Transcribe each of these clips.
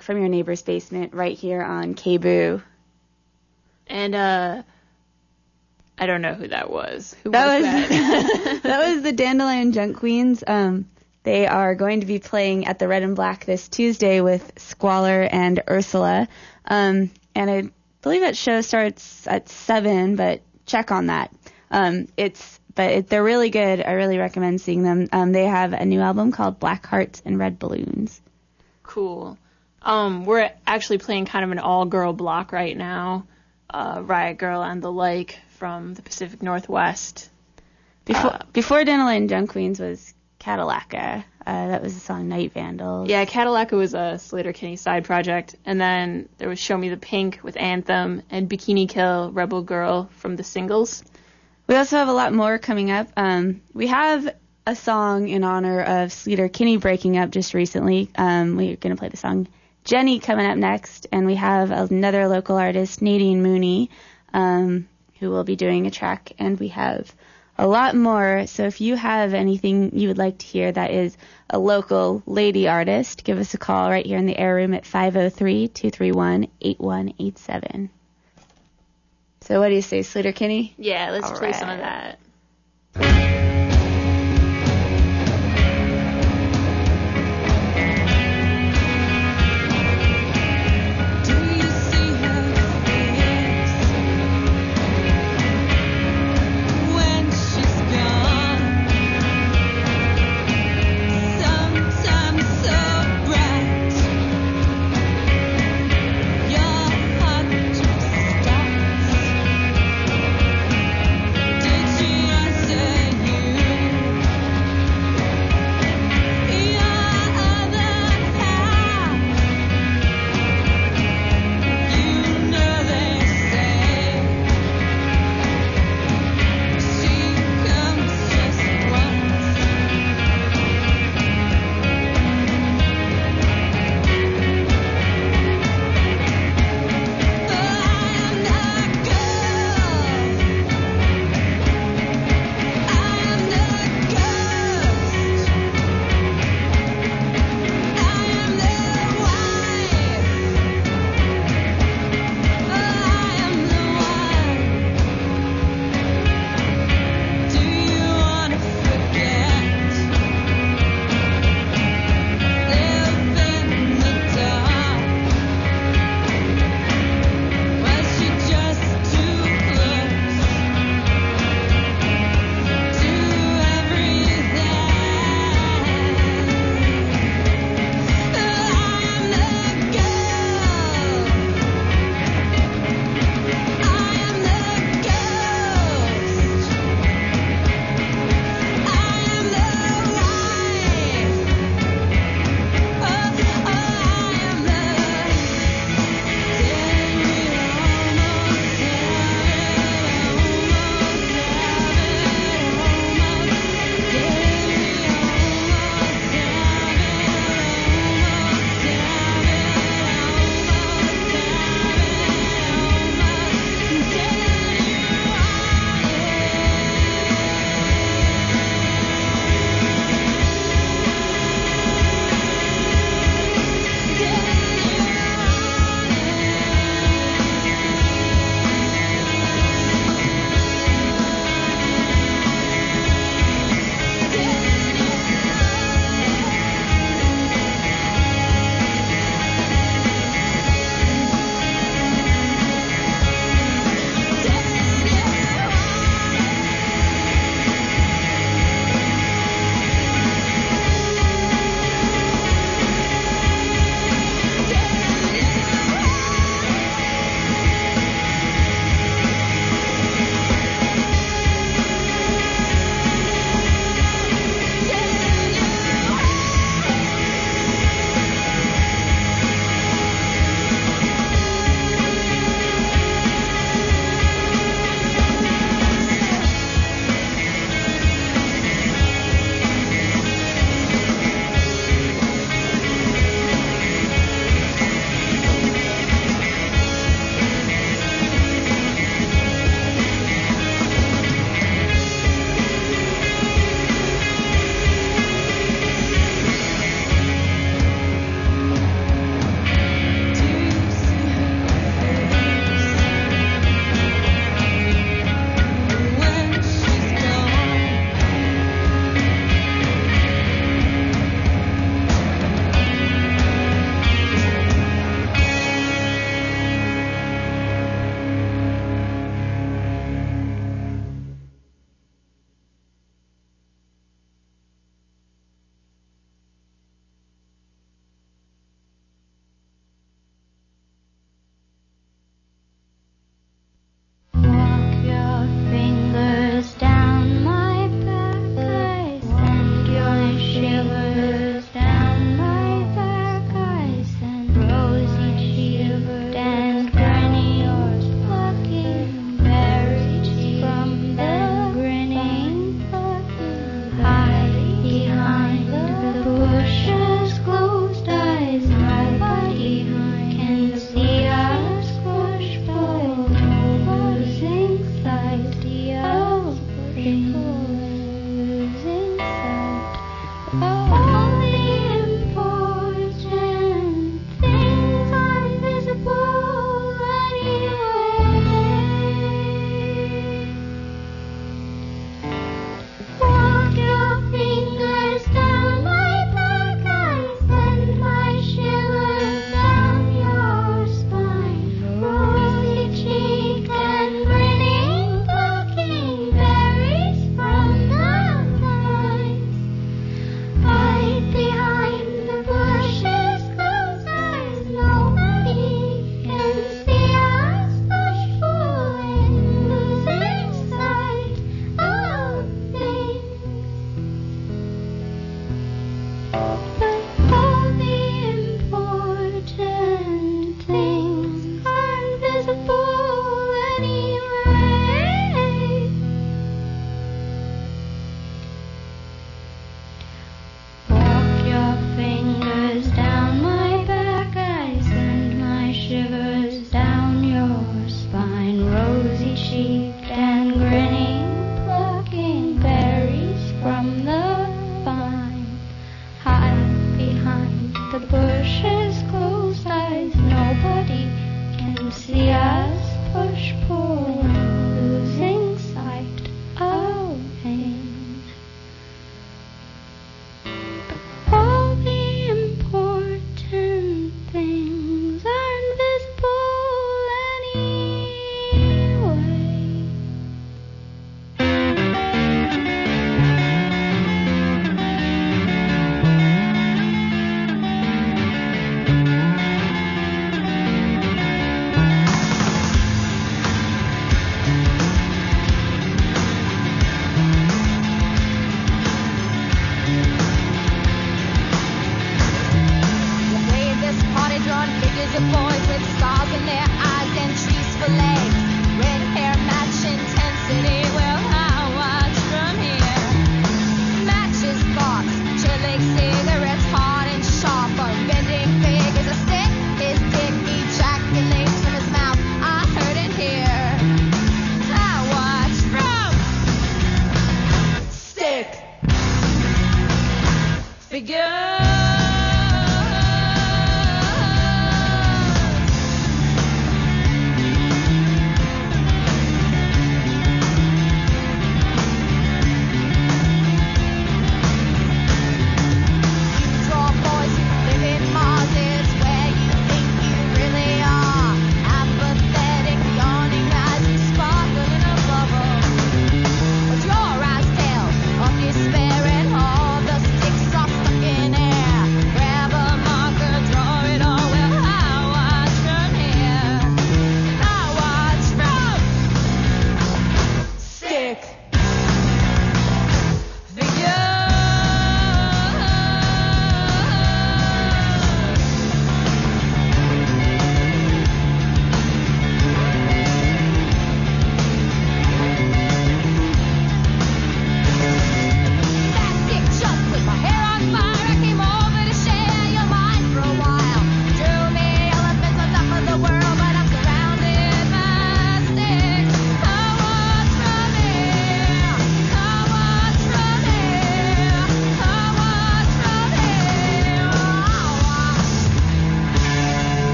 music from your neighbor's basement right here on KBOO. And uh I don't know who that was. Who That was, was that? that was the Dandelion Junk Queens. Um, they are going to be playing at the Red and Black this Tuesday with Squalor and Ursula. Um, and I believe that show starts at seven, but check on that. Um, it's but it, they're really good. I really recommend seeing them. Um, they have a new album called Black Hearts and Red Balloons. cool. Um, we're actually playing kind of an all girl block right now. Uh, Riot Girl and the like from the Pacific Northwest. Before Uh, before Dandelion Junk Queens was Cadallaca. Uh, that was the song Night Vandals. Yeah, Cadillac was a Sleater Kinney side project, and then there was Show Me the Pink with Anthem and Bikini Kill Rebel Girl from the singles. We also have a lot more coming up. Um, we have a song in honor of Sleater Kinney breaking up just recently. Um, we're going to play the song Jenny coming up next, and we have another local artist, Nadine Mooney, um, who will be doing a track, and we have a lot more. So if you have anything you would like to hear that is a local lady artist, give us a call right here in the air room at 503-231-8187. So what do you say, Sleater Kinney? Yeah, let's All play some of that.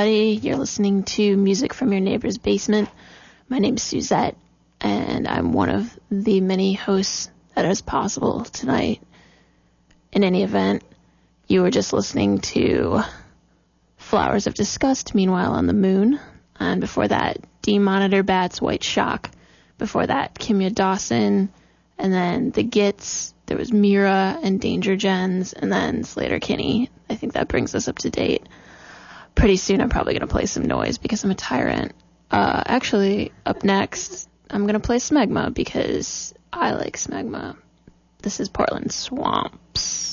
Everybody, you're listening to Music from Your Neighbor's Basement. My name is Suzette, and I'm one of the many hosts that is possible tonight. In any event, you were just listening to Flowers of Disgust, Meanwhile on the Moon, and before that, D Monitor Bats, White Shock. Before that, Kimya Dawson, and then The Gits, there was Mira and Danger Gens, and then Sleater Kinney. I think that brings us up to date pretty soon I'm probably going to play some noise because I'm a tyrant. Uh, actually, up next, I'm gonna play Smegma because I like Smegma. This is Portland Swamps.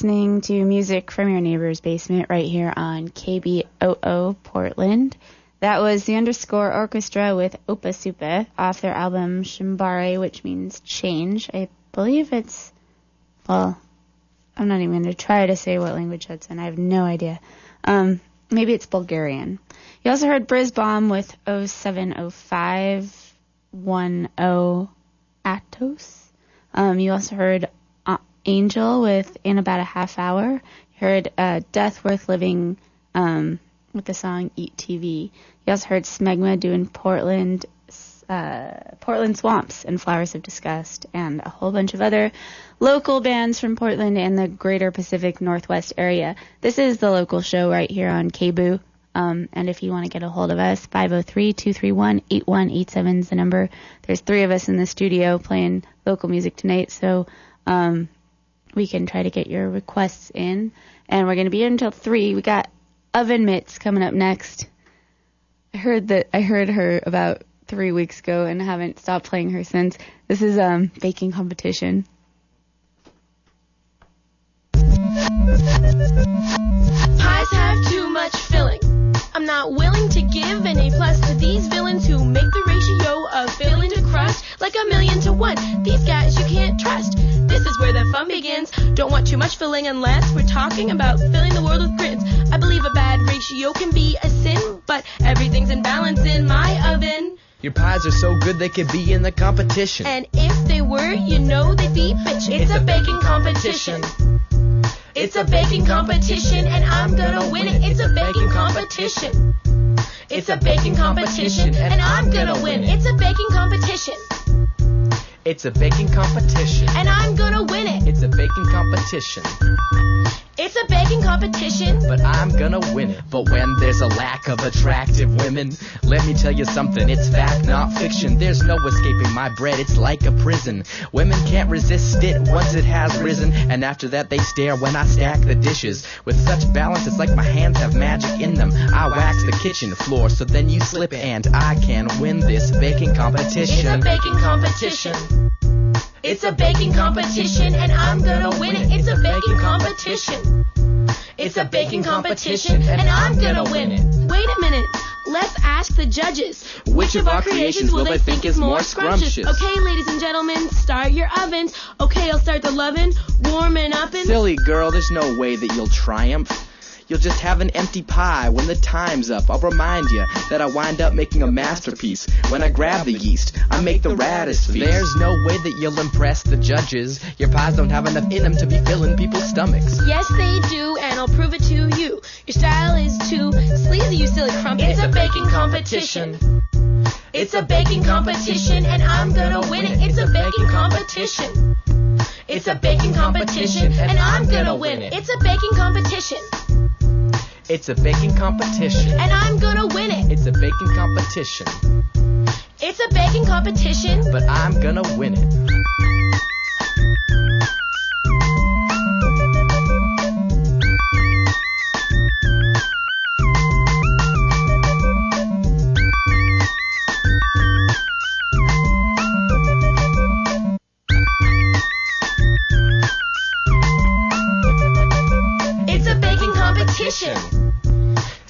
Listening to music from your neighbor's basement right here on KBOO Portland. That was the Underscore Orchestra with Opa Supa off their album Shimbare, which means change. I believe it's, well, I'm not even going to try to say what language that's in. I have no idea. Um, maybe it's Bulgarian. You also heard Brisbane with 070510 Atos. Um, you also heard Angel with In About a Half Hour. Heard uh, Death Worth Living um, with the song Eat TV. You also heard Smegma doing Portland, uh, Portland Swamps and Flowers of Disgust, and a whole bunch of other local bands from Portland and the greater Pacific Northwest area. This is the local show right here on KBOO. Um, and if you want to get a hold of us, 503-231-8187 is the number. There's three of us in the studio playing local music tonight, so um, we can try to get your requests in. And we're going to be here until 3. We got Oven Mitts coming up next. I heard that I heard her about three weeks ago and haven't stopped playing her since. This is um baking competition. Pies have too much filling. I'm not willing to give an A plus to these villains who make the ratio of filling to crust like a million to one. These guys you can't trust. This is where the fun begins. Don't want too much filling unless we're talking about filling the world with grits. I believe a bad ratio can be a sin, but everything's in balance in my oven. Your pies are so good they could be in the competition. And if they were, you know they'd be bitchin'. It's a baking competition. It's a baking competition, and I'm gonna win it. It's a baking competition. It's a baking competition, and I'm gonna win. It's a baking competition, It's a baking competition. and I'm gonna win it. It's a baking competition. It's a baking competition. But I'm gonna win it. But when there's a lack of attractive women, let me tell you something, it's fact, not fiction. There's no escaping my bread, it's like a prison. Women can't resist it once it has risen, and after that they stare when I stack the dishes. With such balance, it's like my hands have magic in them. I wax the kitchen floor, so then you slip and I can win this baking competition. It's a baking competition. It's a baking competition, and I'm gonna win it. It's a baking competition. It's a baking competition, and I'm gonna win it. Wait a minute. Let's ask the judges. Which of our creations will they think is more scrumptious? Okay, ladies and gentlemen, start your ovens. Okay, I'll start the lovin', warming up and. Silly girl, there's no way that you'll triumph. You'll just have an empty pie when the time's up. I'll remind you that I wind up making a masterpiece. When I grab the yeast, I make the raddest feast. There's no way that you'll impress the judges. Your pies don't have enough in them to be filling people's stomachs. Yes, they do, and I'll prove it to you. Your style is too sleazy, you silly crumpet. It's a baking competition. It's a baking competition, and I'm gonna win it. It's a baking competition. It's a baking competition, and I'm gonna win it. It's a baking competition, It's a baking competition. and I'm gonna win it. It's a baking competition. It's a baking competition. But I'm gonna win it. Competition.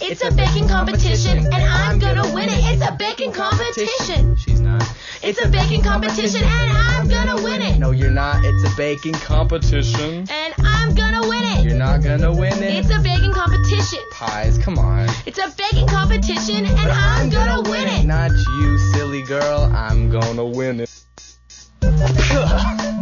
It's a baking competition, and I'm gonna win it. It's a baking competition. She's not. It's a baking competition, and I'm gonna win it. No, you're not. It's a baking competition. And I'm gonna win it. You're not gonna win it. It's a baking competition. Pies, come on. It's a baking competition, and I'm gonna win it. Not you, silly girl. I'm gonna win it.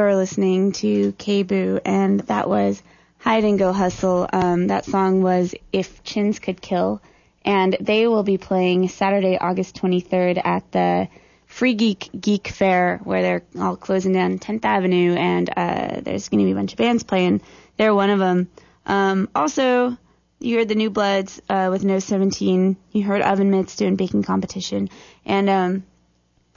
You're listening to KBOO, and that was Hide and Go Hustle. Um, that song was If Chins Could Kill, and they will be playing Saturday, August 23rd at the Free Geek Geek Fair, where they're all closing down 10th Avenue, and uh, there's going to be a bunch of bands playing. They're one of them. Um, also, you heard the New Bloods uh, with No 17. You heard Oven Mitts doing baking competition, and um,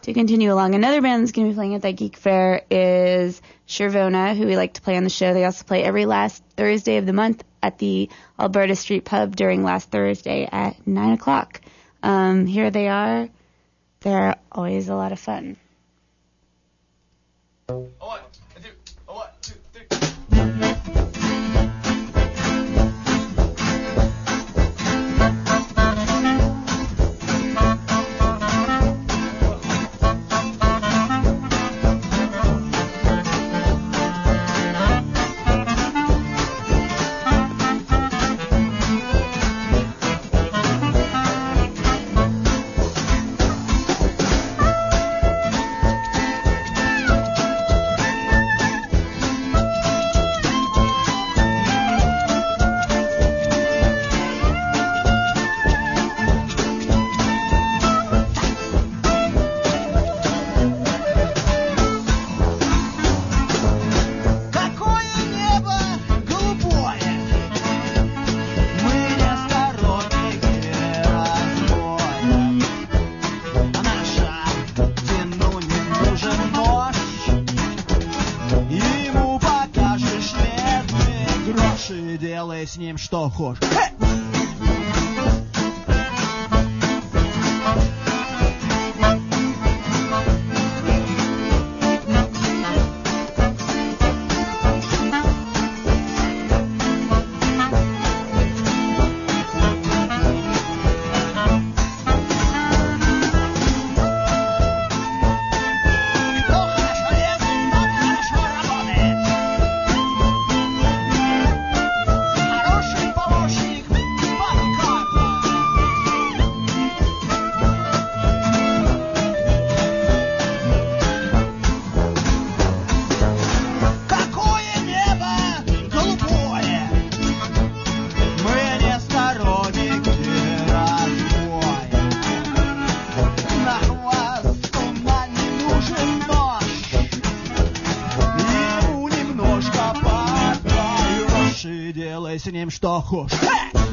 to continue along, another band that's going to be playing at that geek fair is Shervona, who we like to play on the show. They also play every last Thursday of the month at the Alberta Street Pub during last Thursday at 9 o'clock. Um, here they are. They're always a lot of fun. Oh, 哦豁大祸害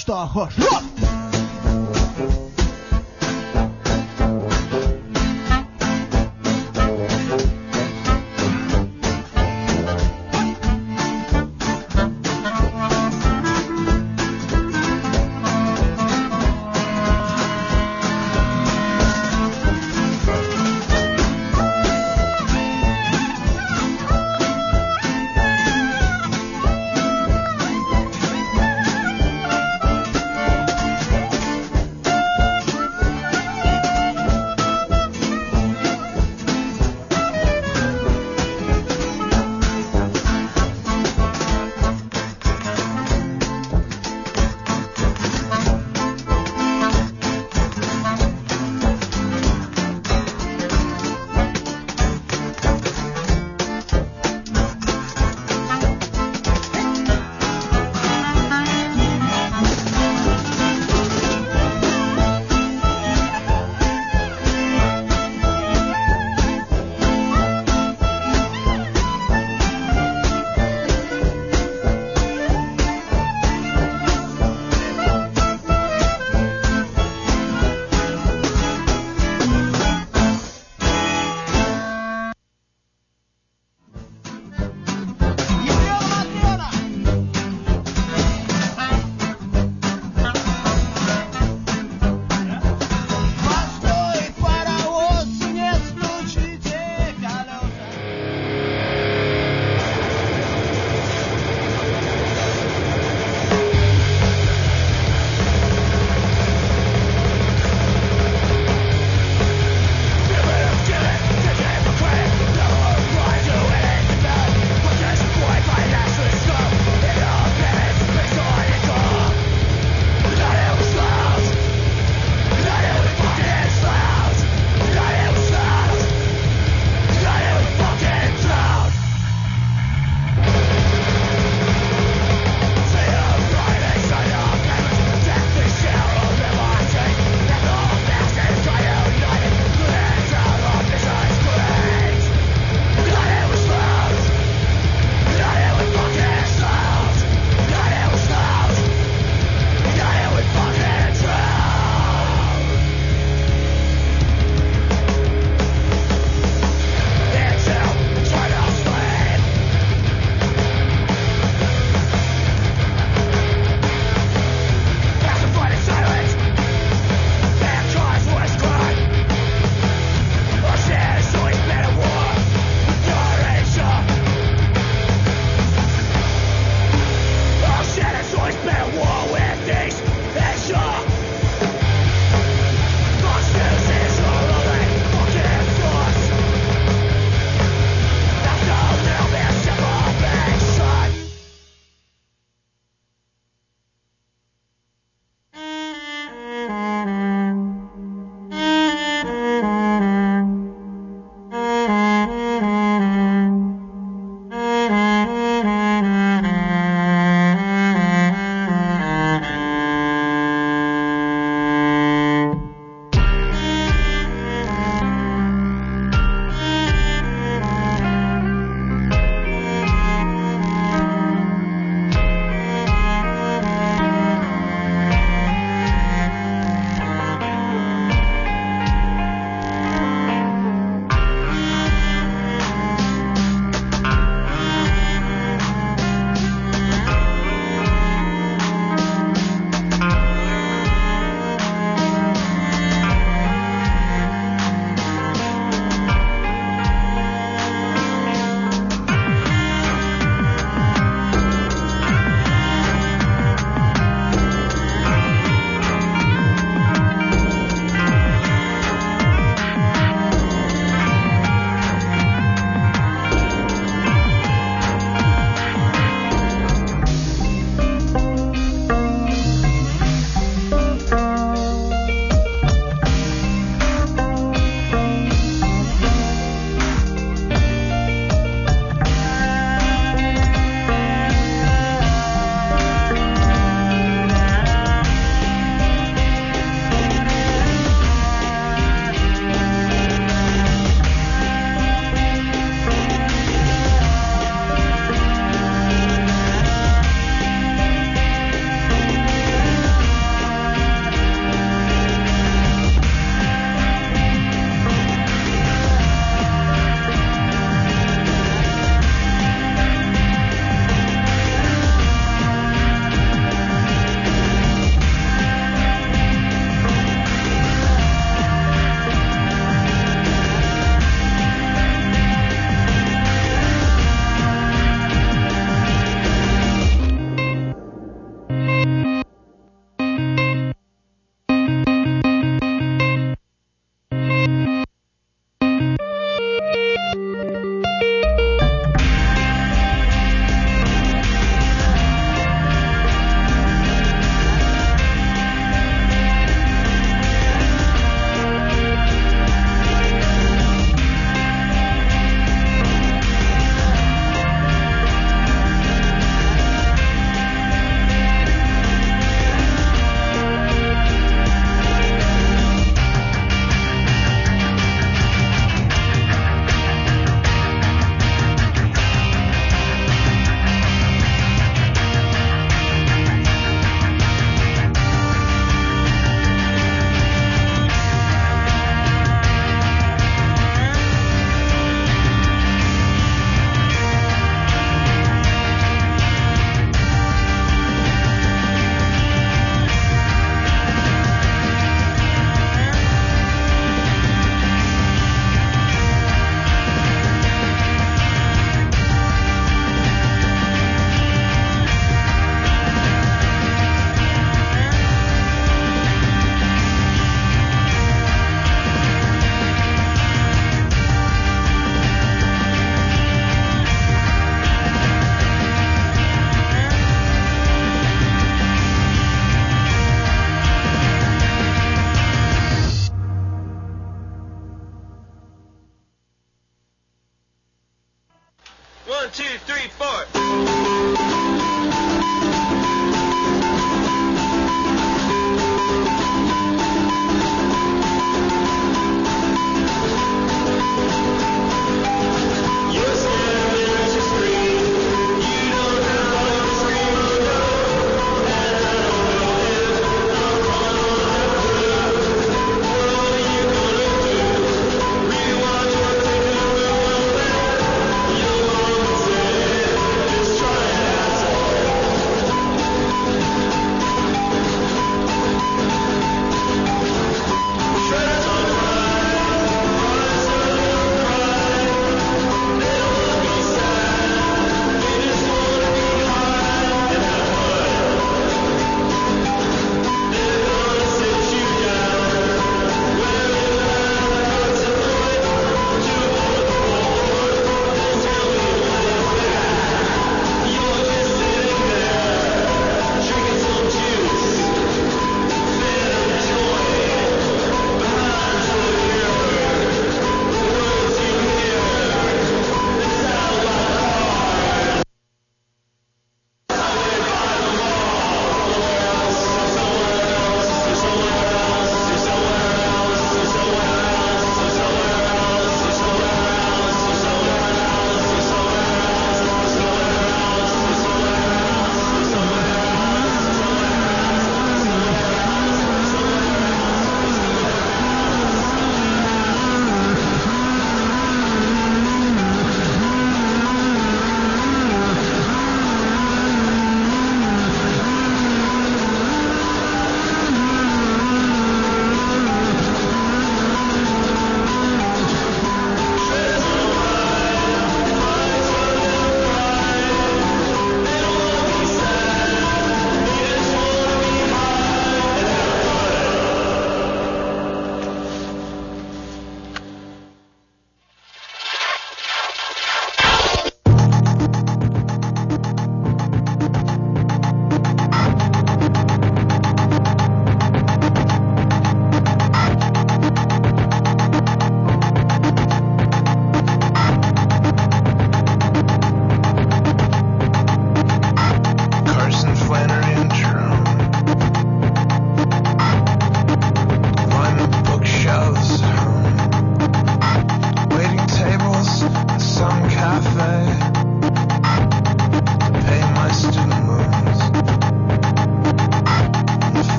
Star Rush.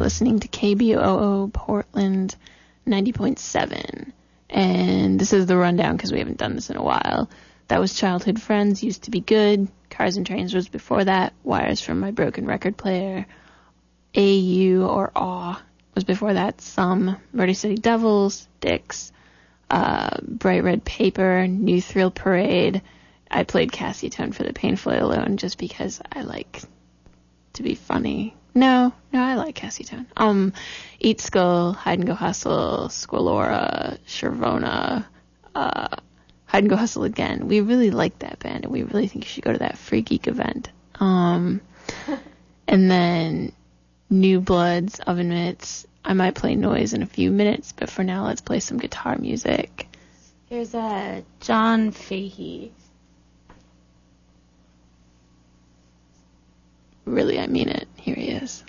Are listening to KBOO Portland 90.7. And this is the rundown because we haven't done this in a while. That was Childhood Friends, Used to Be Good. Cars and Trains was before that. Wires from My Broken Record Player. AU or Awe was before that. Some. Murder City Devils. Dix. Uh, Bright Red Paper. New Thrill Parade. I played Casiotone for the Painfully Alone just because I like to be funny. No, no, I like Casiotone. Um, Eat Skull, Hide and Go Hustle, Squalora, Shervona, uh, Hide and Go Hustle again. We really like that band and we really think you should go to that Free Geek event. Um, and then New Bloods, Oven Mitts. I might play noise in a few minutes, but for now let's play some guitar music. Here's uh, John Fahey. Really, I mean it. Here he is.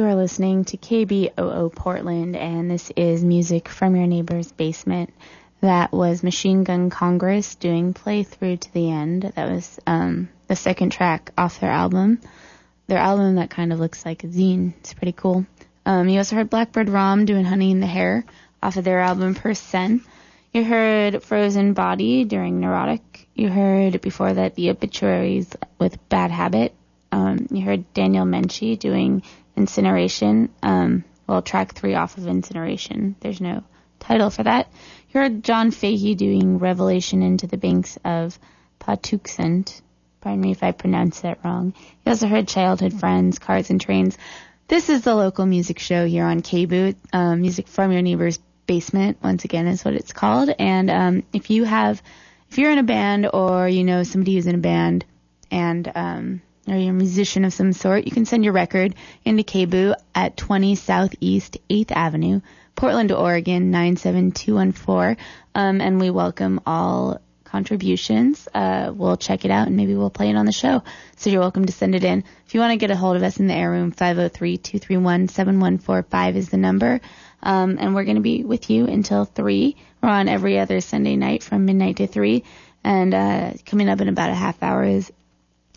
You are listening to KBOO Portland, and this is music from your neighbor's basement. That was Machine Gun Congress doing Playthrough to the End. That was um, the second track off their album. Their album that kind of looks like a zine. It's pretty cool. Um, you also heard Blackbird Raum doing Honey in the Hair off of their album Percent. You heard Frozen Body during Neurotic. You heard before that the Obituaries with Bad Habit. Um, you heard Daniel Menche doing Incineration. Um, well, track three off of Incineration. There's no title for that. You heard John Fahey doing Revelation into the Banks of Pawtuxent. Pardon me if I pronounce that wrong. You also heard Childhood Friends, Cars and Trains. This is the local music show here on KBOO. Um, music from your neighbor's basement, once again, is what it's called. And um, if you have, if you're in a band or you know somebody who's in a band and um, or you're a musician of some sort, you can send your record into KBOO at 20 Southeast 8th Avenue, Portland, Oregon 97214. Um, and we welcome all contributions. Uh, we'll check it out and maybe we'll play it on the show. So you're welcome to send it in. If you want to get a hold of us in the air room, 503-231-7145 is the number. Um, and we're going to be with you until 3. We're on every other Sunday night from midnight to 3. And uh, coming up in about a half hour is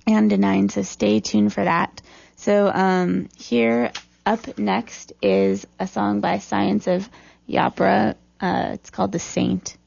and 9, so stay tuned for that. So um, here up next is a song by Science of Yapra. Uh, it's called The Saint.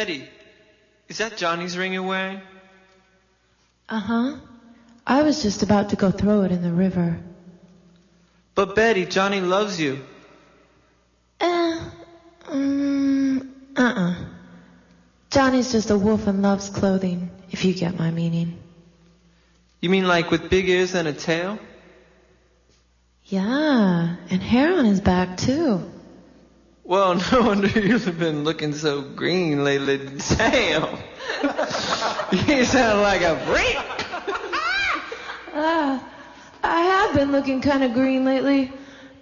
Betty, is that Johnny's ring you're wearing? Uh huh. I was just about to go throw it in the river. But Betty, Johnny loves you. Eh, um, uh mm, uh-uh. uh. Johnny's just a wolf and loves clothing, if you get my meaning. You mean like with big ears and a tail? Yeah, and hair on his back too. Well, no wonder you've been looking so green lately. Sam, you sound like a freak. Uh, I have been looking kind of green lately.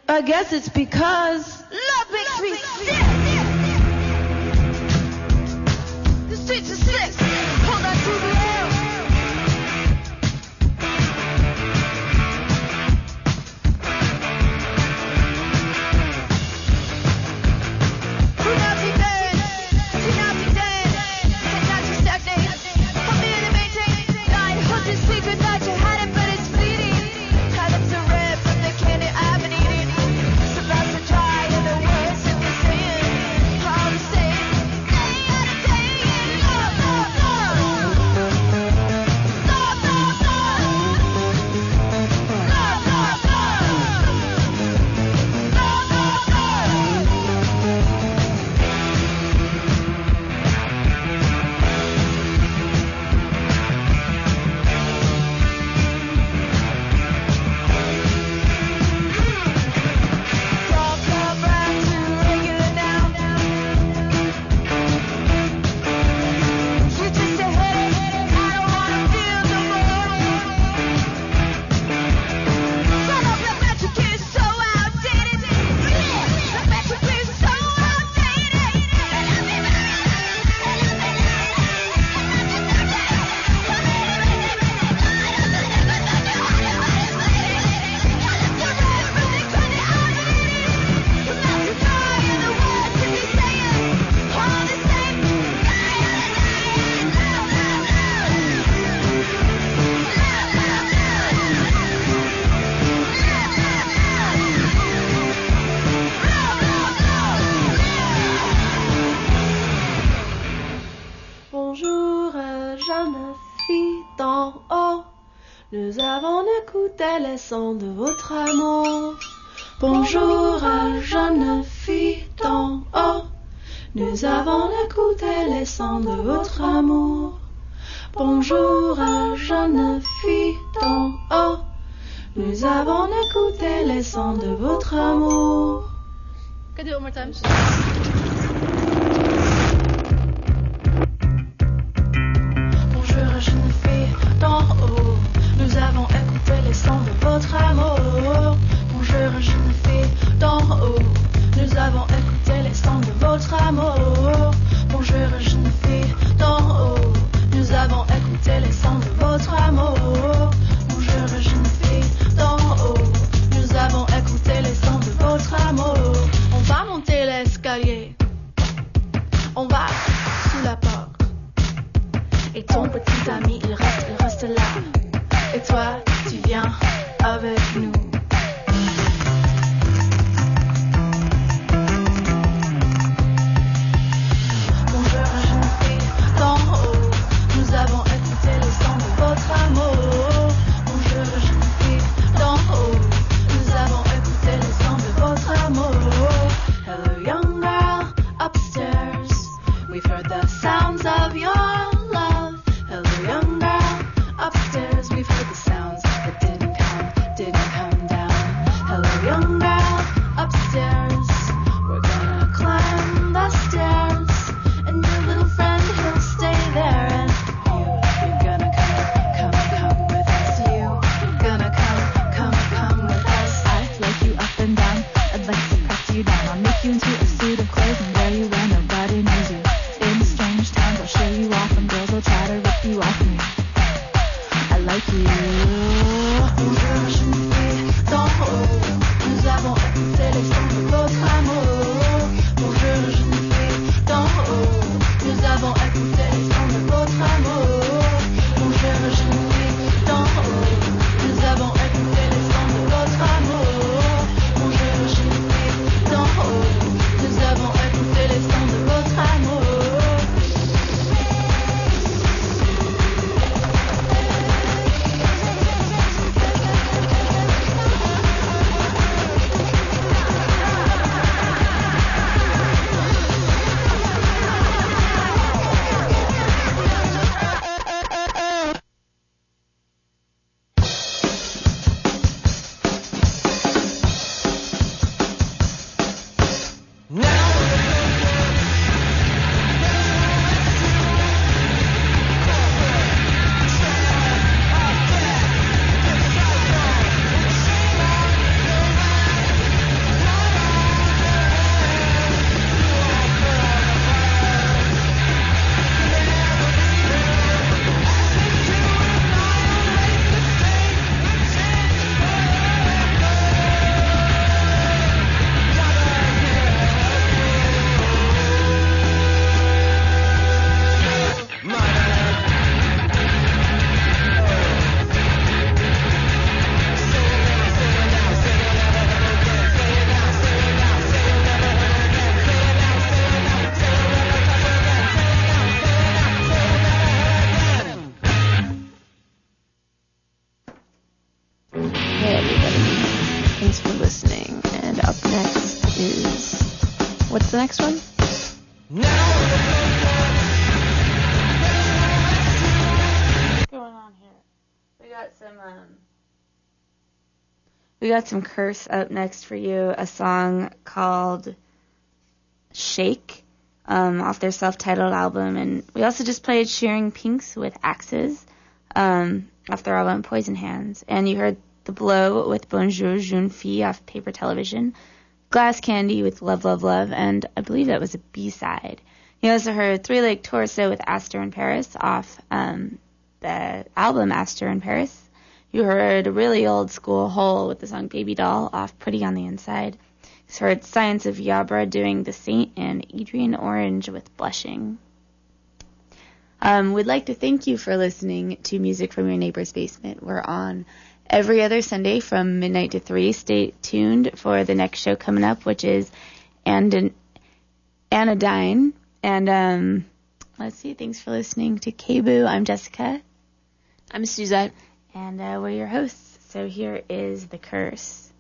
I guess it's because love makes me sick. The streets are sick. écoute à la son de votre amour. Bonjour à jeune fille en haut. Nous avons écouté les sons de votre amour. Bonjour à jeune fille en haut. Nous avons écouté les sons de votre amour. Next one? What's going on here? We got some um we got some curse up next for you, a song called Shake, um, off their self titled album and we also just played Shearing Pinks with Axes, um, off their album Poison Hands. And you heard The Blow with Bonjour Jeune Fille off paper television, Glass Candy with Love Love Love, and I believe that was a B side. You also heard Three Leg Torso with Astor in Paris off um, the album Astor in Paris. You heard a really old school Hole with the song Baby Doll off Pretty on the Inside. You heard Science of Yabra doing The Saint and Adrian Orange with Blushing. Um, we'd like to thank you for listening to Music from Your Neighbor's Basement. We're on every other Sunday from midnight to 3. Stay tuned for the next show coming up, which is and Anodyne. And um, let's see. Thanks for listening to KBOO. I'm Jessica. I'm Suzette. And uh, we're your hosts. So here is The Curse.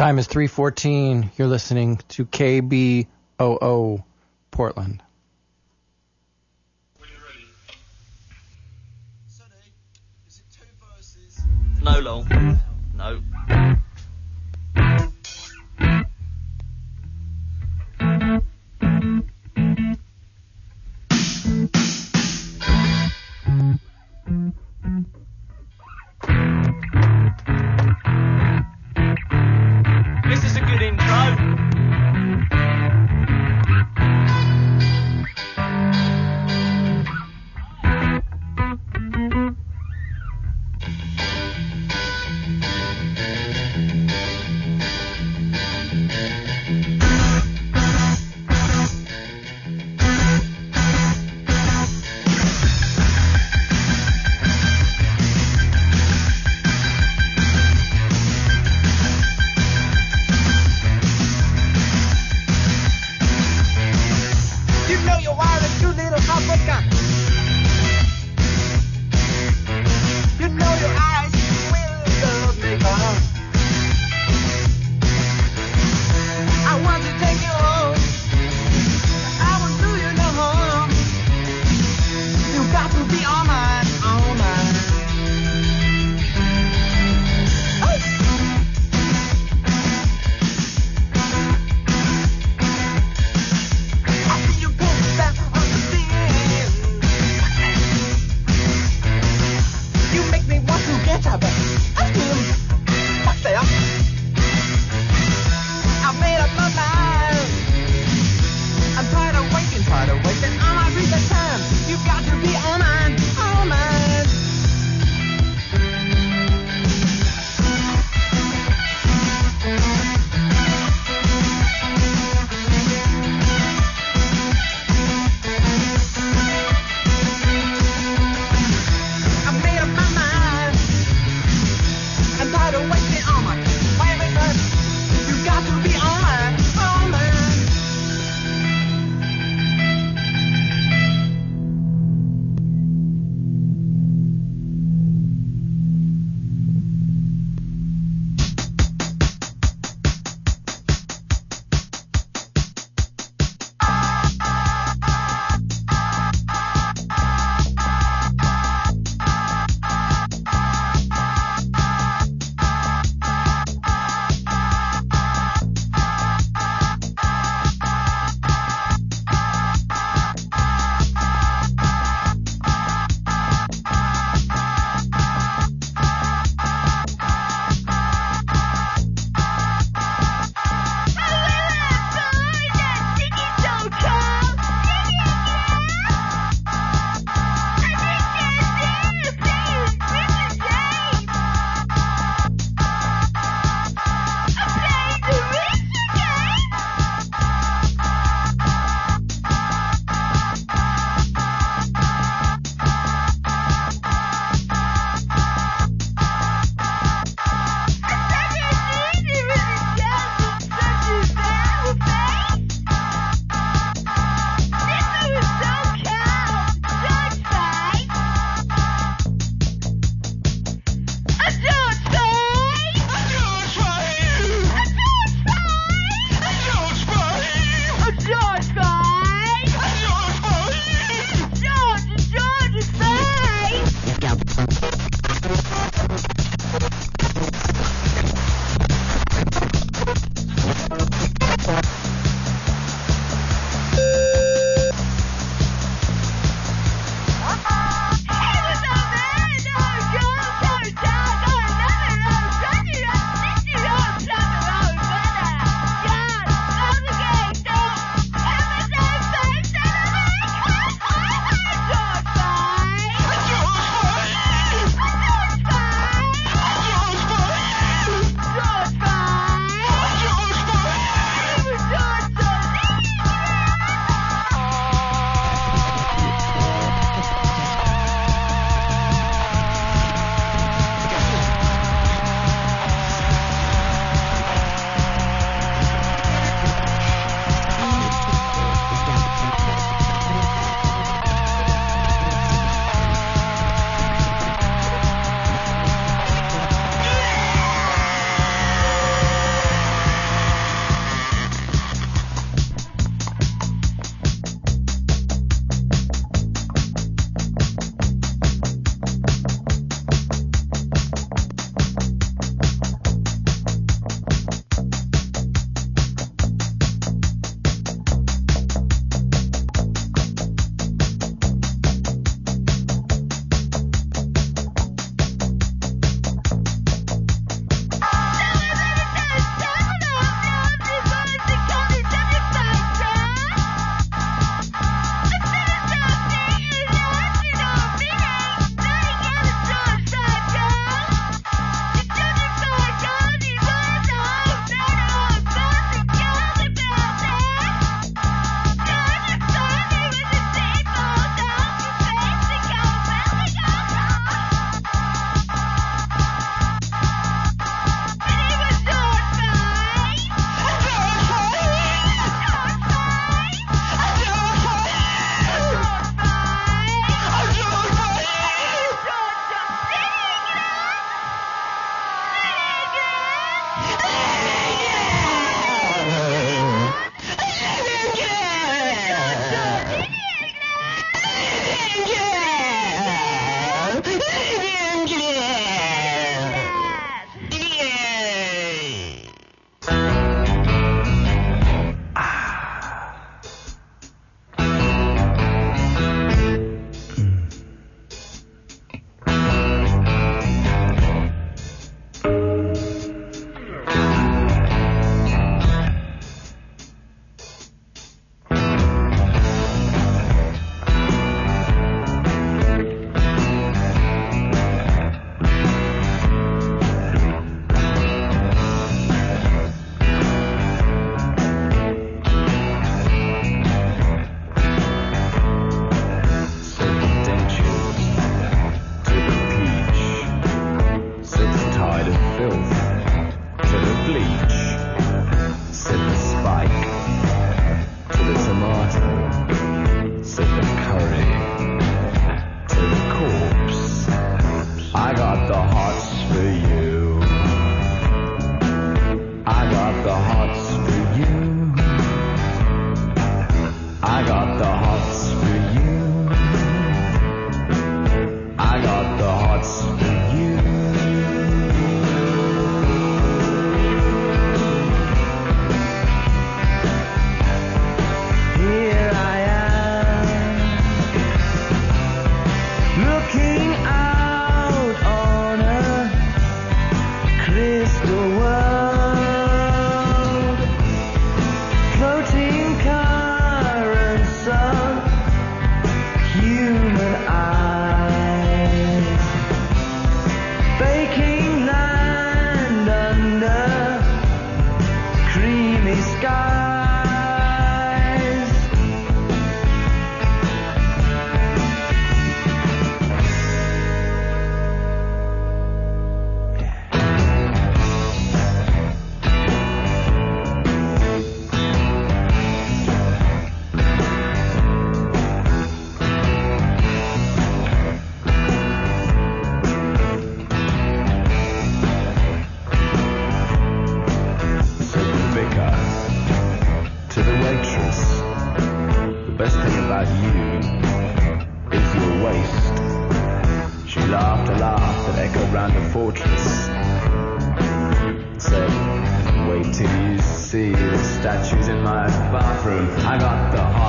Time is 3:14. You're listening to KBOO Portland. Statues in my bathroom. I got the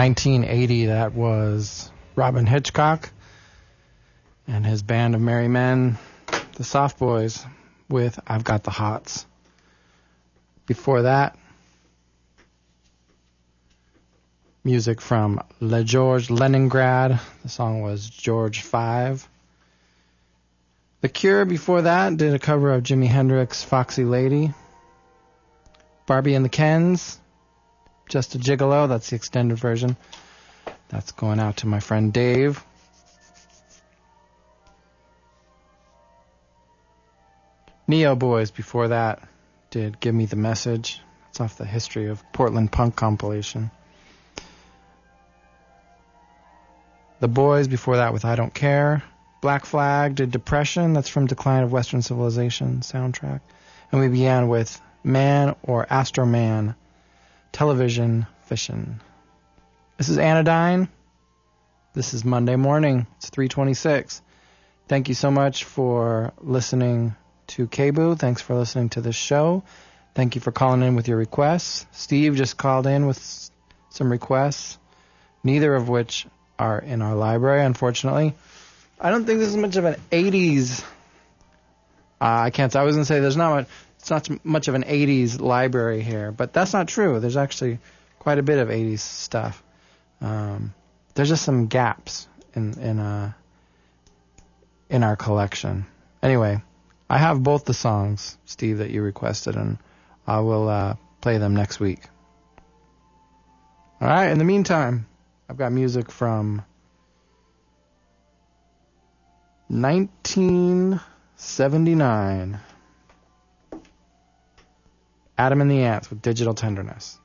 1980, that was Robyn Hitchcock and his band of merry men, the Soft Boys, with I've Got the Hots. Before that, music from Les Georges Leningrad. The song was George 5. The Cure before that did a cover of Jimi Hendrix' Foxy Lady. Barbie and the Kens, Just a Gigolo, that's the extended version. That's going out to my friend Dave. Neo Boys before that did Give Me the Message. It's off the History of Portland Punk compilation. The Boys before that with I Don't Care. Black Flag did Depression. That's from Decline of Western Civilization soundtrack. And we began with Man or Astro Man Television Fission. This is Anodyne. This is Monday morning. It's 326. Thank you so much for listening to KBOO. Thanks for listening to this show. Thank you for calling in with your requests. Steve just called in with some requests, neither of which are in our library, unfortunately. I don't think this is much of an 80s. Uh, I can't. I was gonna say there's not much. It's not much of an 80s library here, but that's not true. There's actually quite a bit of 80s stuff. Um, there's just some gaps in in uh in our collection. Anyway, I have both the songs, Steve, that you requested, and I will uh, play them next week. All right. In the meantime, I've got music from 1979. Adam and the Ants with Digital Tenderness.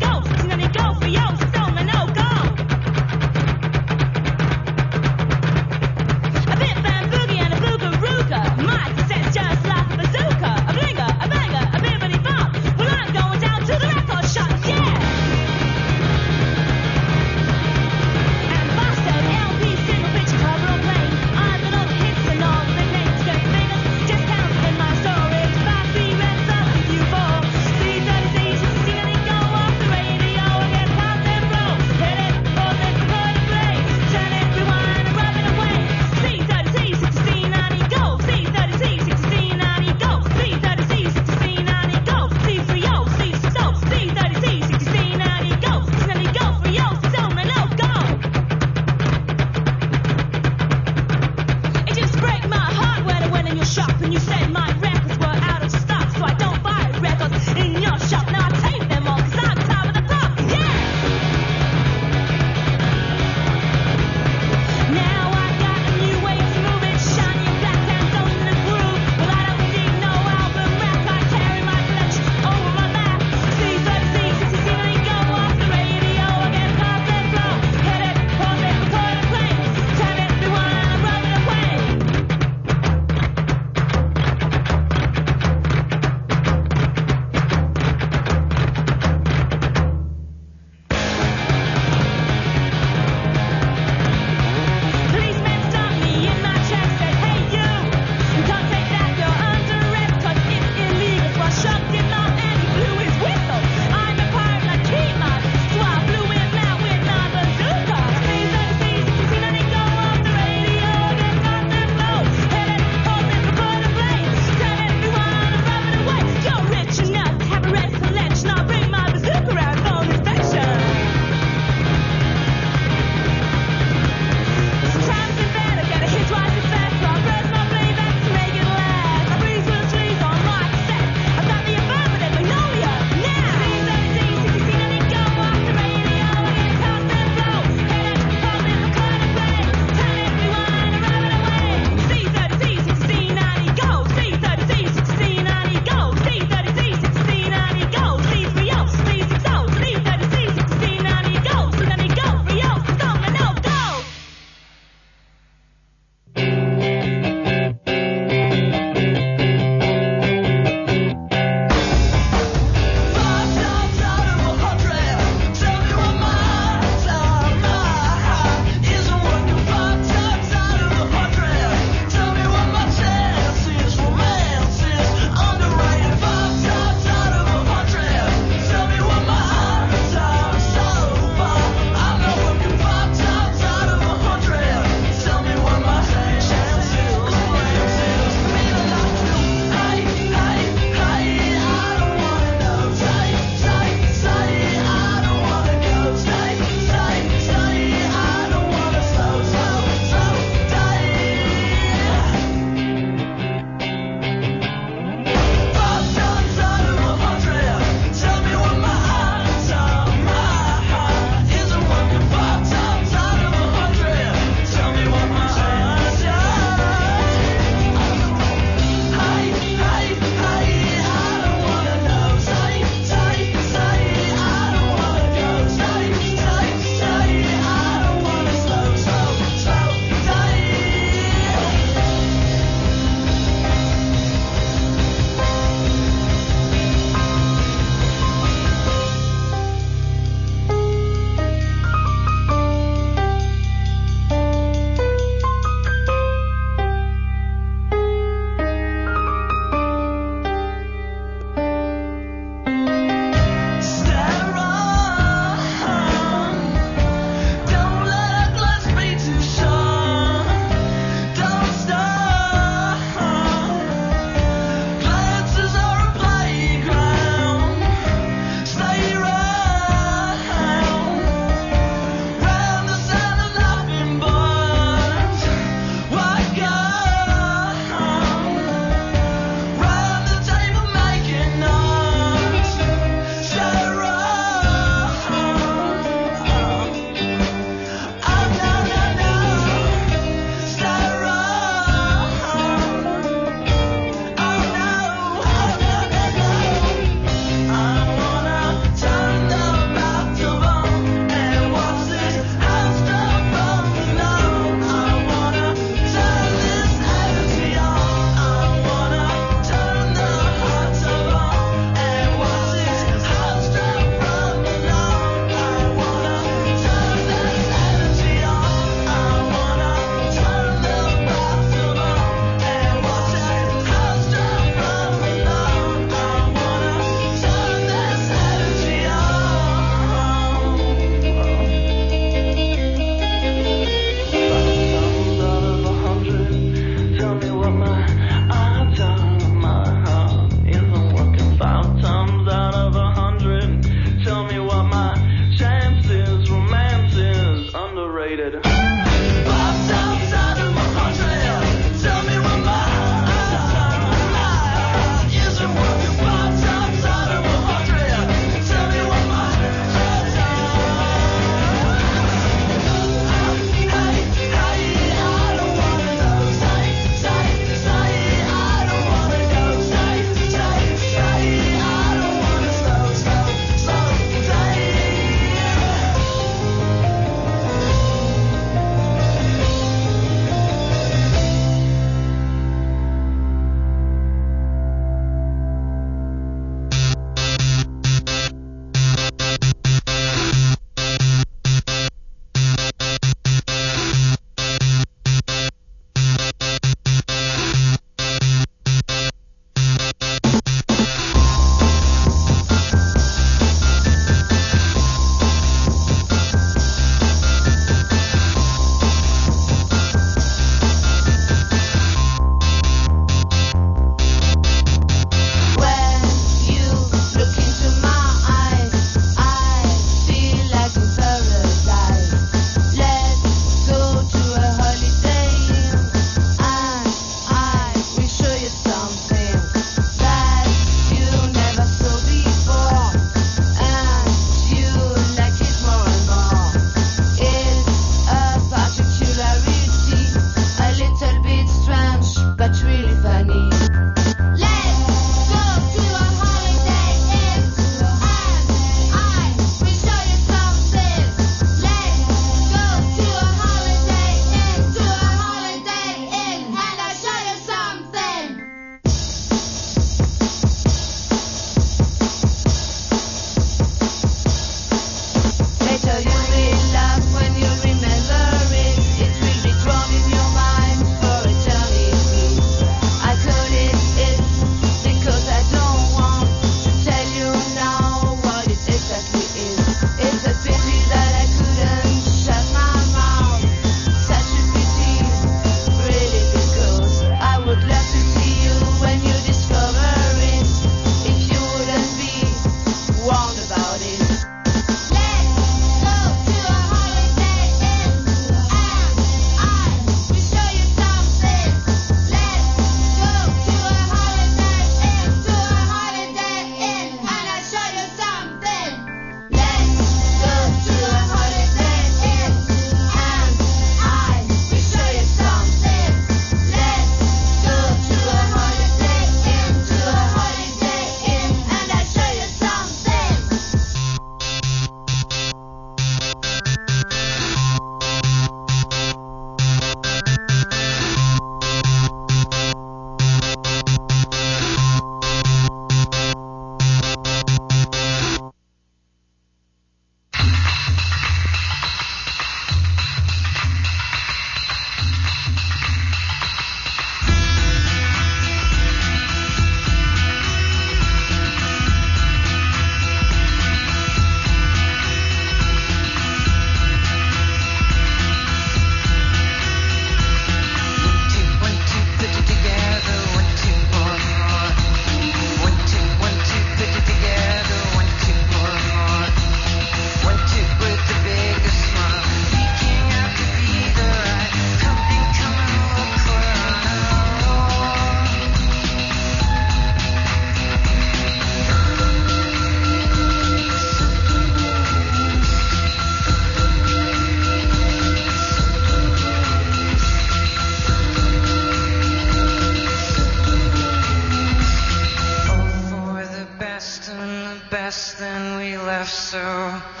So.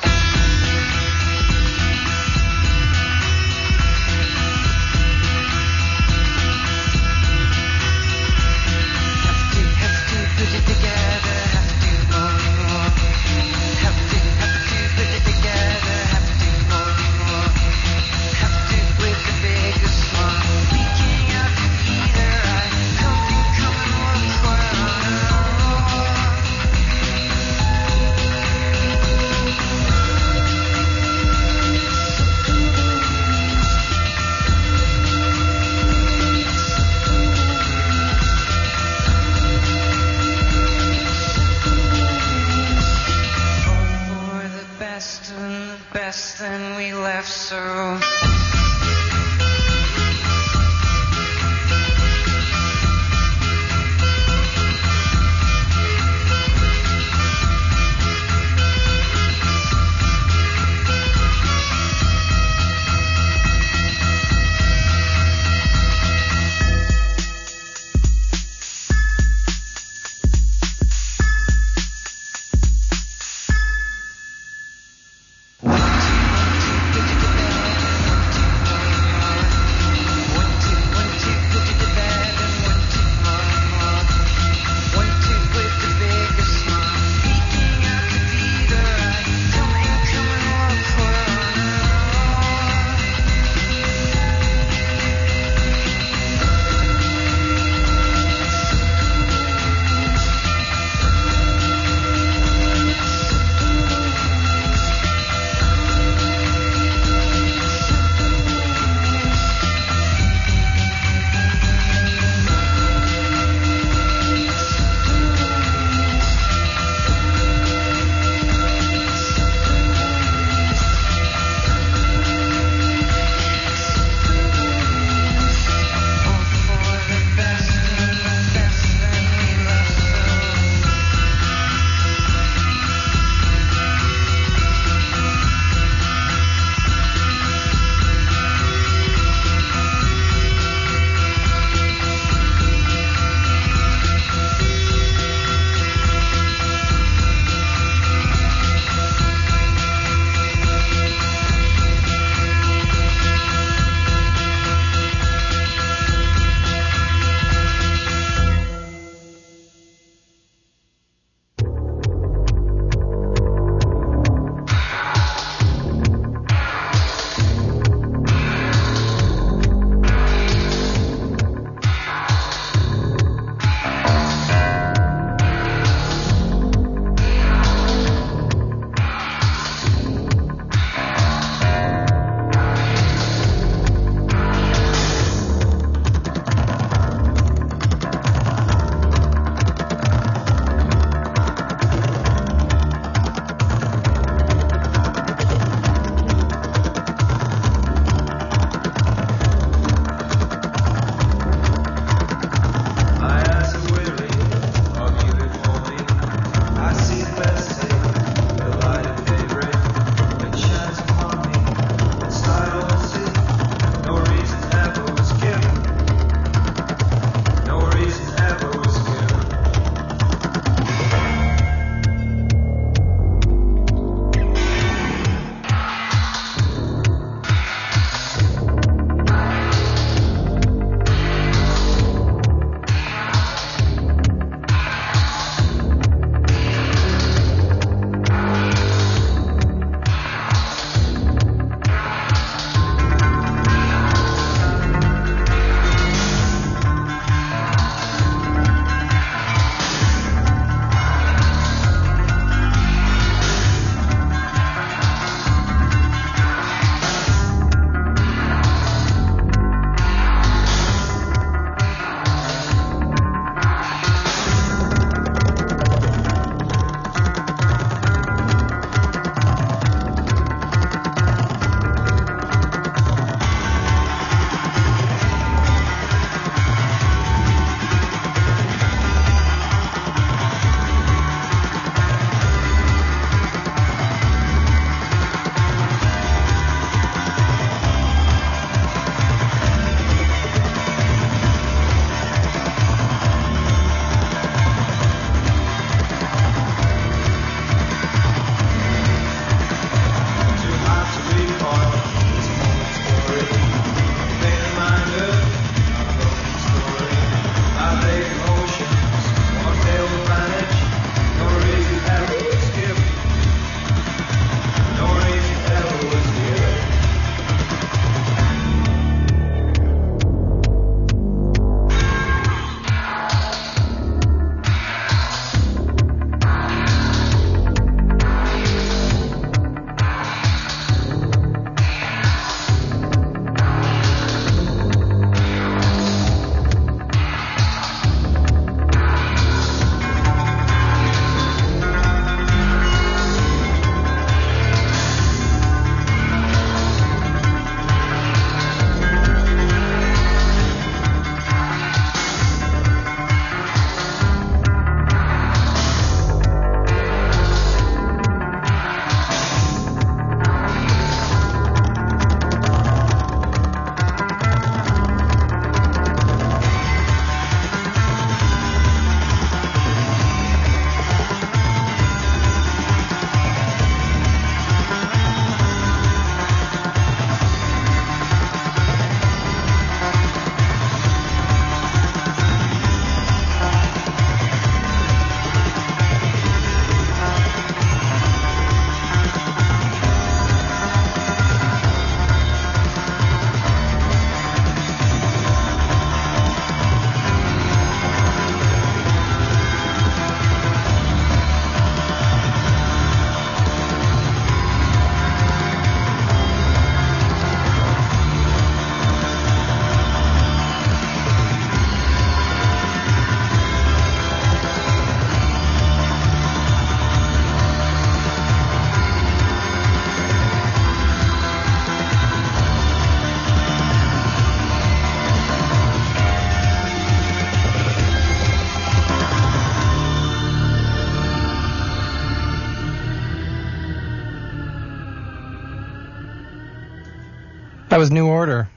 Was New Order,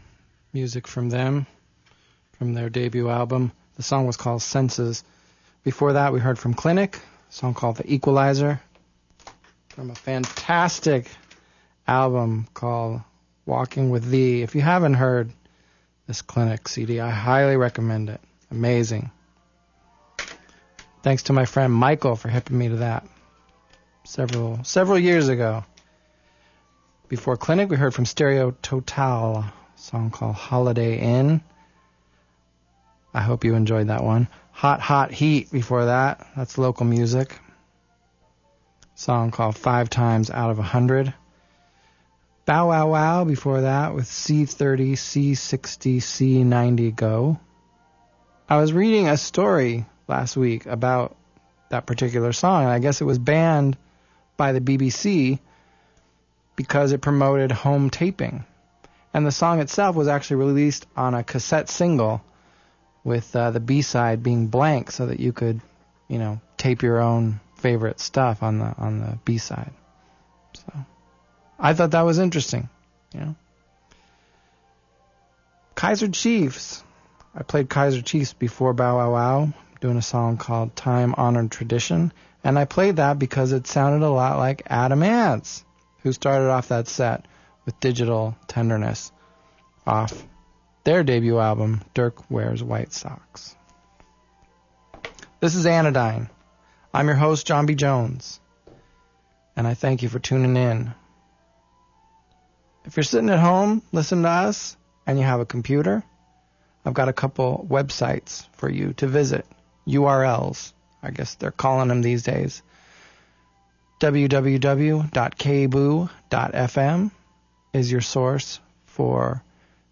music from them, from their debut album. The song was called Senses. Before that, we heard from Clinic, song called The Equalizer, from a fantastic album called Walking with Thee. If you haven't heard this Clinic CD, I highly recommend it. Amazing. Thanks to my friend Michael for hipping me to that several several years ago. Before Clinic, we heard from Stereo Total, song called Holiday Inn. I hope you enjoyed that one. Hot Hot Heat before that, that's local music. Song called Five Times Out of a Hundred. Bow Wow Wow before that with C30, C60, C90 Go. I was reading a story last week about that particular song, and I guess it was banned by the BBC because it promoted home taping. And the song itself was actually released on a cassette single with uh, the B-side being blank so that you could, you know, tape your own favorite stuff on the on the B-side. So I thought that was interesting, you know. Kaiser Chiefs. I played Kaiser Chiefs before Bow Wow Wow, doing a song called Time Honored Tradition, and I played that because it sounded a lot like Adam Ants, who started off that set with Digital Tenderness off their debut album, Dirk Wears White Socks. This is Anodyne. I'm your host, John B. Jones, and I thank you for tuning in. If you're sitting at home listening to us and you have a computer, I've got a couple websites for you to visit. URLs, I guess they're calling them these days. www.kboo.fm is your source for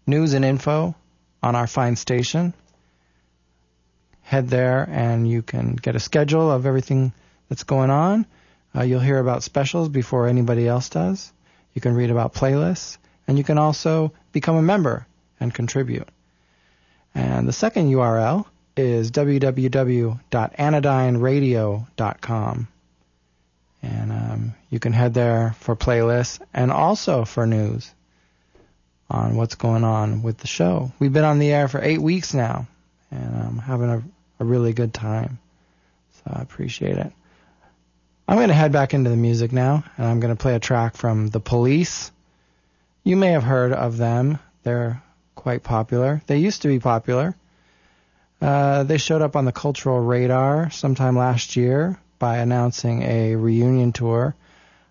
news and info on our fine station. Head there and you can get a schedule of everything that's going on. Uh, you'll hear about specials before anybody else does. You can read about playlists, and you can also become a member and contribute. And the second URL is www.anodyne.radio.com. And um, you can head there for playlists and also for news on what's going on with the show. We've been on the air for eight weeks now, and I'm having a, a really good time. So I appreciate it. I'm going to head back into the music now, and I'm going to play a track from The Police. You may have heard of them. They're quite popular. They used to be popular. Uh, they showed up on the cultural radar sometime last year by announcing a reunion tour.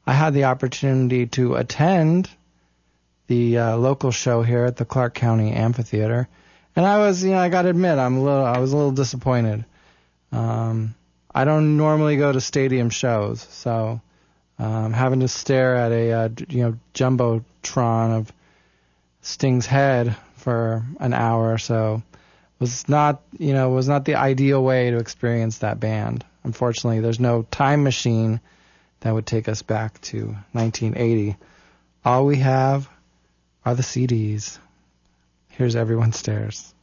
I had the opportunity to attend the uh, local show here at the Clark County Amphitheater, and I was, you know, I got to admit, I'm a little, I was a little disappointed. Um, I don't normally go to stadium shows, so um, having to stare at a, uh, you know, jumbotron of Sting's head for an hour or so was not, you know, was not the ideal way to experience that band. Unfortunately, there's no time machine that would take us back to 1980. All we have are the CDs. Here's Everyone Stares.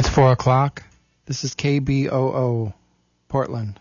It's 4 o'clock. This is KBOO, Portland.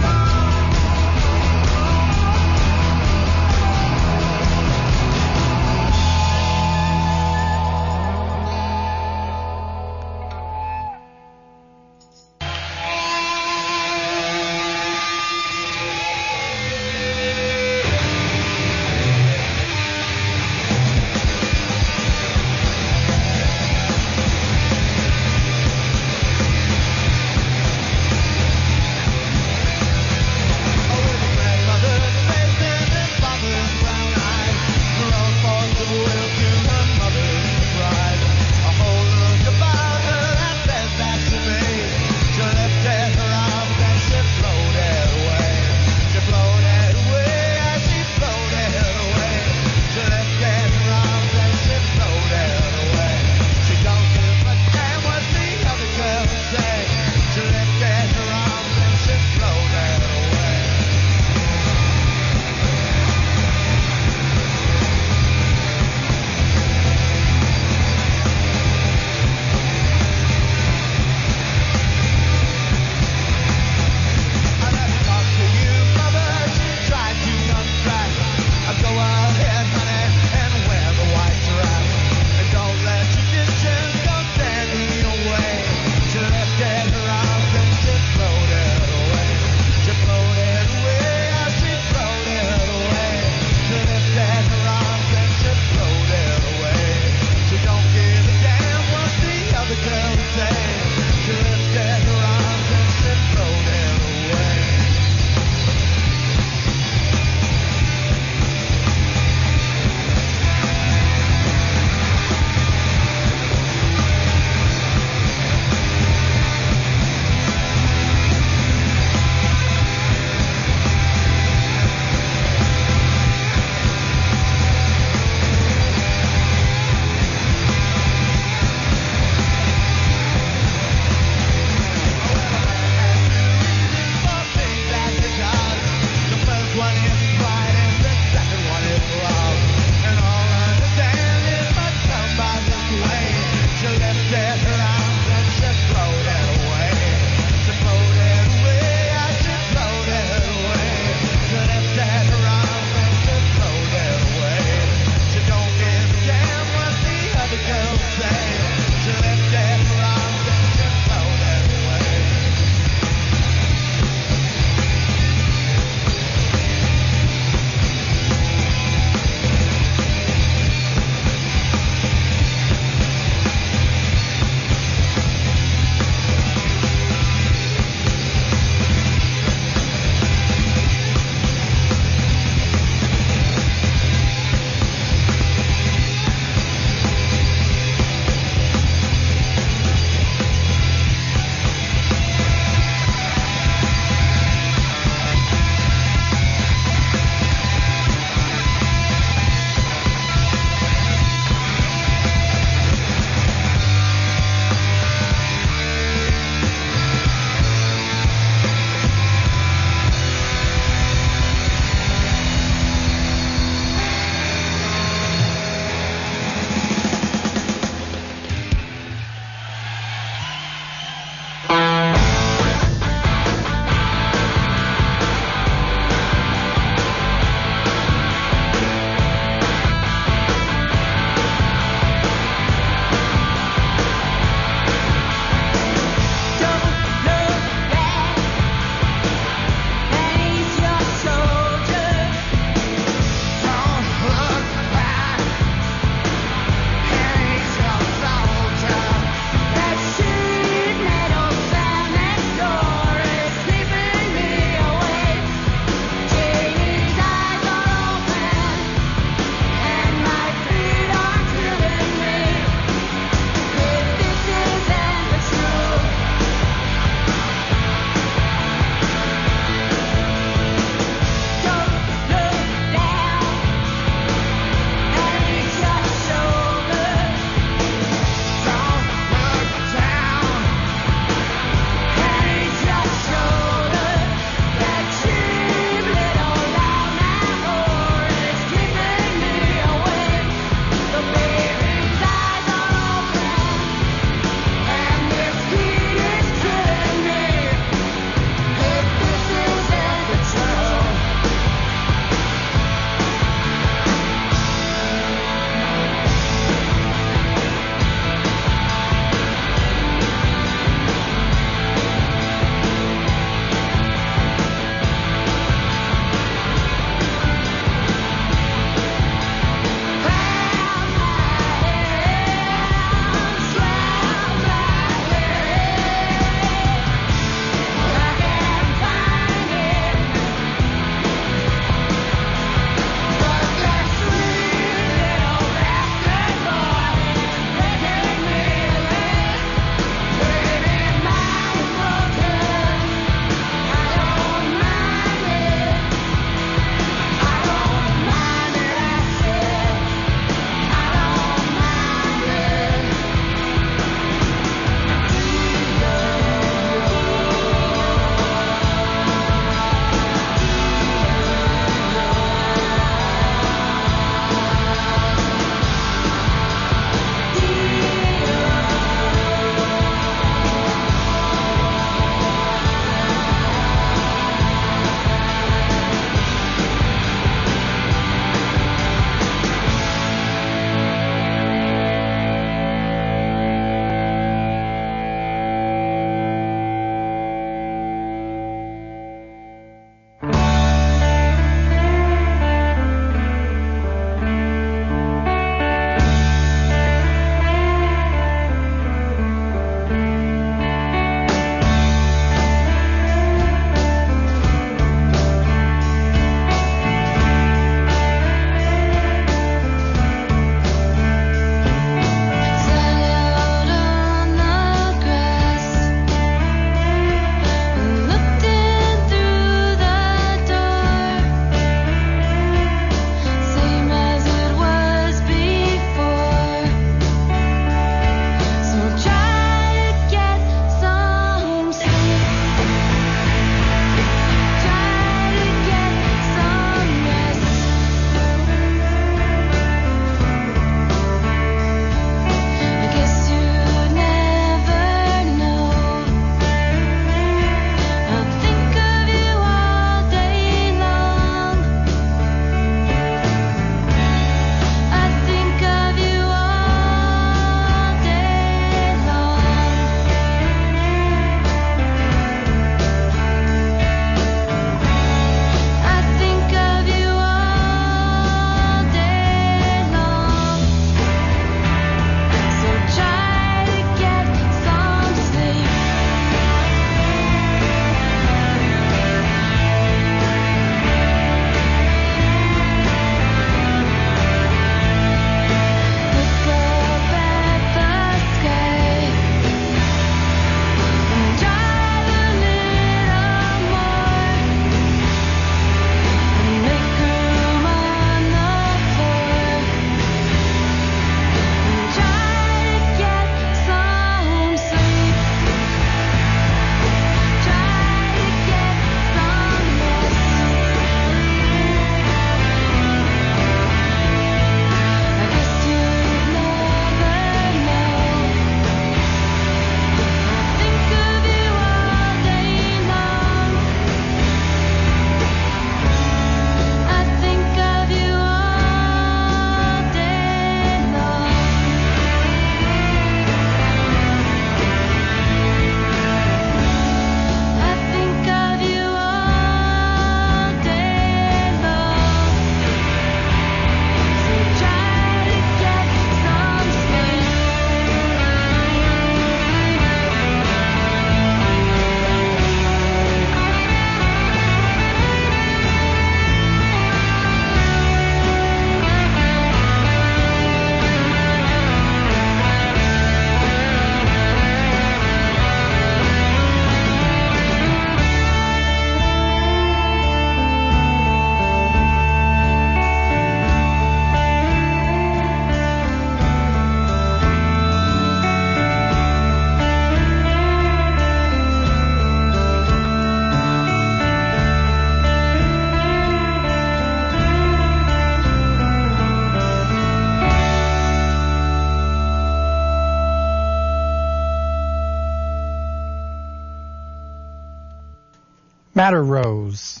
Madder Rose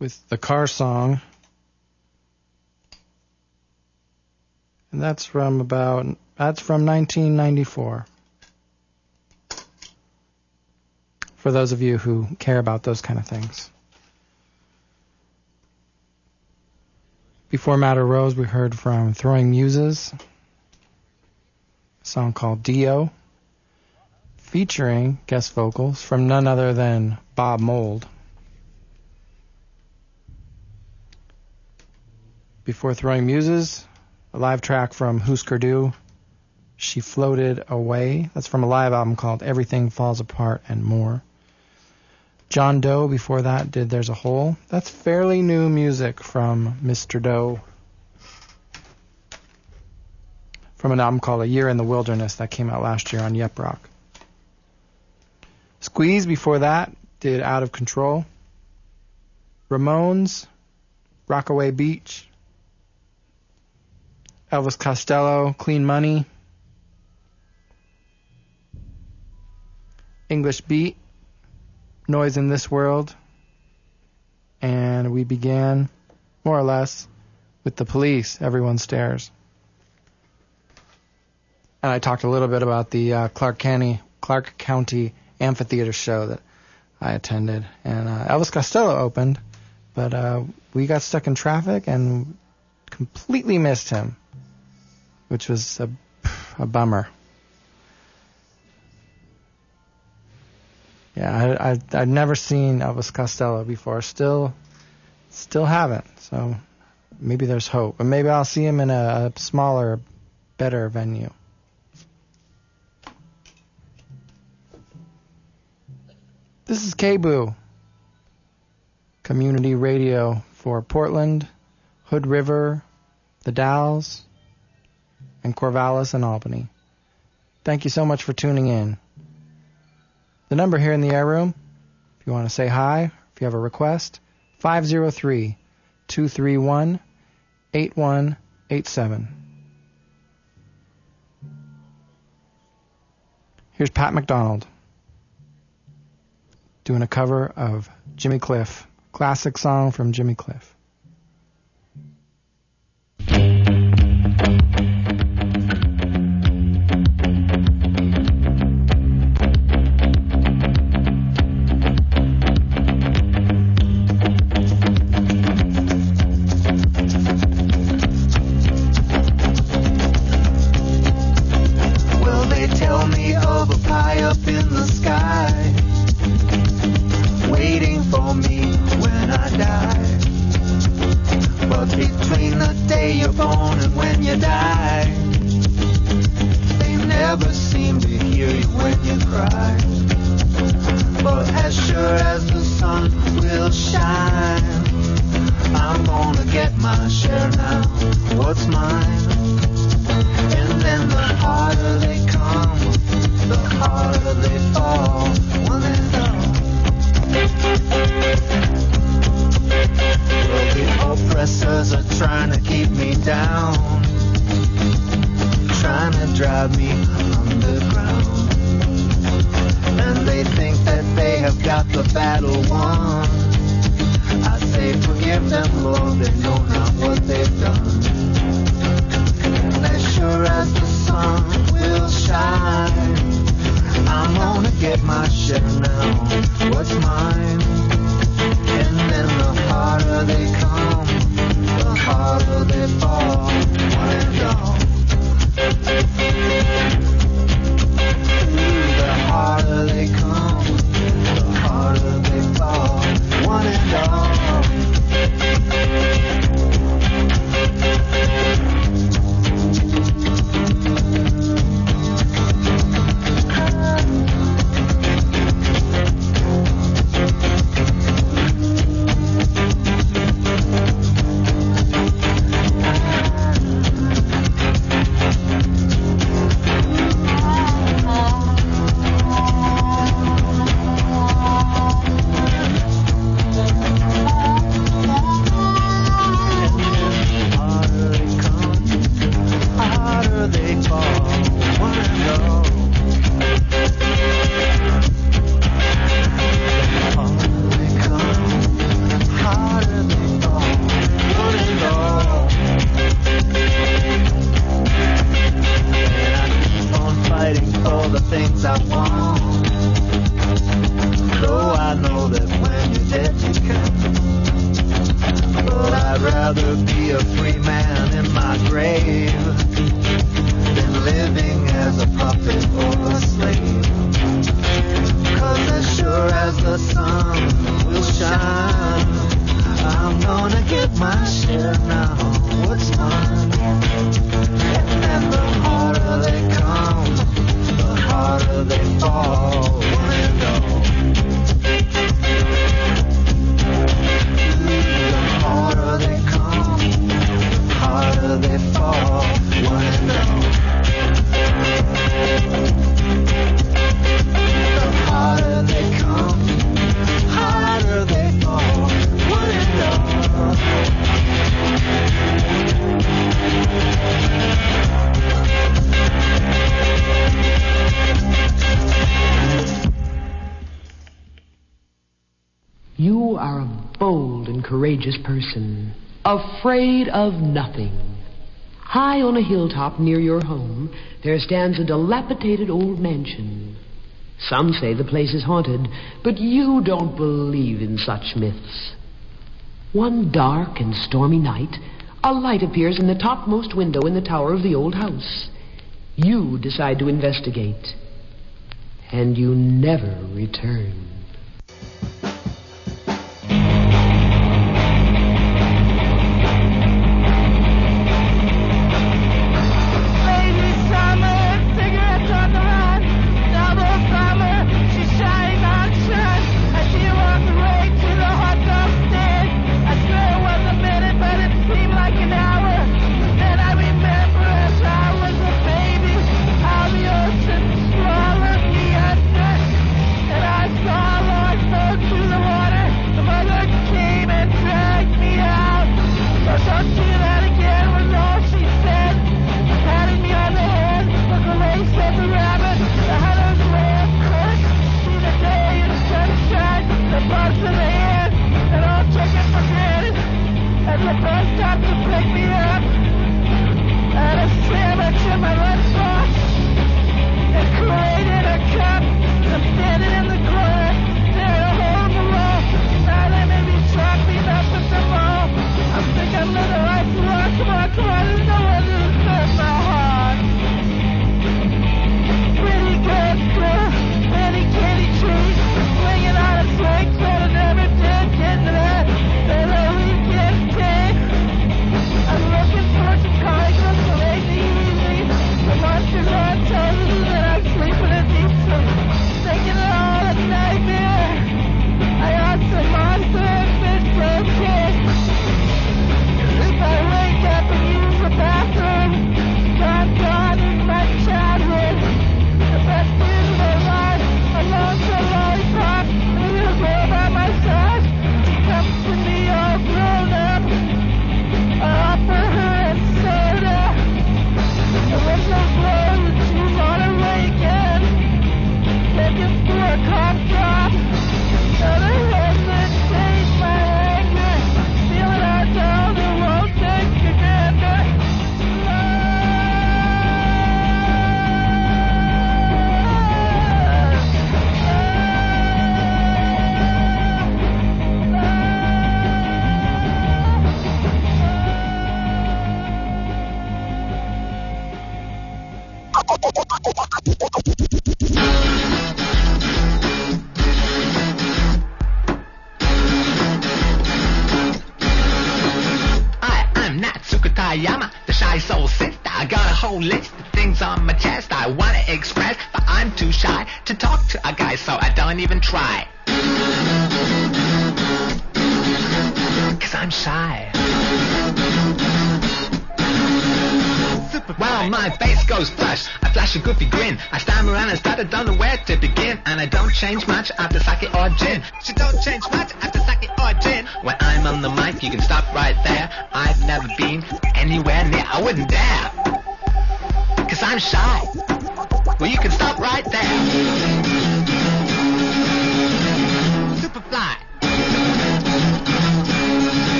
with the car song. And that's from about that's from 1994. For those of you who care about those kind of things. Before Madder Rose, we heard from Throwing Muses, a song called Dio, featuring guest vocals from none other than Bob Mould. Before Throwing Muses, a live track from Husker Du, She Floated Away. That's from a live album called Everything Falls Apart and More. John Doe before that did There's a Hole. That's fairly new music from Mr. Doe. From an album called A Year in the Wilderness that came out last year on Yep Rock. Squeeze before that did Out of Control. Ramones, Rockaway Beach. Elvis Costello, Clean Money. English Beat, Noise in This World. And we began, more or less, with the police, Everyone Stares. And I talked a little bit about the uh, Clark County, Clark County Amphitheater show that I attended. And uh, Elvis Costello opened, but uh, we got stuck in traffic and completely missed him, which was a, a bummer. Yeah, I, I I've never seen Elvis Costello before. Still, still haven't. So maybe there's hope, and maybe I'll see him in a, a smaller, better venue. This is KBOO, community radio for Portland, Hood River, the Dalles, and Corvallis and Albany. Thank you so much for tuning in. The number here in the air room, if you want to say hi, if you have a request, 503 231 8187. Here's Pat McDonald doing a cover of Jimmy Cliff, classic song from Jimmy Cliff. courageous person, afraid of nothing. High on a hilltop near your home, there stands a dilapidated old mansion. Some say the place is haunted, but you don't believe in such myths. One dark and stormy night, a light appears in the topmost window in the tower of the old house. You decide to investigate, and you never return.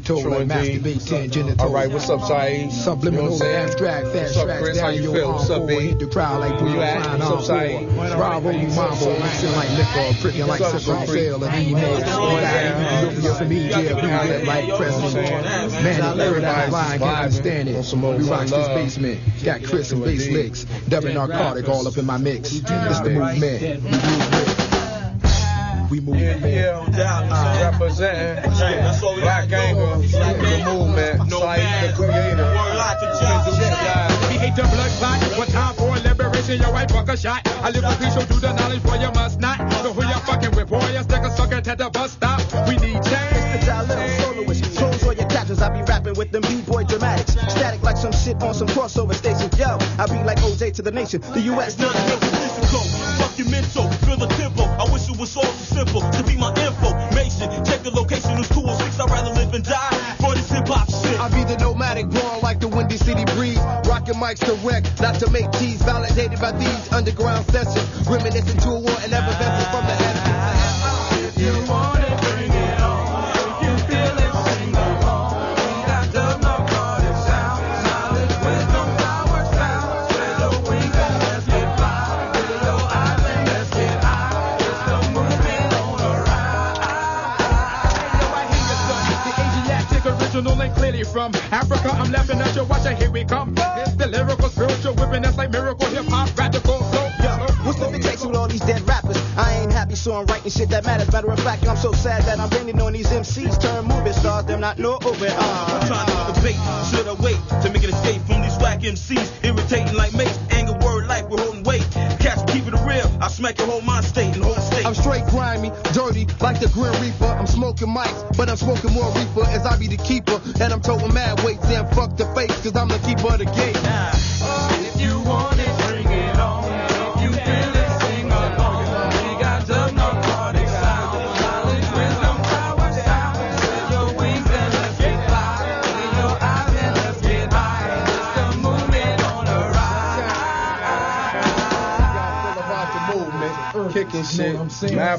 be told True like Master B, tangential. All right, what's up, Saeed? Subliminal, you know abstract, fast tracks. Chris? How you feel? What's up, B? Hit the crowd like Bruno Klein on four. Bravo, you mambo. Mixing like liquor, pricking like sickle, sale, and emails. Looking at some EJ, like president. Man, I learned that line, can't understand it. We rock this basement. Got Chris and bass licks. Dubbing narcotic all up in my mix. It's the movement we move. Yeah, yeah, uh, what Black Angle the creator. Word lot to judge. We hate the blood clot. What time for liberation? Your wife fuck a shot. I live a piece, show the knowledge, boy, you must not. So who you fucking with, boy? A sucker at the bus stop. We need change. It's the little soloist. Tunes on your tatters. I be rapping with them b-boy dramatics. Static like some shit on some crossover station. Yo, I be like OJ to the nation. The U.S. Fuck your mental.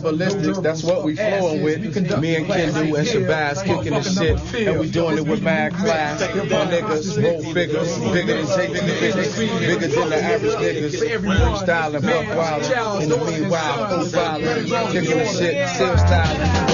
That's what we flowing with. Me and Kendall and Shabazz kicking the shit, and we doing it with mad class. My niggas, roll figures, bigger than taking the business, bigger than the average niggas. Styling, buck wild, in the meanwhile, food violent, kicking the shit, still styling.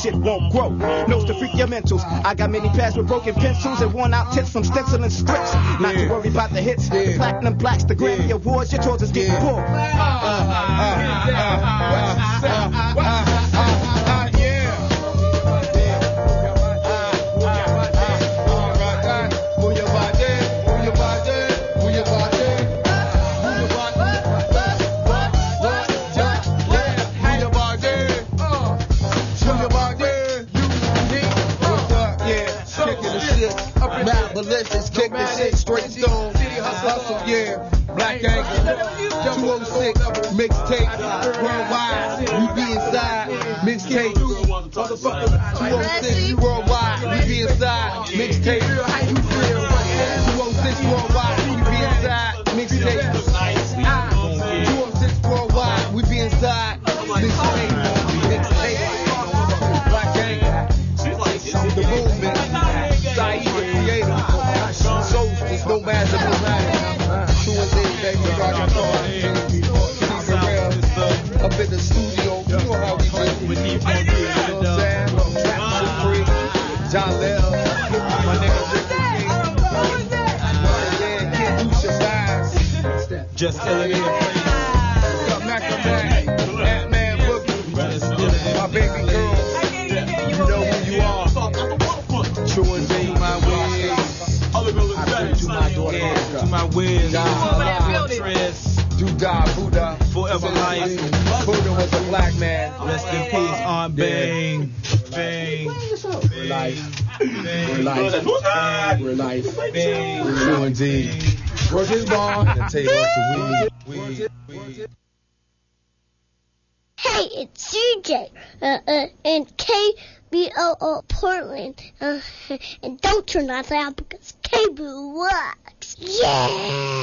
shit won't grow. Knows to freak your mentals. I got many pads with broken pencils and worn out tips from stenciling strips. Not yeah. to worry about the hits, yeah. the platinum blacks, the Grammy yeah. Awards. Your tours is getting yeah. poor. Uh, uh, uh, Yeah!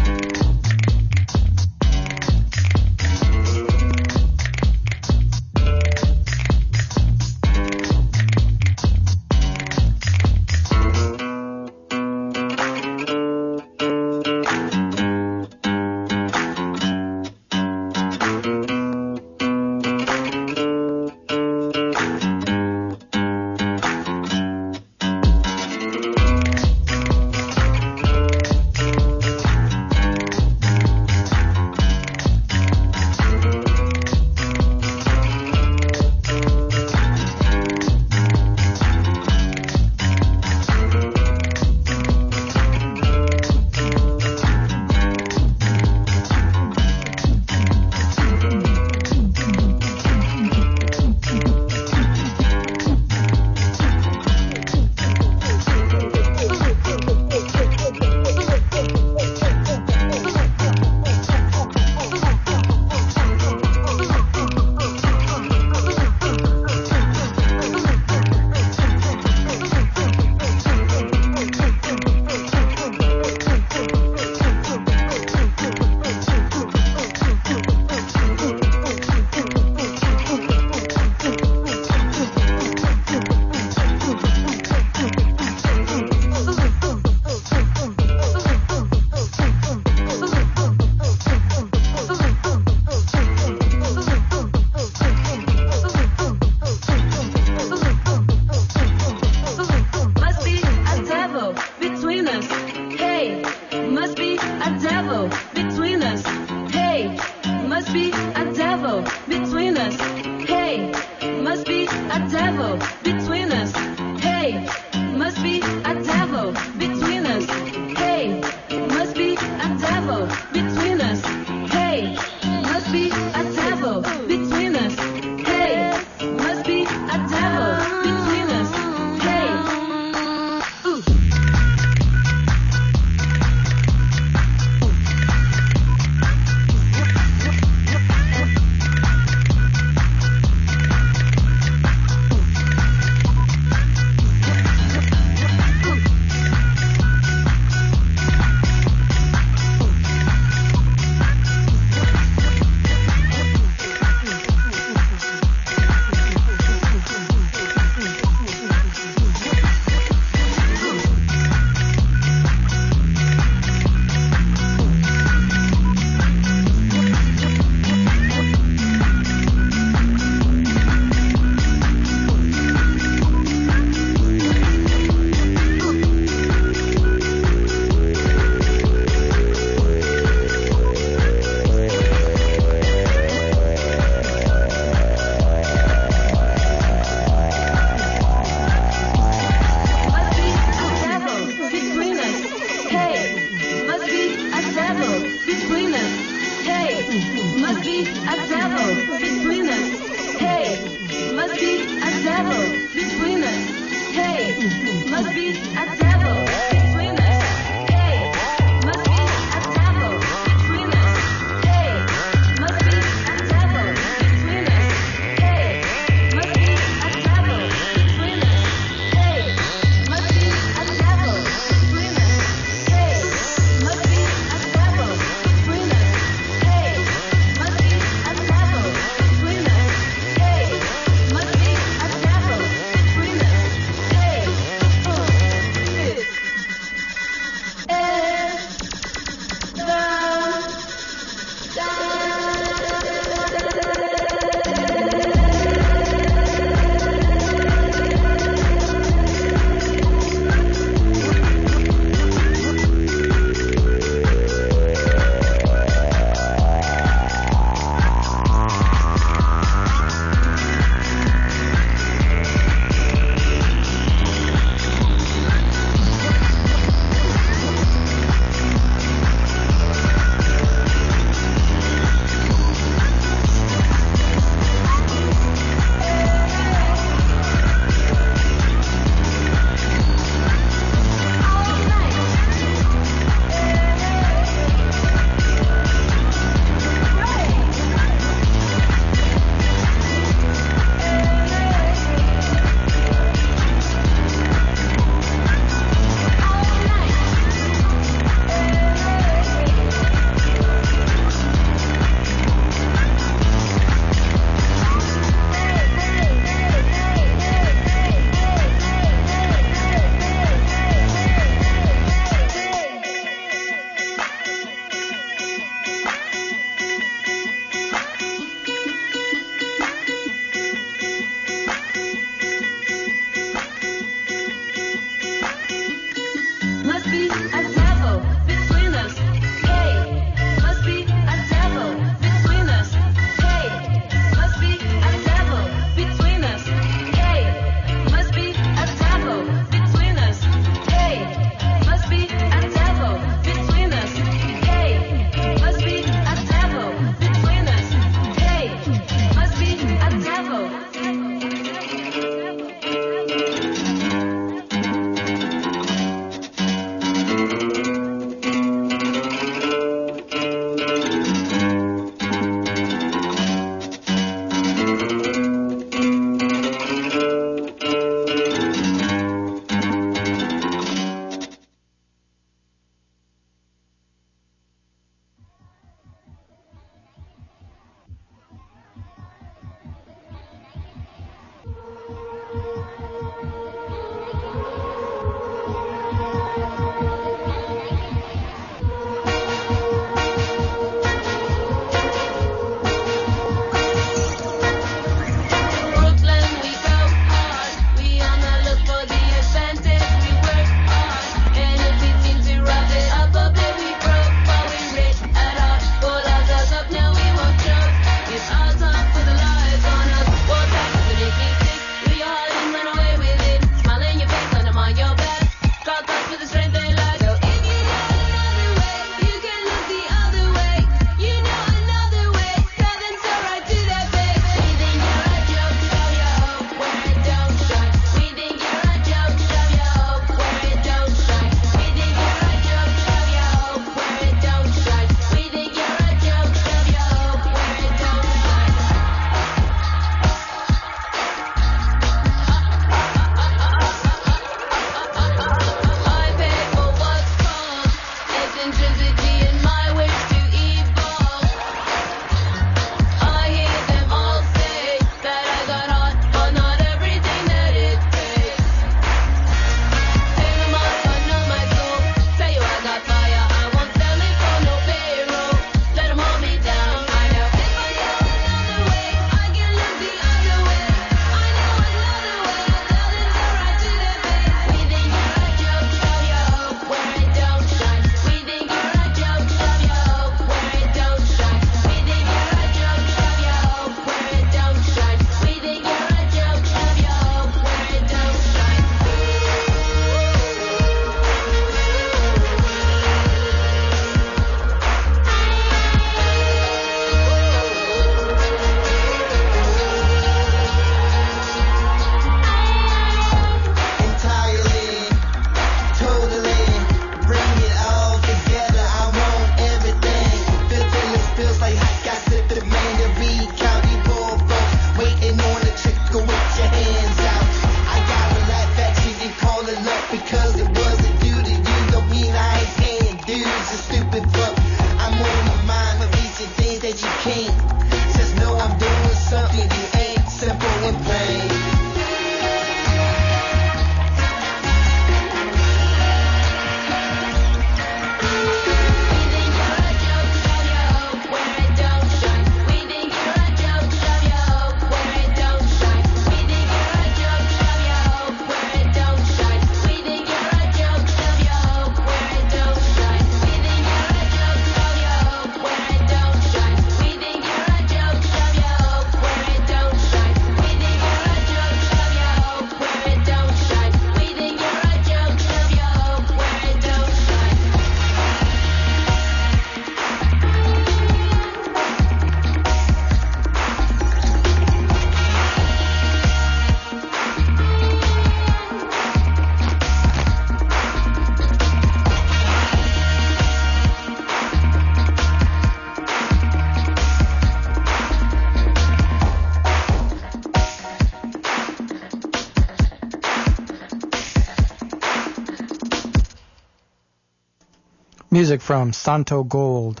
Music from Santogold.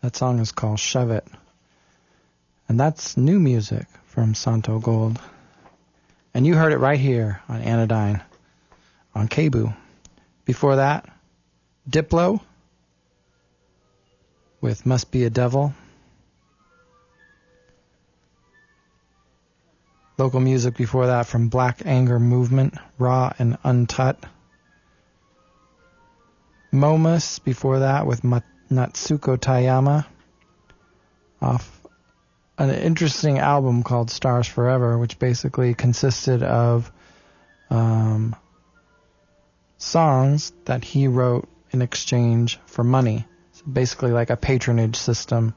That song is called Shove It. And that's new music from Santogold. And you heard it right here on Anodyne on KBOO. Before that, Diplo with Must Be a Devil. Local music before that from Black Anger Movement, Raw and Untut. Momus before that with Ma- Natsuko Tayama off an interesting album called Stars Forever, which basically consisted of um, songs that he wrote in exchange for money. So basically, like a patronage system.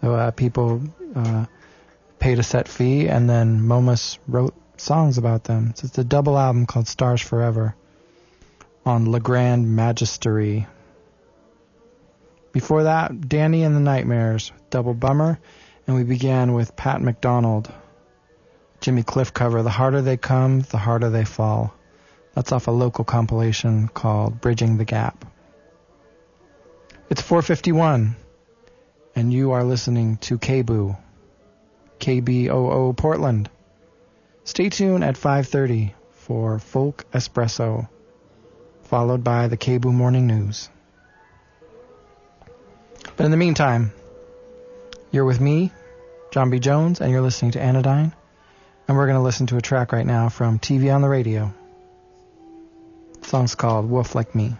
So uh, people uh, paid a set fee, and then Momus wrote songs about them. So it's a double album called Stars Forever on Le Grand Magistery. Before that, Danny and the Nightmares, Double Bummer, and we began with Pat McDonald, Jimmy Cliff cover, The Harder They Come, The Harder They Fall. That's off a local compilation called Bridging the Gap. It's 451, and you are listening to KBOO, KBOO Portland. Stay tuned at 5.30 for Folk Espresso followed by the Cable Morning News. But in the meantime, you're with me, John B. Jones, and you're listening to Anodyne. And we're going to listen to a track right now from TV on the Radio. The song's called Wolf Like Me.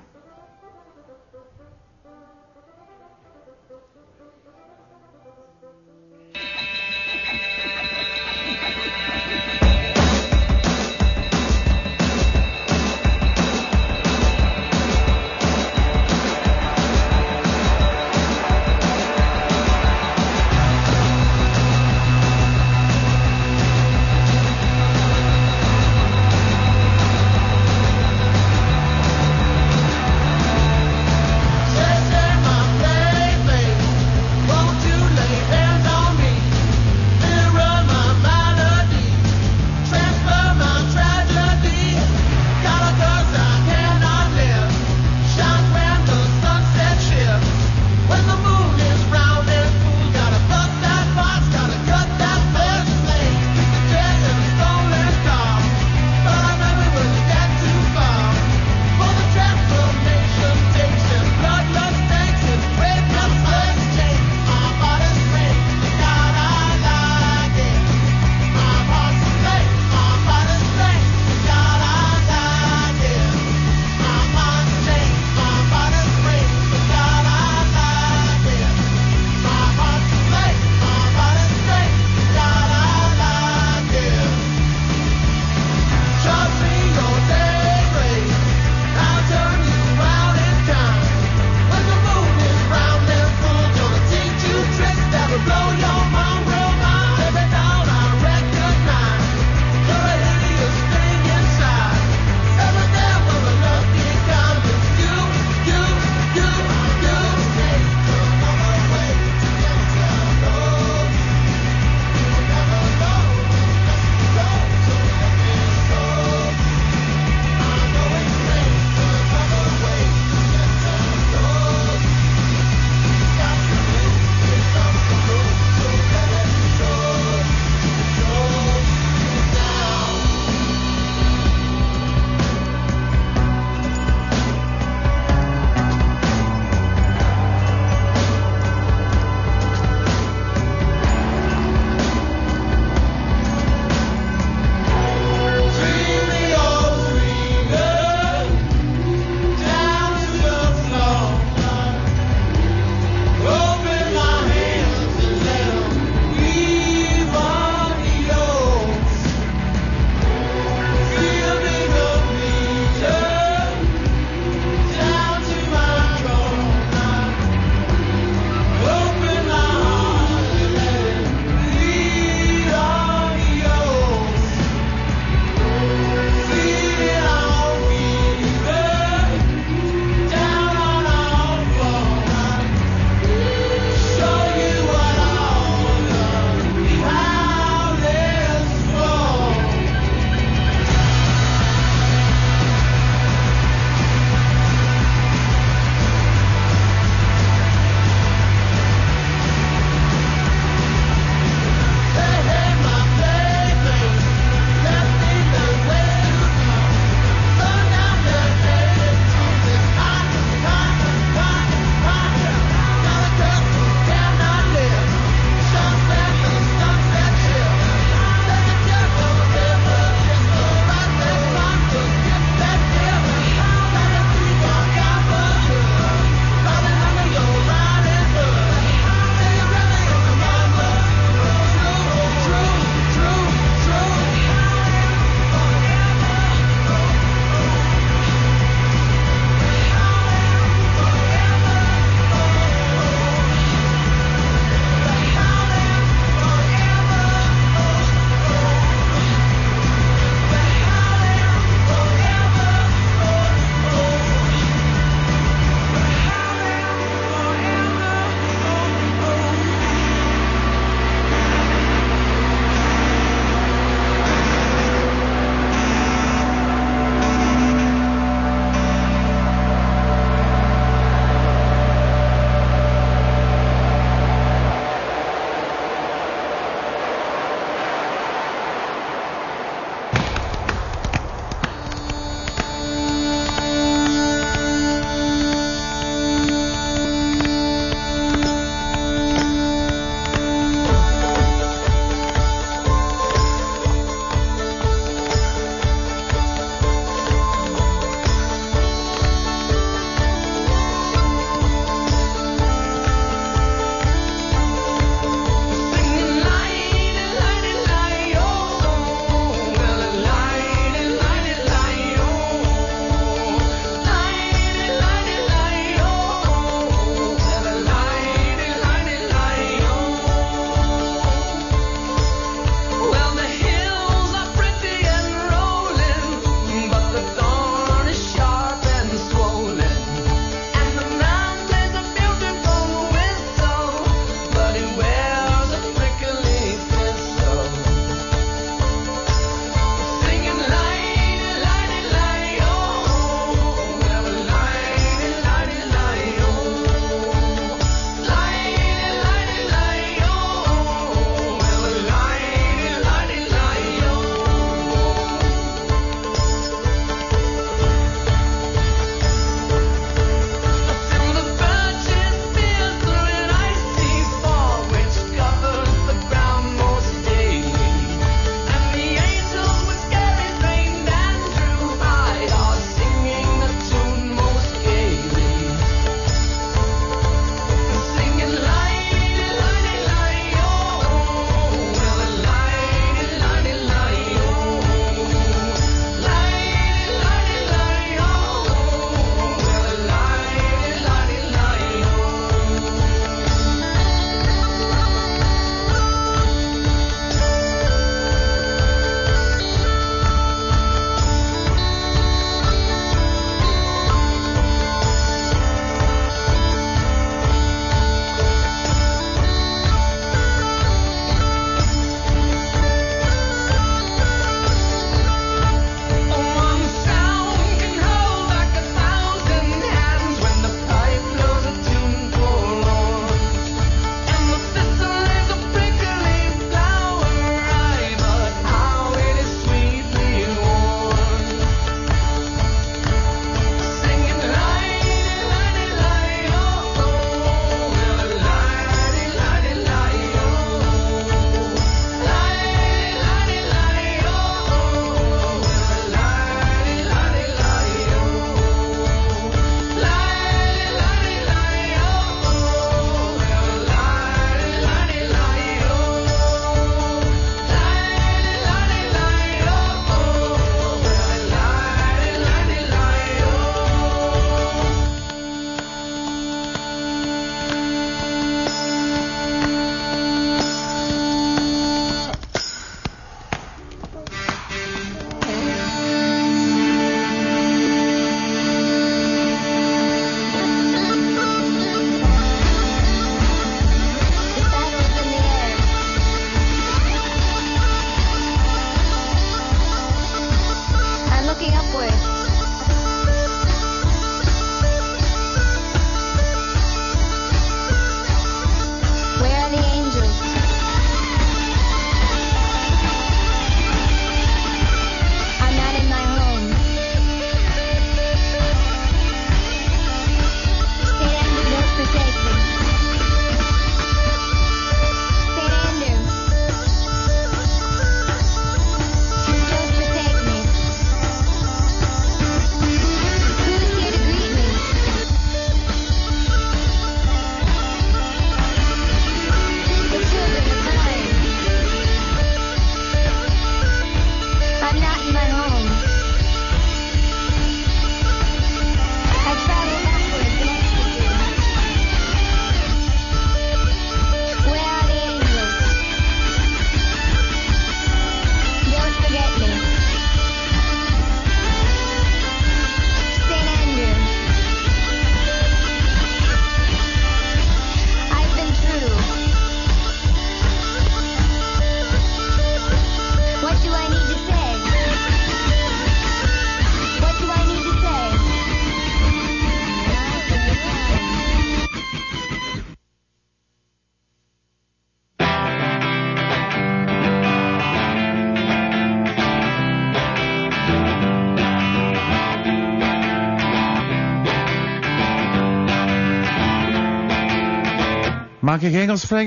Mag ik Engels? Here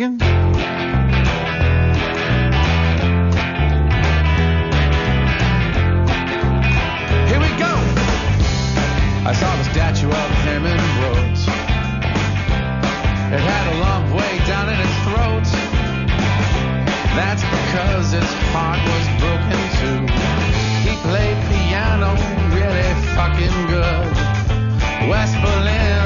we go! I saw the statue of Hammond Rhodes. It had a lump way down in its throat. That's because its heart was broken too. He played piano really fucking good. West Berlin.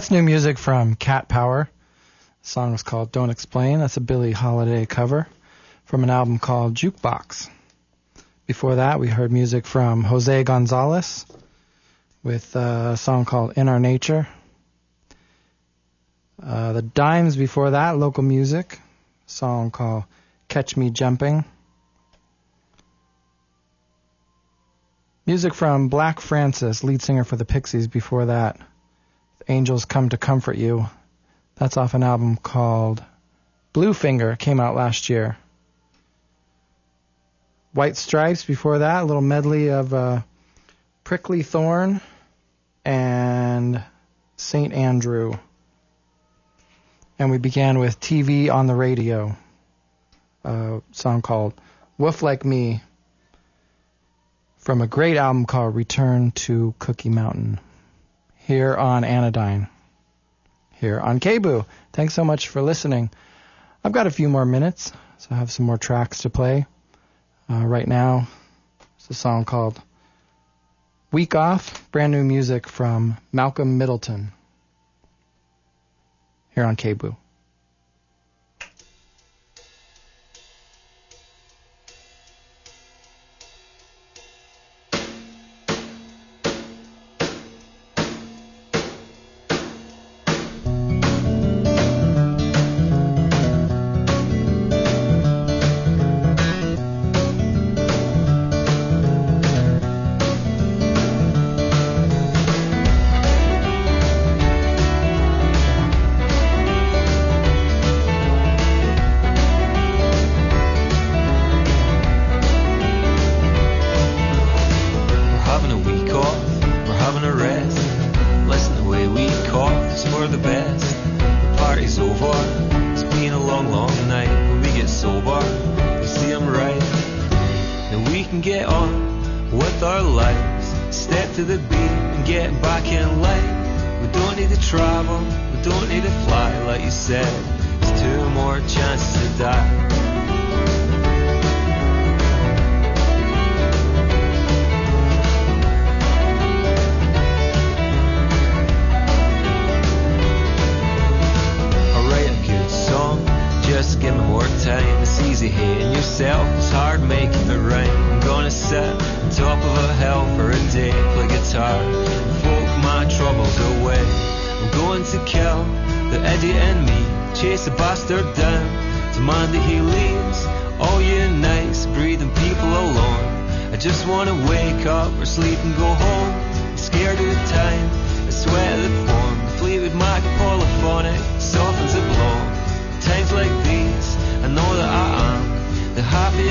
That's new music from Cat Power. The song is called Don't Explain. That's a Billie Holiday cover from an album called Jukebox. Before that, we heard music from Jose Gonzalez with a song called In Our Nature. Uh, the Dimes before that, local music, song called Catch Me Jumping. Music from Black Francis, lead singer for the Pixies before that. Angels Come to Comfort You. That's off an album called Bluefinger, came out last year. White Stripes before that, a little medley of uh, Prickly Thorn and St. Andrew. And we began with TV on the Radio, a song called Wolf Like Me from a great album called Return to Cookie Mountain here on Anodyne, here on KBOO. Thanks so much for listening. I've got a few more minutes, so I have some more tracks to play. Uh, right now, it's a song called Week Off, brand new music from Malcolm Middleton, here on KBOO.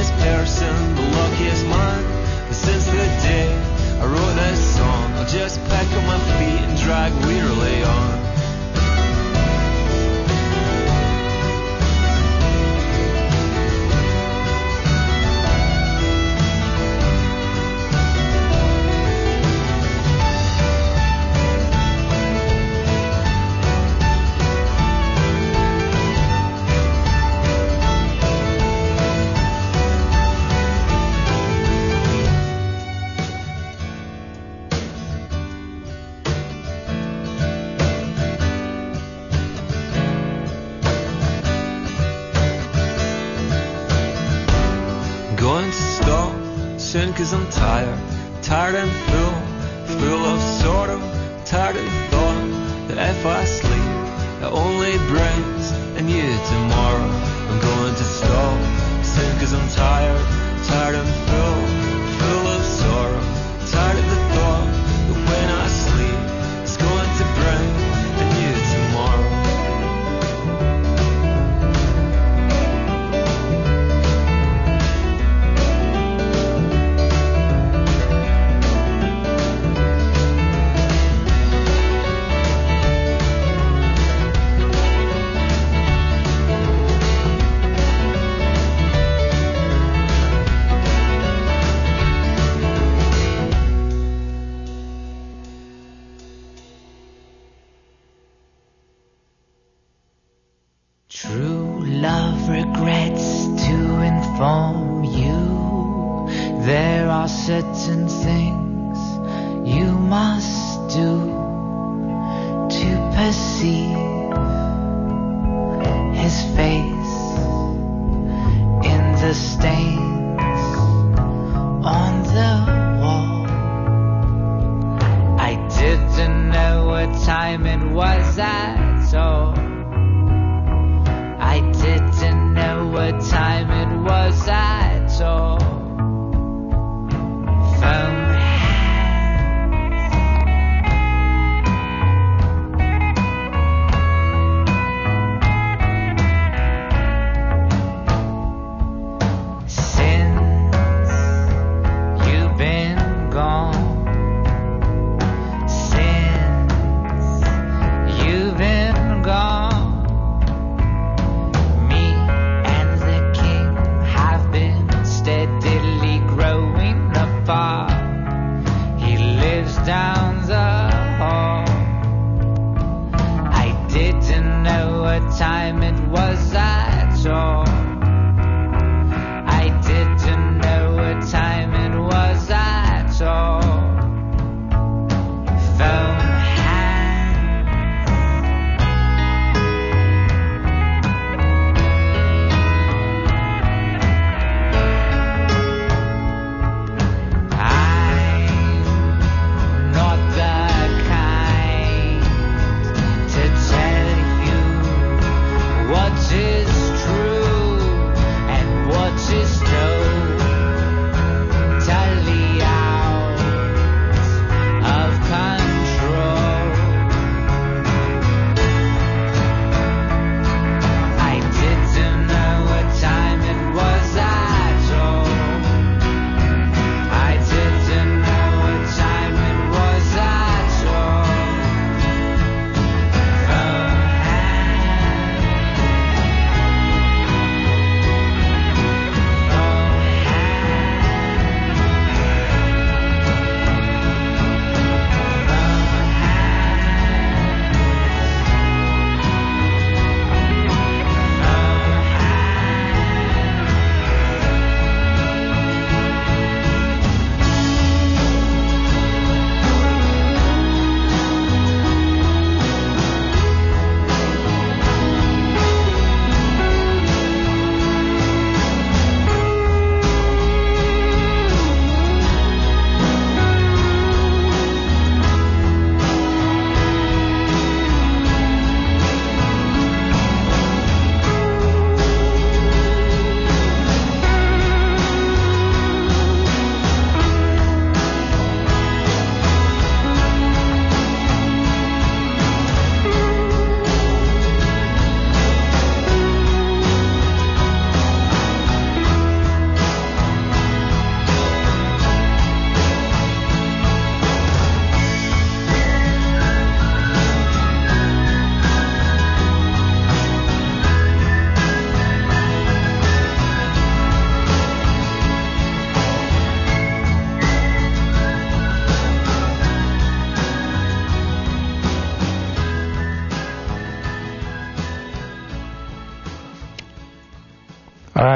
The person, the luckiest man. Since the day I wrote this song, I'll just pick up my feet and drag wearily on.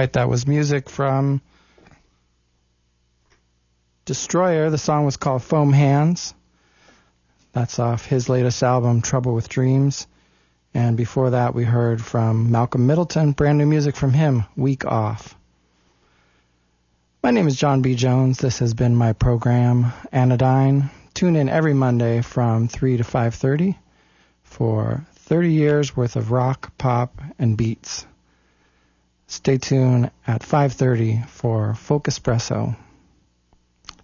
Right, that was music from Destroyer. The song was called Foam Hands. That's off his latest album, Trouble with Dreams. And before that, we heard from Malcolm Middleton, brand new music from him, Week Off. My name is John B. Jones. This has been my program, Anodyne. Tune in every Monday from 3 to 5.30 for 30 years worth of rock, pop, and beats. Stay tuned at 5:30 for Folk Espresso.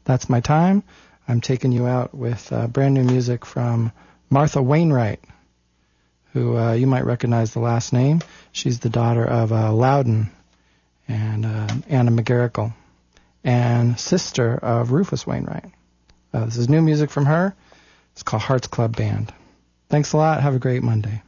That's my time. I'm taking you out with uh, brand new music from Martha Wainwright, who uh, you might recognize the last name. She's the daughter of uh, Loudon and uh, Anna McGarrigle, and sister of Rufus Wainwright. Uh, this is new music from her. It's called Hearts Club Band. Thanks a lot. Have a great Monday.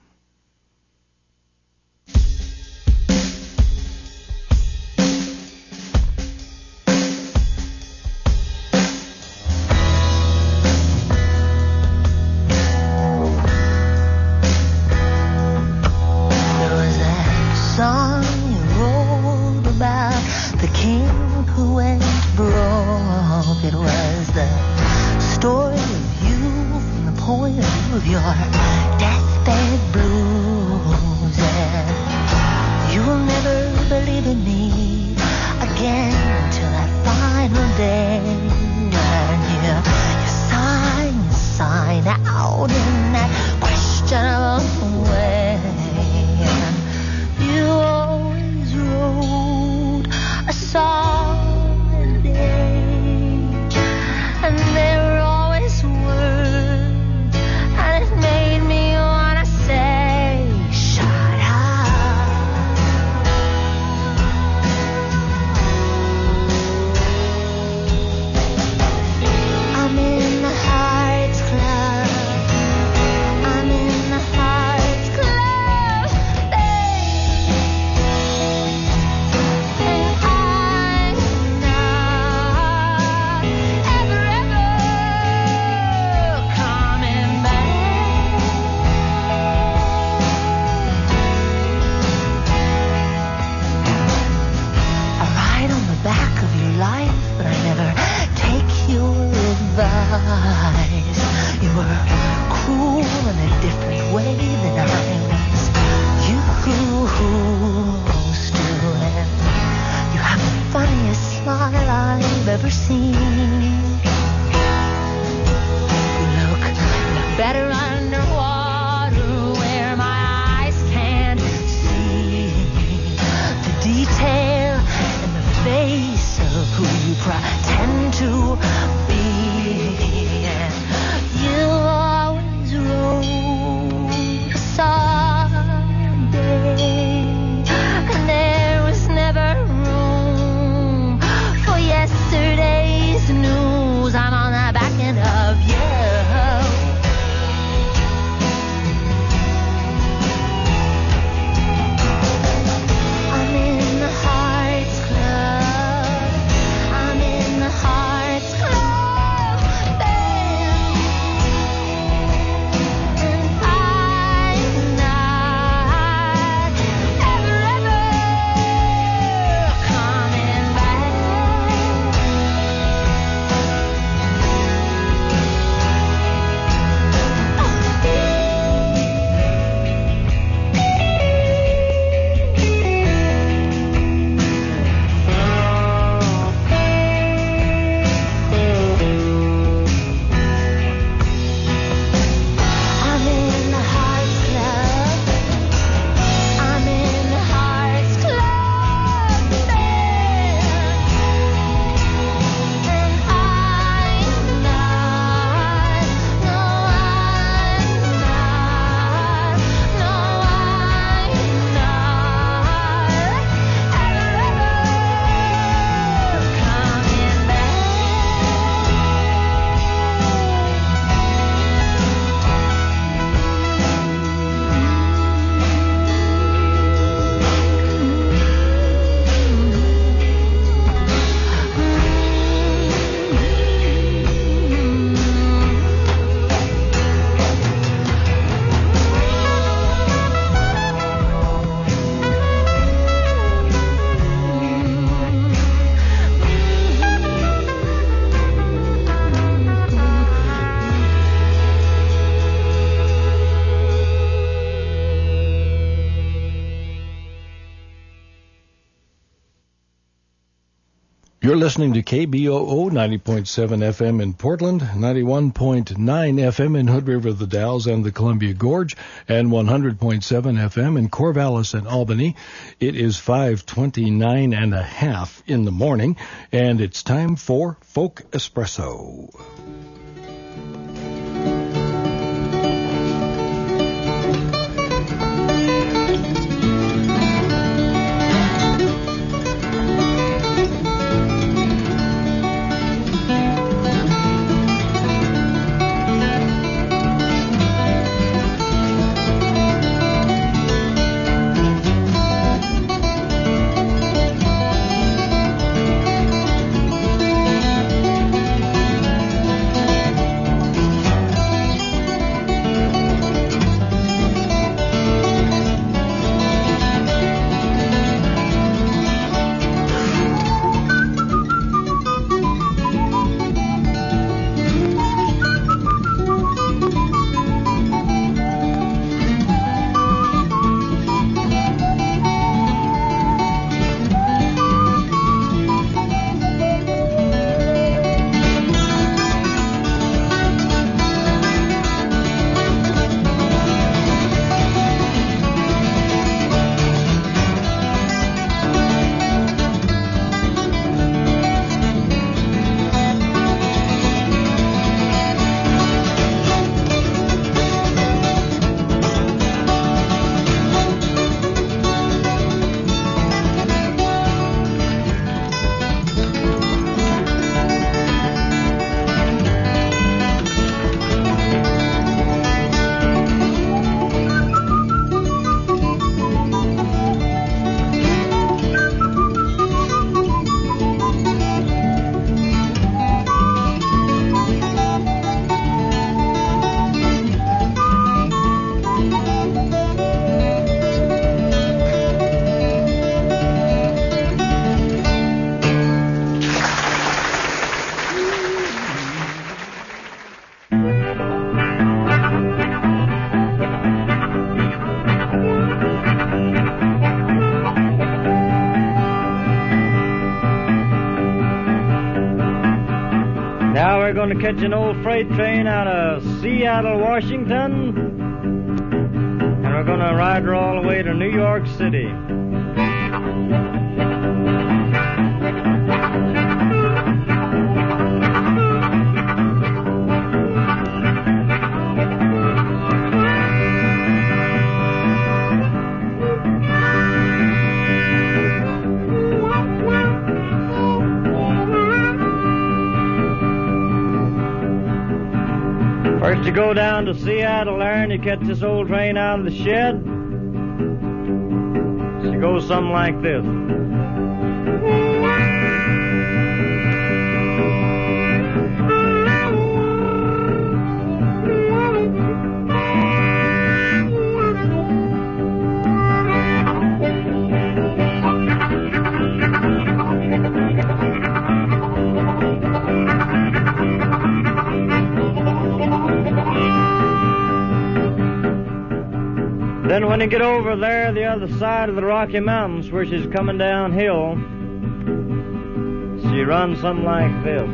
listening to KBOO 90.7 FM in Portland, 91.9 FM in Hood River, the Dalles, and the Columbia Gorge, and 100.7 FM in Corvallis and Albany. It is 529 and a half in the morning, and it's time for Folk Espresso. Catch an old freight train out of Seattle, Washington. And we're going to ride her all the way to New York City. You go down to Seattle and you catch this old train out of the shed. She goes something like this. You get over there, the other side of the Rocky Mountains, where she's coming downhill, she runs something like this.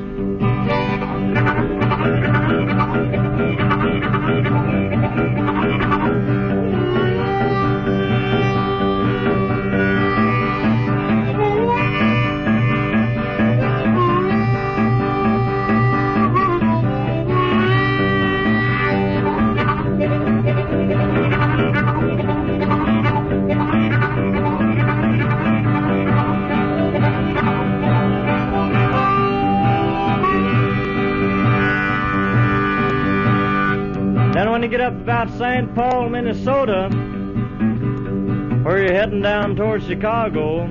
St. Paul, Minnesota, where you're heading down towards Chicago,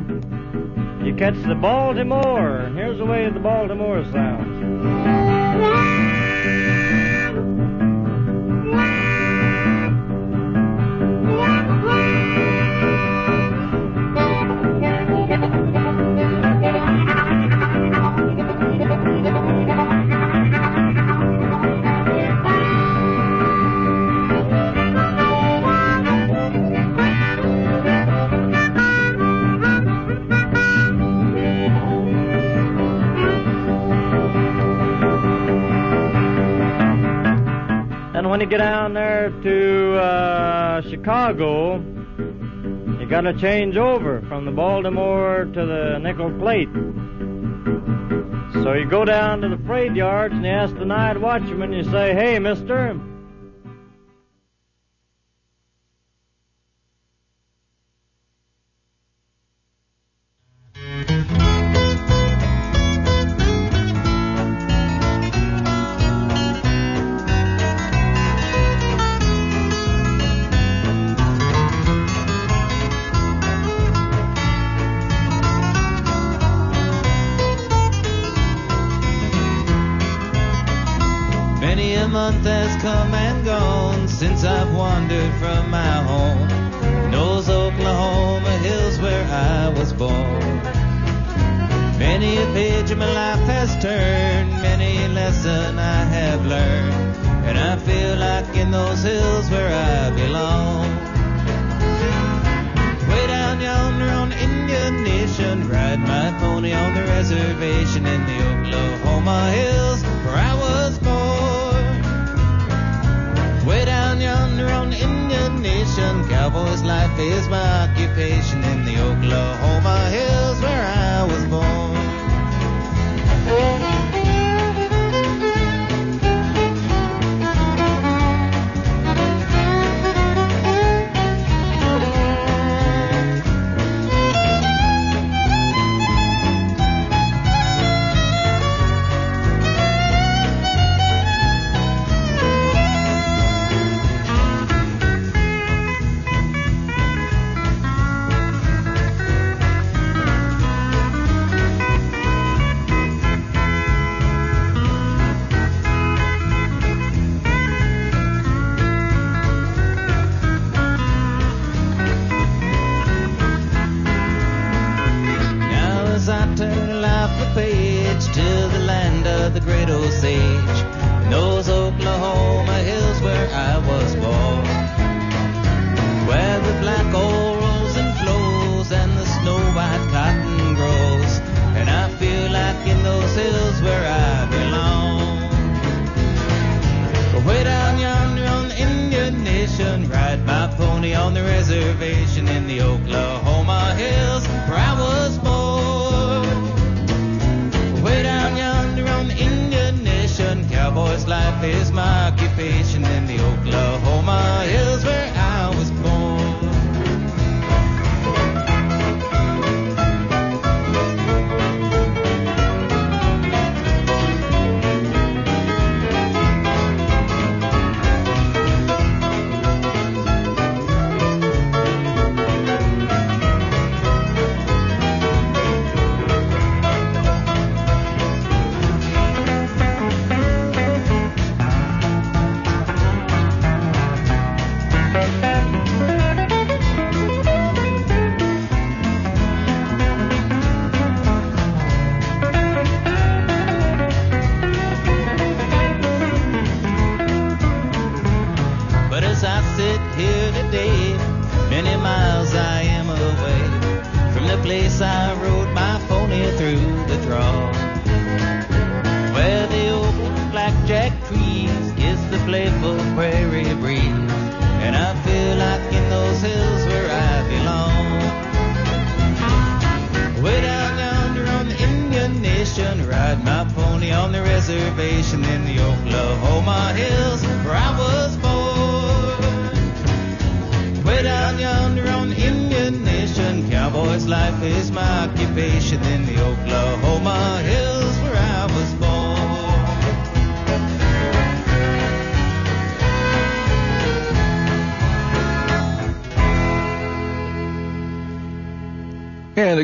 you catch the Baltimore. Here's the way the Baltimore sounds. There to uh, Chicago, you got to change over from the Baltimore to the nickel plate. So you go down to the freight yards and you ask the night watchman, and you say, hey, mister,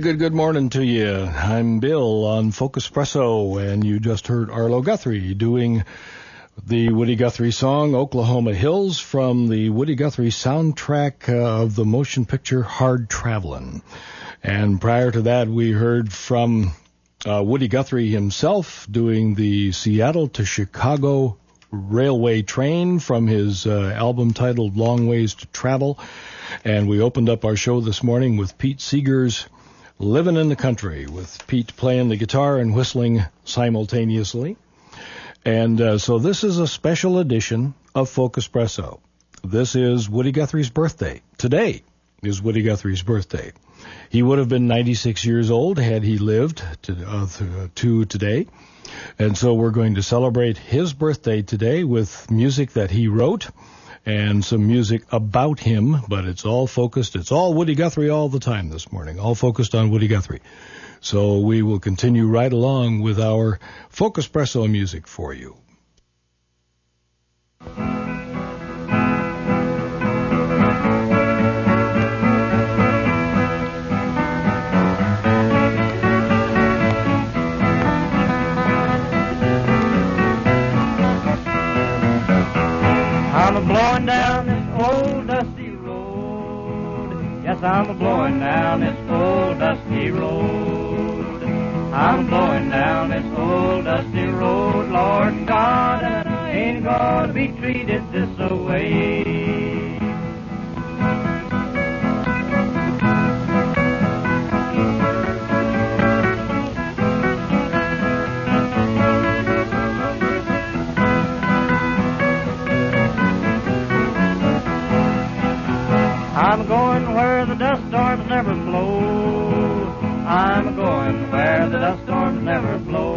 good good morning to you. I'm Bill on Folk Espresso, and you just heard Arlo Guthrie doing the Woody Guthrie song Oklahoma Hills from the Woody Guthrie soundtrack uh, of the motion picture Hard Travelin'. And prior to that, we heard from uh, Woody Guthrie himself doing the Seattle to Chicago railway train from his uh, album titled Long Ways to Travel. And we opened up our show this morning with Pete Seeger's Living in the Country, with Pete playing the guitar and whistling simultaneously. And uh, so this is a special edition of Folk Espresso. This is Woody Guthrie's birthday. Today is Woody Guthrie's birthday. He would have been 96 years old had he lived to, uh, to today. And so we're going to celebrate his birthday today with music that he wrote and some music about him, but it's all focused, it's all Woody Guthrie all the time this morning, all focused on Woody Guthrie. So we will continue right along with our Folk Espresso music for you. I'm a blowing down this old dusty road. I'm blowing down this old dusty road, Lord God, and I ain't gonna be treated this way. I'm going dust storms never blow. I'm going where the dust storms never blow.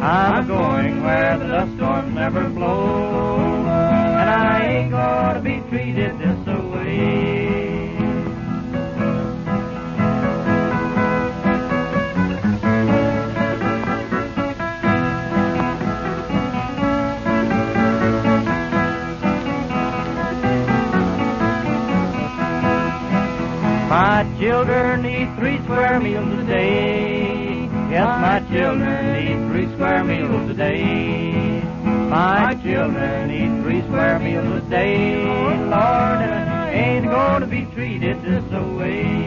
I'm going where the dust storms never blow. And I ain't gonna be treated this way. My children eat three square meals a day. Yes, my children eat three square meals a day. My children eat three square meals a day. Lord, I ain't gonna be treated this way.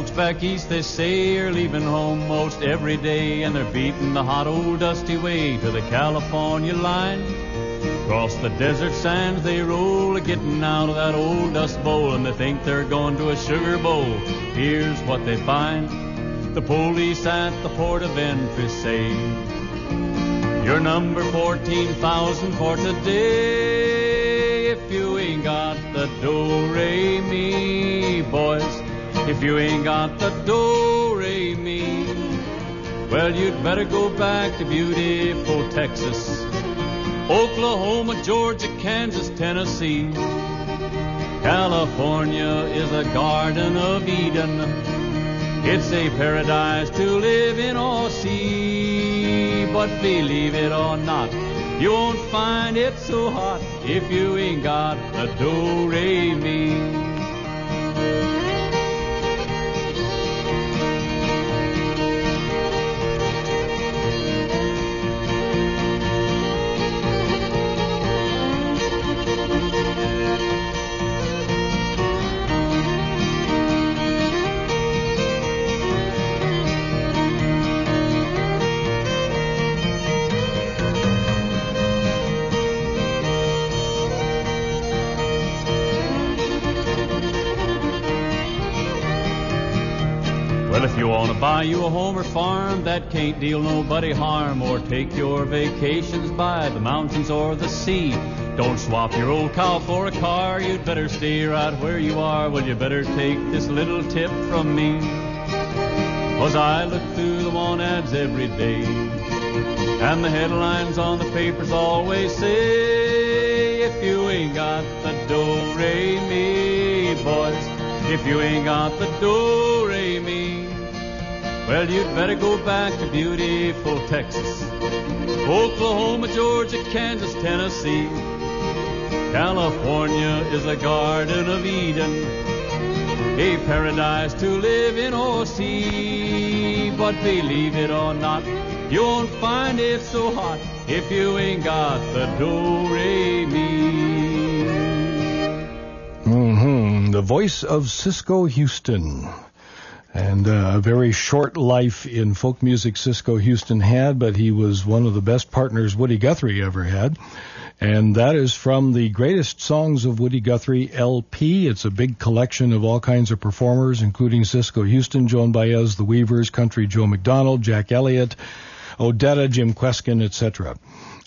Folks back east, they say, are leaving home most every day, and they're beating the hot old dusty way to the California line. Across the desert sands they roll, getting out of that old dust bowl, and they think they're going to a sugar bowl. Here's what they find the police at the port of entry say, You're number 14,000 for today. If you ain't got the do re me boys. If you ain't got the do re mi, well, you'd better go back to beautiful Texas, Oklahoma, Georgia, Kansas, Tennessee. California is a garden of Eden. It's a paradise to live in or see. But believe it or not, you won't find it so hot if you ain't got the do re mi. Buy you a home or farm that can't deal nobody harm, or take your vacations by the mountains or the sea, don't swap your old cow for a car. You'd better stay right where you are. Well, you better take this little tip from me. Cause I look through the want ads every day, and the headlines on the papers always say, if you ain't got the do re mi, boys, if you ain't got the do re mi. Well, you'd better go back to beautiful Texas, Oklahoma, Georgia, Kansas, Tennessee. California is a garden of Eden, a paradise to live in or see. But believe it or not, you won't find it so hot if you ain't got the do re mi. Mm-hmm. The voice of Cisco Houston. And uh, a very short life in folk music Cisco Houston had, but he was one of the best partners Woody Guthrie ever had. And that is from the Greatest Songs of Woody Guthrie LP. It's a big collection of all kinds of performers, including Cisco Houston, Joan Baez, The Weavers, Country Joe McDonald, Jack Elliott, Odetta, Jim Kweskin, etc.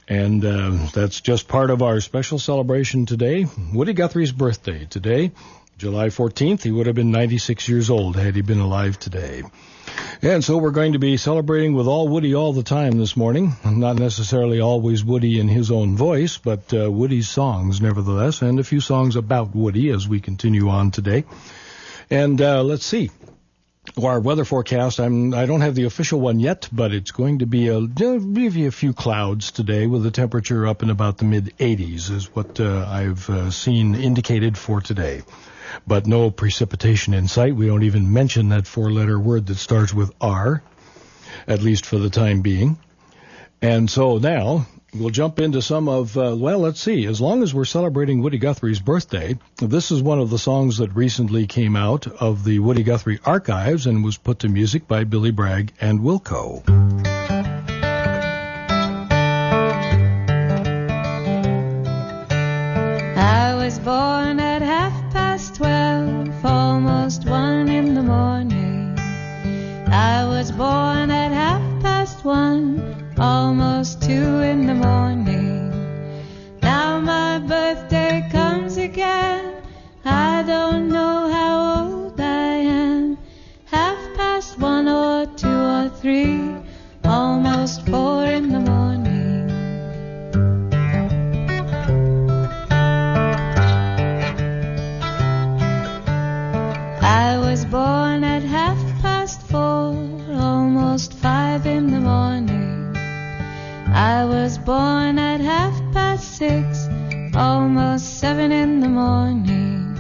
And uh, that's just part of our special celebration today. Woody Guthrie's birthday today. July 14th, he would have been 96 years old had he been alive today. And so we're going to be celebrating with all Woody all the time this morning. Not necessarily always Woody in his own voice, but uh, Woody's songs nevertheless, and a few songs about Woody as we continue on today. And uh, let's see. Our weather forecast, I'm, I don't have the official one yet, but it's going to be a, maybe a few clouds today with the temperature up in about the mid 80s is what uh, I've uh, seen indicated for today but no precipitation in sight. We don't even mention that four letter word that starts with R, at least for the time being. And so now we'll jump into some of, uh, well, let's see. As long as we're celebrating Woody Guthrie's birthday, this is one of the songs that recently came out of the Woody Guthrie archives and was put to music by Billy Bragg and Wilco. I was born was born at half past one, almost two in the morning. Now my birthday born at half past six, almost seven in the morning.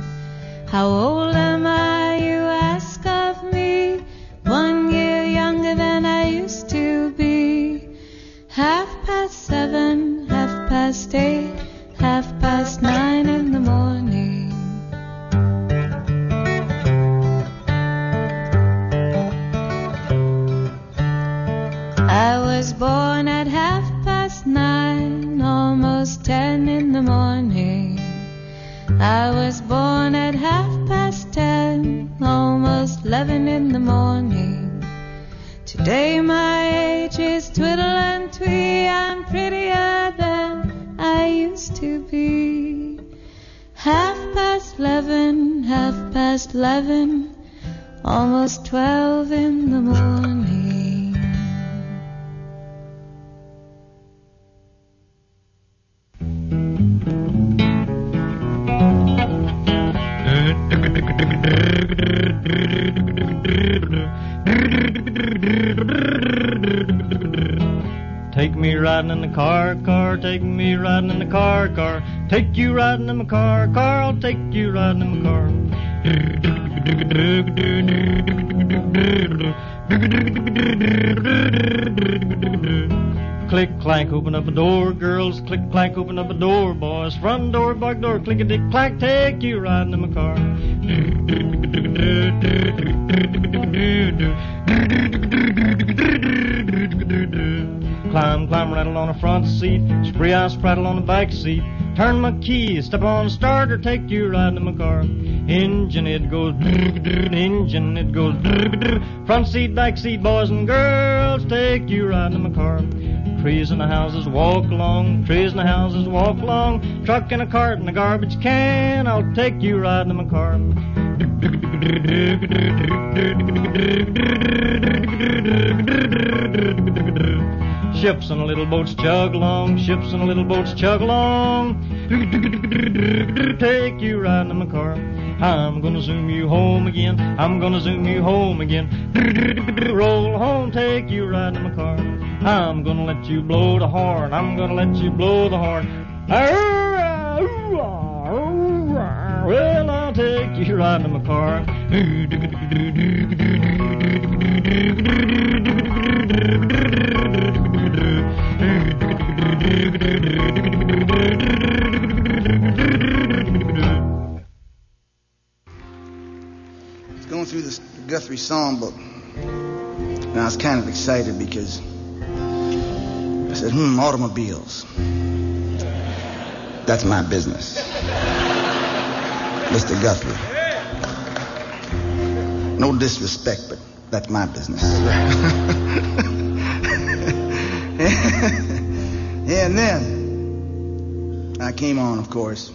How old am I, you ask of me? One year younger than I used to be. Half past seven, half past eight, half past nine in the morning. I was born at almost ten in the morning. I was born at half past ten, almost eleven in the morning. Today my age is twiddle and twee, I'm prettier than I used to be. Half past eleven, half past eleven, almost twelve in the morning. Take me riding in the car, car. Take me riding in the car, car. Take you riding in my car, car. I'll take you riding in my car. Click clank, open up a door, girls. Click clank, open up a door, boys. Front door, back door, click a dick clack, take you riding in my car. Climb, climb, rattle on the front seat. Spree, I spraddle on the back seat. Turn my key, step on the starter, take you riding in my car. Engine, it goes, engine, it goes, front seat, back seat, boys and girls, take you riding in my car. Trees in the houses walk along, trees in the houses walk along. Truck and a cart and a garbage can, I'll take you riding in my car. Ships and little boats chug along, ships and little boats chug along. Take you riding in my car. I'm gonna zoom you home again. I'm gonna zoom you home again. Roll home, take you riding in my car. I'm gonna let you blow the horn. I'm gonna let you blow the horn. Well, I'll take you riding in my car. I was going through this Guthrie songbook, and I was kind of excited because I said, hmm, automobiles. That's my business. Mr. Guthrie. No disrespect, but that's my business. and then I came on, of course.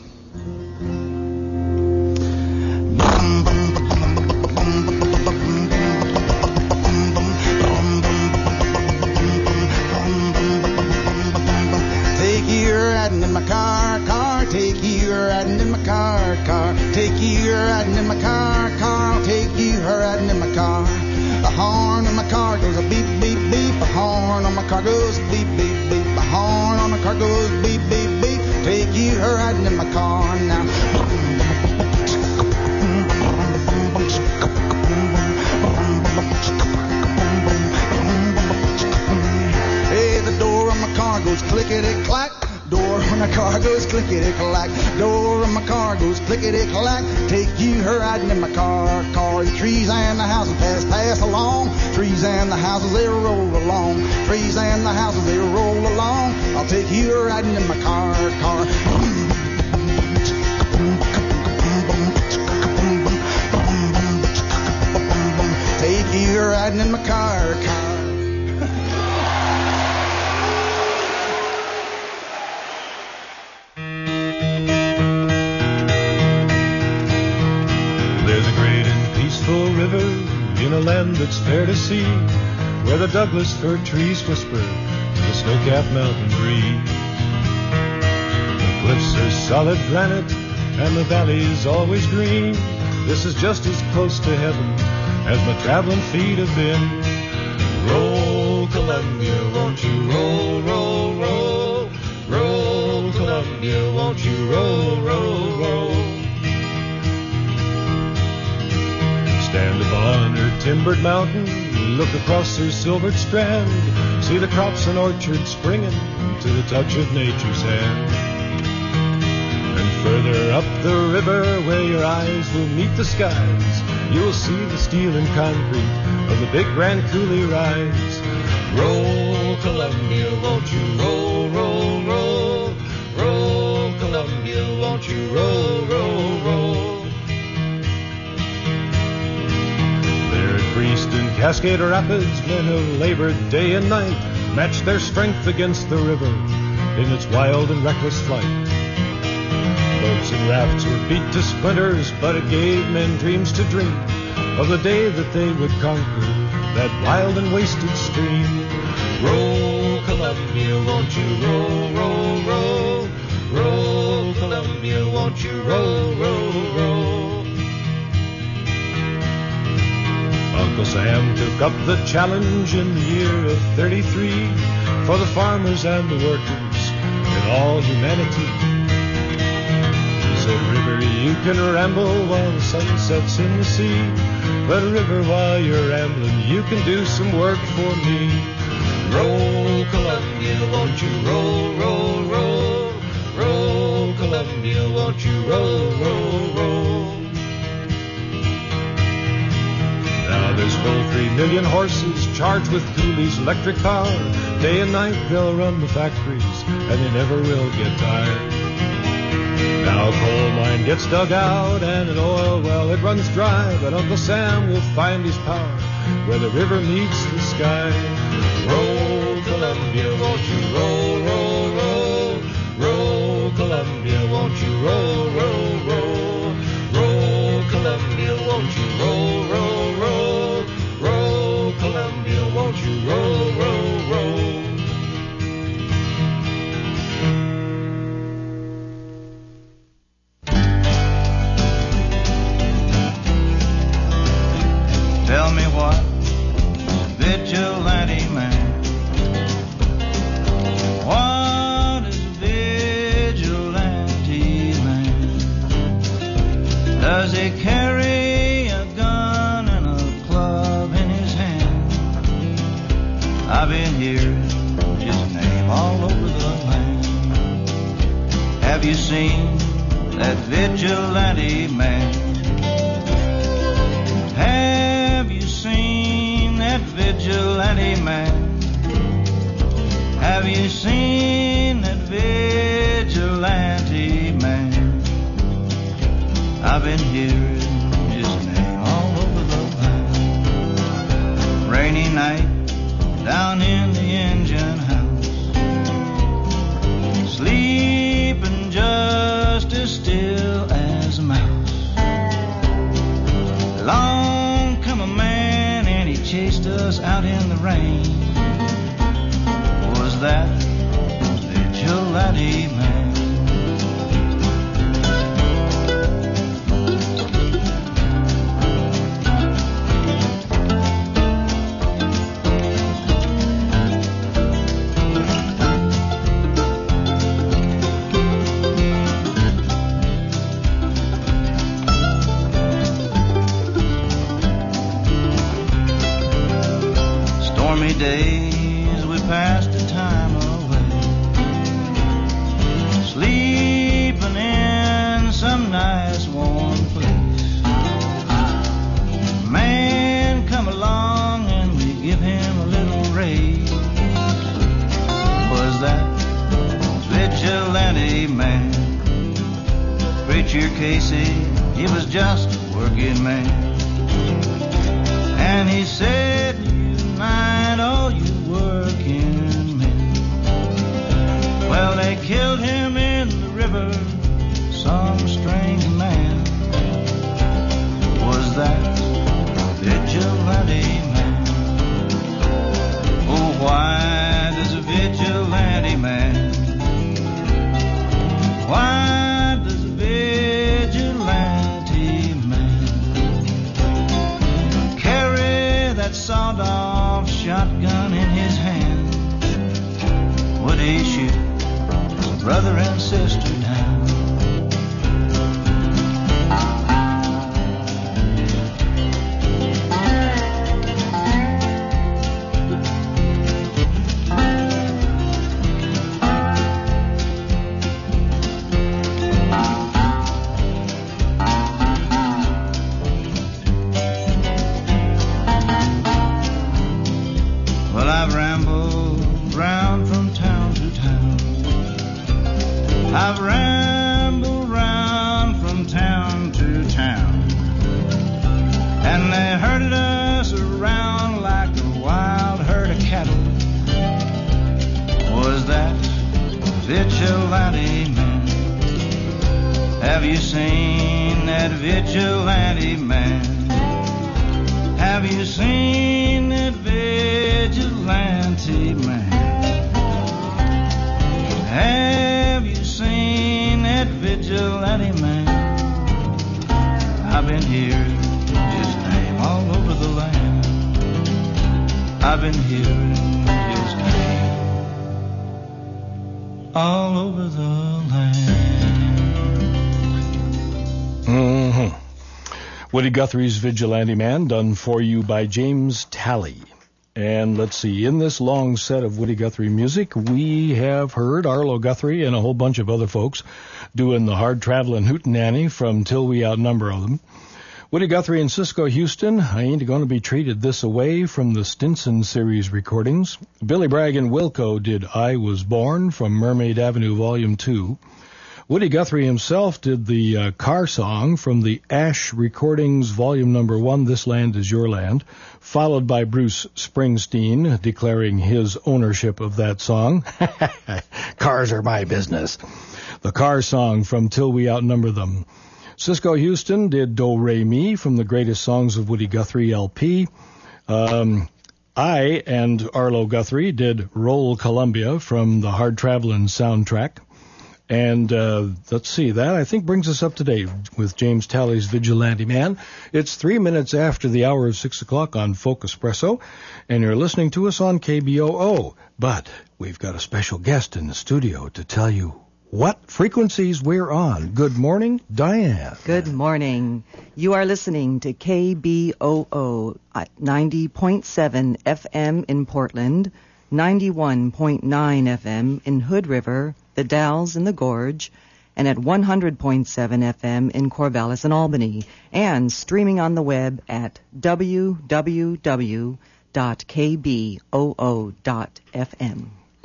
Take you riding in my car, car. Take you riding in my car, car. Take you riding in my car, car. Take you riding in my car. The horn on my car goes a beep, beep, beep. The horn on my car goes beep, beep, horn on my car goes beep, beep, beep. Take you riding in my car now. Hey, the door on my car goes clickety clack. Door on my car goes clickety clack. Door on my car goes clickety clack. Take you her riding in my car, car. The trees and the houses pass, pass along. Trees and the houses they roll along. Trees and the houses they roll along. I'll take you riding in my car, car. Take you riding in my car, car. In a land that's fair to see, where the Douglas fir trees whisper to the snow-capped mountain breeze. The cliffs are solid granite, and the valley's always green. This is just as close to heaven as my traveling feet have been. Roll, Columbia, won't you roll, roll, roll? Roll, Columbia, won't you roll, roll, roll? Stand upon her timbered mountain, look across her silvered strand, see the crops and orchards springing to the touch of nature's hand. And further up the river, where your eyes will meet the skies, you'll see the steel and concrete of the big Grand Coulee rise. Roll, Columbia, won't you roll, roll, roll? Roll, Columbia, won't you roll, roll, roll? Priest and Cascade Rapids, men have labored day and night, matched their strength against the river in its wild and reckless flight. Boats and rafts were beat to splinters, but it gave men dreams to dream of the day that they would conquer that wild and wasted stream. Roll, Columbia, won't you roll, roll, roll? Roll, Columbia, won't you roll, roll, roll? Uncle Sam took up the challenge in the year of 33 for the farmers and the workers and all humanity. He said, River, you can ramble while the sun sets in the sea. But River, while you're rambling, you can do some work for me. Roll, Columbia, won't you roll, roll, roll? Roll, Columbia, won't you roll, roll, roll? Now there's full three million horses charged with Coulee's, electric power. Day and night they'll run the factories, and they never will get tired. Now coal mine gets dug out, and an oil well it runs dry. But Uncle Sam will find his power where the river meets the sky. Roll, Columbia, won't you roll, roll, roll? Roll, Columbia, won't you roll, roll? Roll, Tell me what vigilante man? What is a vigilante man? Does he carry a gun and a club in his hand? I've been hearing his name all over the land. Have you seen that vigilante man? Seen that vigilante man? Have you seen that vigilante man? I've been hearing his name all over the land. Rainy night down in the engine chased us out in the rain. Was that vigilante man? Stormy days we passed the time away. Sleeping in some nice warm place. Man come along and we give him a little raise. Was that vigilante man? Preacher Casey, eh? he was just a working man. And he said, killed him in the river, some strange man. Was that vigilante man? Oh, why does a vigilante man? Why does a vigilante man carry that sawed-off shotgun in his hand? Would he shoot brother and sister Woody Guthrie's Vigilante Man, done for you by James Talley. And let's see, in this long set of Woody Guthrie music, we have heard Arlo Guthrie and a whole bunch of other folks doing the hard traveling hootenanny from Till We Outnumber Them. Woody Guthrie and Cisco Houston, I ain't going to be treated this away from the Stinson series recordings. Billy Bragg and Wilco did I Was Born from Mermaid Avenue Volume 2. Woody Guthrie himself did the uh, car song from the Asch Recordings Volume Number 1, This Land Is Your Land, followed by Bruce Springsteen declaring his ownership of that song. Cars are my business. The car song from Till We Outnumber Them. Cisco Houston did Do Re Mi from the Greatest Songs of Woody Guthrie LP. Um, I and Arlo Guthrie did Roll Columbia from the Hard Travelin' soundtrack. And uh, let's see, that I think brings us up to date with James Talley's Vigilante Man. It's three minutes after the hour of six o'clock on Folk Espresso, and you're listening to us on KBOO. But we've got a special guest in the studio to tell you what frequencies we're on. Good morning, Diane. Good morning. You are listening to KBOO at 90.7 FM in Portland, 91.9 FM in Hood River, the Dalles in the Gorge, and at 100.7 FM in Corvallis and Albany, and streaming on the web at www.kboo.fm.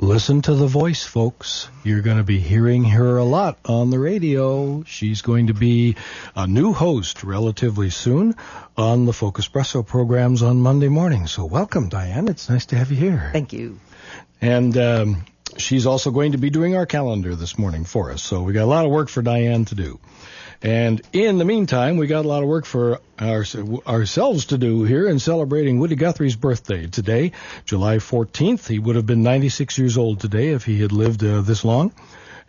Listen to the voice, folks. You're going to be hearing her a lot on the radio. She's going to be a new host relatively soon on the Folk Espresso programs on Monday morning. So welcome, Diane. It's nice to have you here. Thank you. And um, she's also going to be doing our calendar this morning for us. So we got a lot of work for Diane to do. And in the meantime, we got a lot of work for our, ourselves to do here in celebrating Woody Guthrie's birthday today, July 14th. He would have been 96 years old today if he had lived uh, this long.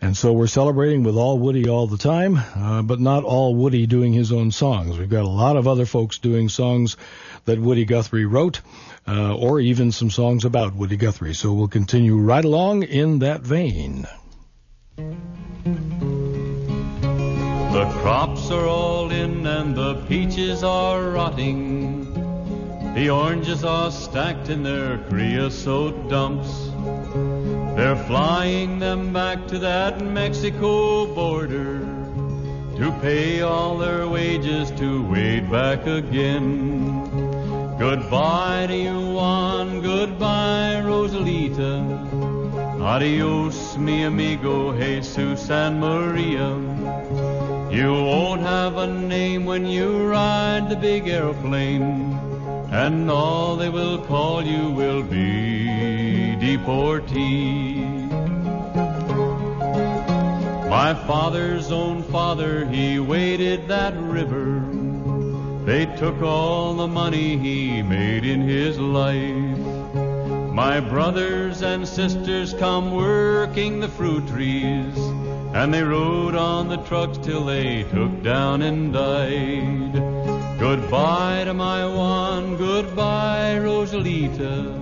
And so we're celebrating with all Woody all the time, uh, but not all Woody doing his own songs. We've got a lot of other folks doing songs that Woody Guthrie wrote, uh, or even some songs about Woody Guthrie. So we'll continue right along in that vein. The crops are all in and the peaches are rotting. The oranges are stacked in their creosote dumps. They're flying them back to that Mexico border to pay all their wages to wade back again. Goodbye to you, Juan. Goodbye, Rosalita. Adios, mi amigo Jesus and Maria. You won't have a name when you ride the big aeroplane, and all they will call you will be deportee. My father's own father, he waded that river. They took all the money he made in his life. My brothers and sisters come working the fruit trees, and they rode on the trucks till they took down and died. Goodbye to my Juan, goodbye, Rosalita.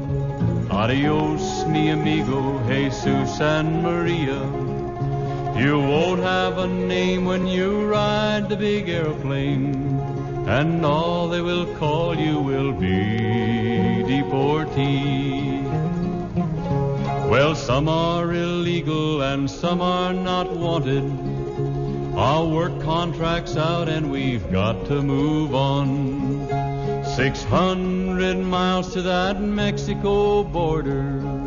Adios, mi amigo, Jesus and Maria. You won't have a name when you ride the big aeroplane, and all they will call you will be deportee. Well, some are illegal and some are not wanted. Our work contract's out and we've got to move on. 600 miles to that Mexico border.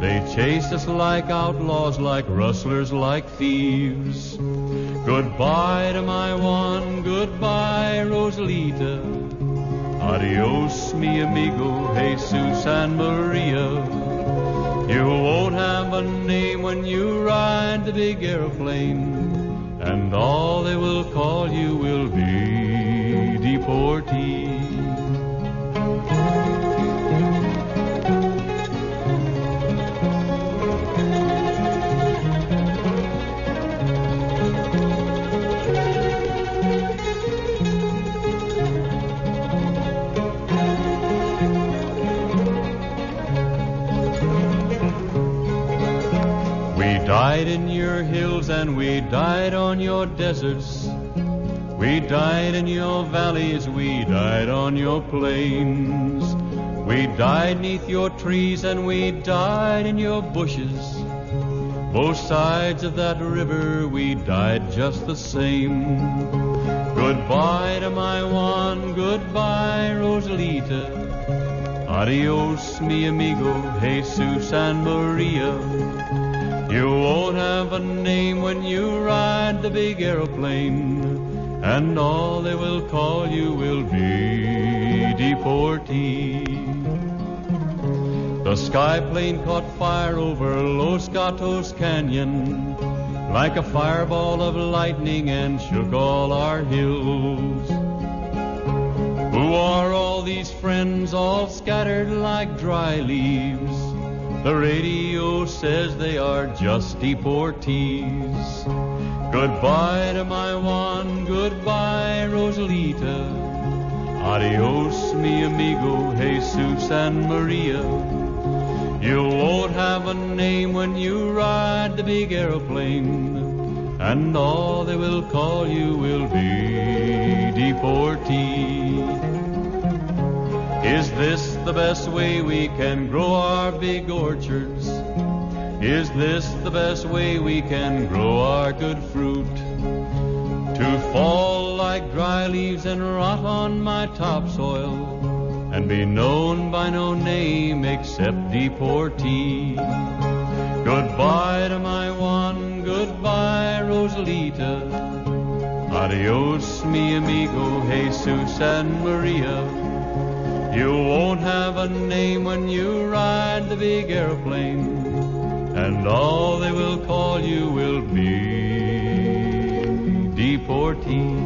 They chase us like outlaws, like rustlers, like thieves. Goodbye to my one, goodbye, Rosalita. Adios, mi amigo, Jesus and Maria. You won't have a name when you ride the big aeroplane, and all they will call you will be deportee. Died in your hills and we died on your deserts. We died in your valleys, we died on your plains. We died neath your trees and we died in your bushes. Both sides of that river we died just the same. Goodbye to my one, goodbye, Rosalita. Adios, mi amigo, Jesus and Maria. You won't have a name when you ride the big aeroplane, and all they will call you will be deportee. The sky plane caught fire over Los Gatos Canyon like a fireball of lightning and shook all our hills. Who are all these friends all scattered like dry leaves? The radio says they are just deportees. Goodbye to my one, goodbye, Rosalita. Adios, mi amigo, Jesus and Maria. You won't have a name when you ride the big aeroplane, and all they will call you will be deportee. Is this the best way we can grow our big orchards? Is this the best way we can grow our good fruit? To fall like dry leaves and rot on my topsoil and be known by no name except deportee. Goodbye to my one, goodbye, Rosalita. Adios, mi amigo, Jesus and Maria. You won't have a name when you ride the big airplane, and all they will call you will be deportee.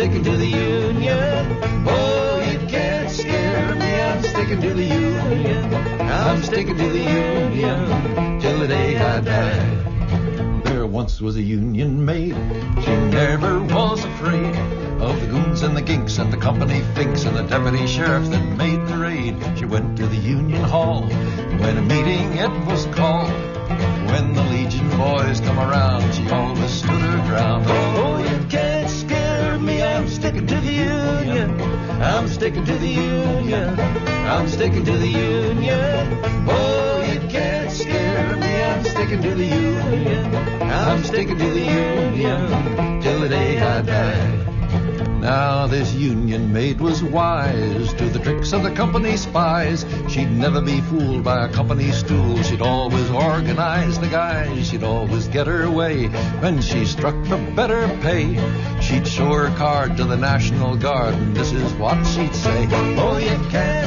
Sticking to the union. Oh, you can't scare me. I'm sticking to the union. I'm sticking to the union till the day I die. There once was a union maid. She never was afraid of the goons and the ginks and the company finks and the deputy sheriff that made the raid. She went to the union hall when a meeting it was called. I'm sticking to the union. Oh, you can't scare me. I'm sticking to the union. I'm sticking to the union till the day I die. Now this union maid was wise to the tricks of the company spies. She'd never be fooled by a company stool. She'd always organize the guys. She'd always get her way when she struck the better pay. She'd show her card to the National Guard, and this is what she'd say. Oh, you can't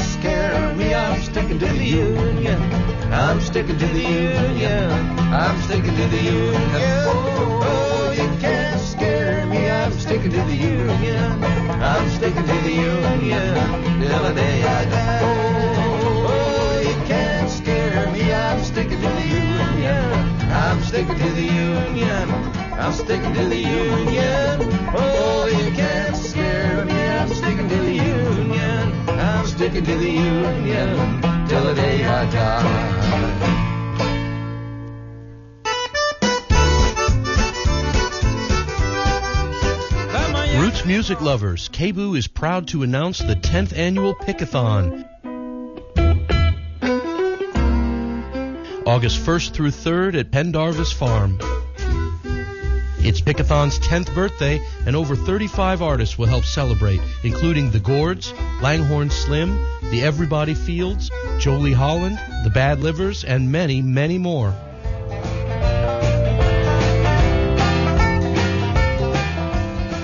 me. I'm sticking to the union. I'm sticking to the union. I'm sticking to the union. Oh, oh you can't scare me. I'm sticking to the union. I'm sticking to the union till the day I die. Oh, you can't scare me. I'm sticking to the union. I'm sticking to the union. I'm sticking to the union. Oh, you can't scare me. I'm sticking to the union. I'm sticking to the union till the day I die. Roots music lovers, KBOO is proud to announce the 10th annual Pickathon. August 1st through 3rd at Pendarvis Farm. It's Pickathon's 10th birthday, and over 35 artists will help celebrate, including The Gourds, Langhorne Slim, The Everybody Fields, Jolie Holland, The Bad Livers, and many, many more.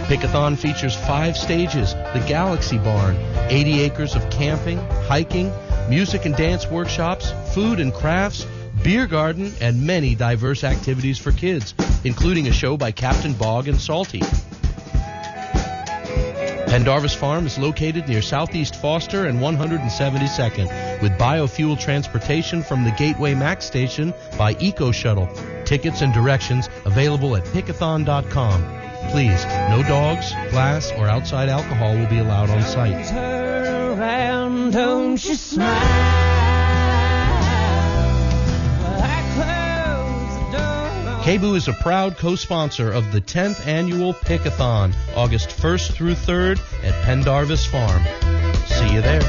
Pickathon features five stages the Galaxy Barn, 80 acres of camping, hiking, music and dance workshops, food and crafts, beer garden, and many diverse activities for kids, including a show by Captain Bogg and Salty. Pendarvis Farm is located near Southeast Foster and 172nd with biofuel transportation from the Gateway Max station by Eco Shuttle. Tickets and directions available at pickathon.com. Please, no dogs, glass, or outside alcohol will be allowed on site. KBOO is a proud co-sponsor of the 10th annual Pickathon, August 1st through 3rd at Pendarvis Farm. See you there.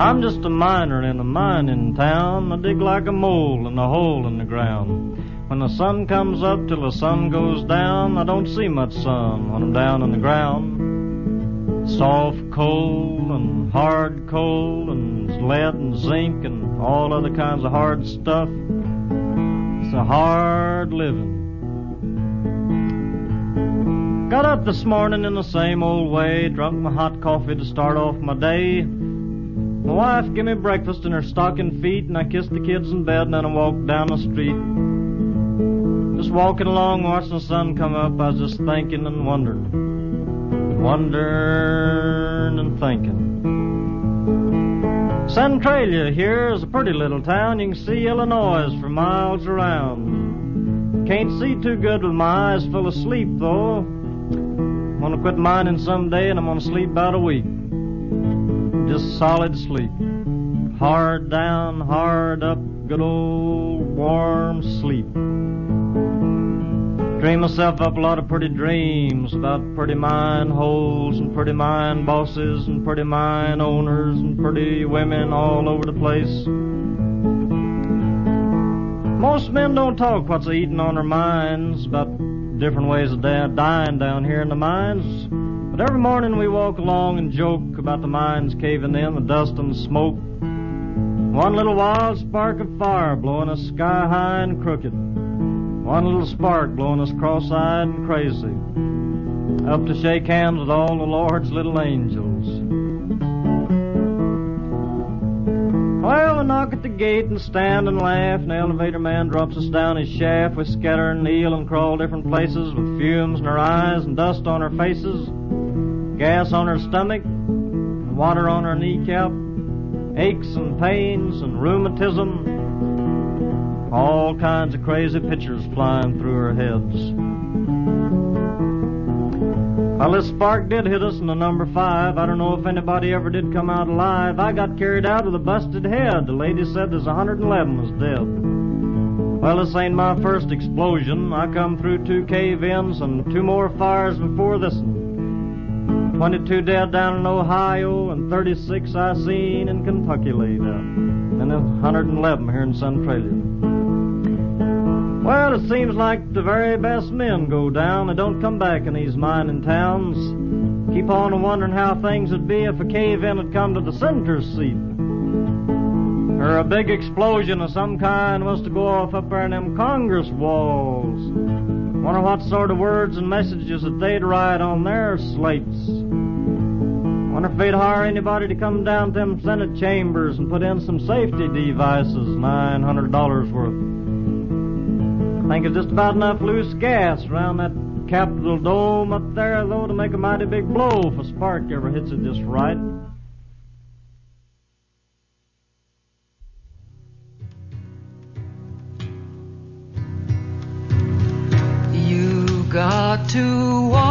I'm just a miner in a mining town. I dig like a mole in a hole in the ground. When the sun comes up till the sun goes down, I don't see much sun when I'm down on the ground. Soft coal and hard coal and lead and zinc and all other kinds of hard stuff. It's a hard living. Got up this morning in the same old way, drunk my hot coffee to start off my day. My wife gave me breakfast in her stocking feet, and I kissed the kids in bed, and then I walked down the street. Just walking along, watching the sun come up, I was just thinking and wondering, wondering and thinking. Centralia here is a pretty little town. You can see Illinois for miles around. Can't see too good with my eyes full of sleep, though. I'm gonna quit mining someday, and I'm gonna sleep about a week just solid sleep. Hard down, hard up, good old warm sleep. Dream myself up a lot of pretty dreams about pretty mine holes and pretty mine bosses and pretty mine owners and pretty women all over the place. Most men don't talk what's eating on their minds about different ways of dying down here in the mines. But every morning we walk along and joke about the mines caving in, the dust and the smoke. One little wild spark of fire blowing us sky high and crooked. One little spark blowing us cross-eyed and crazy. Up to shake hands with all the Lord's little angels. Well, we knock at the gate and stand and laugh, and the elevator man drops us down his shaft. We scatter and kneel and crawl different places with fumes in our eyes and dust on our faces, gas on our stomach, and water on our kneecap, aches and pains and rheumatism, all kinds of crazy pictures flying through our heads. Well, this spark did hit us in the number five. I don't know if anybody ever did come out alive. I got carried out with a busted head. The lady said there's 111 was dead. Well, this ain't my first explosion. I come through two cave-ins and two more fires before this one. 22 dead down in Ohio and 36 I seen in Kentucky laid out. And then 111 here in Centralia. Well, it seems like the very best men go down. and don't come back in these mining towns. Keep on wondering how things would be if a cave-in had come to the senator's seat. Or a big explosion of some kind was to go off up there in them Congress walls. Wonder what sort of words and messages that they'd write on their slates. Wonder if they'd hire anybody to come down to them Senate chambers and put in some safety devices, $900 worth. I think it's just about enough loose gas around that Capitol dome up there, though, to make a mighty big blow if a spark ever hits it just right. To walk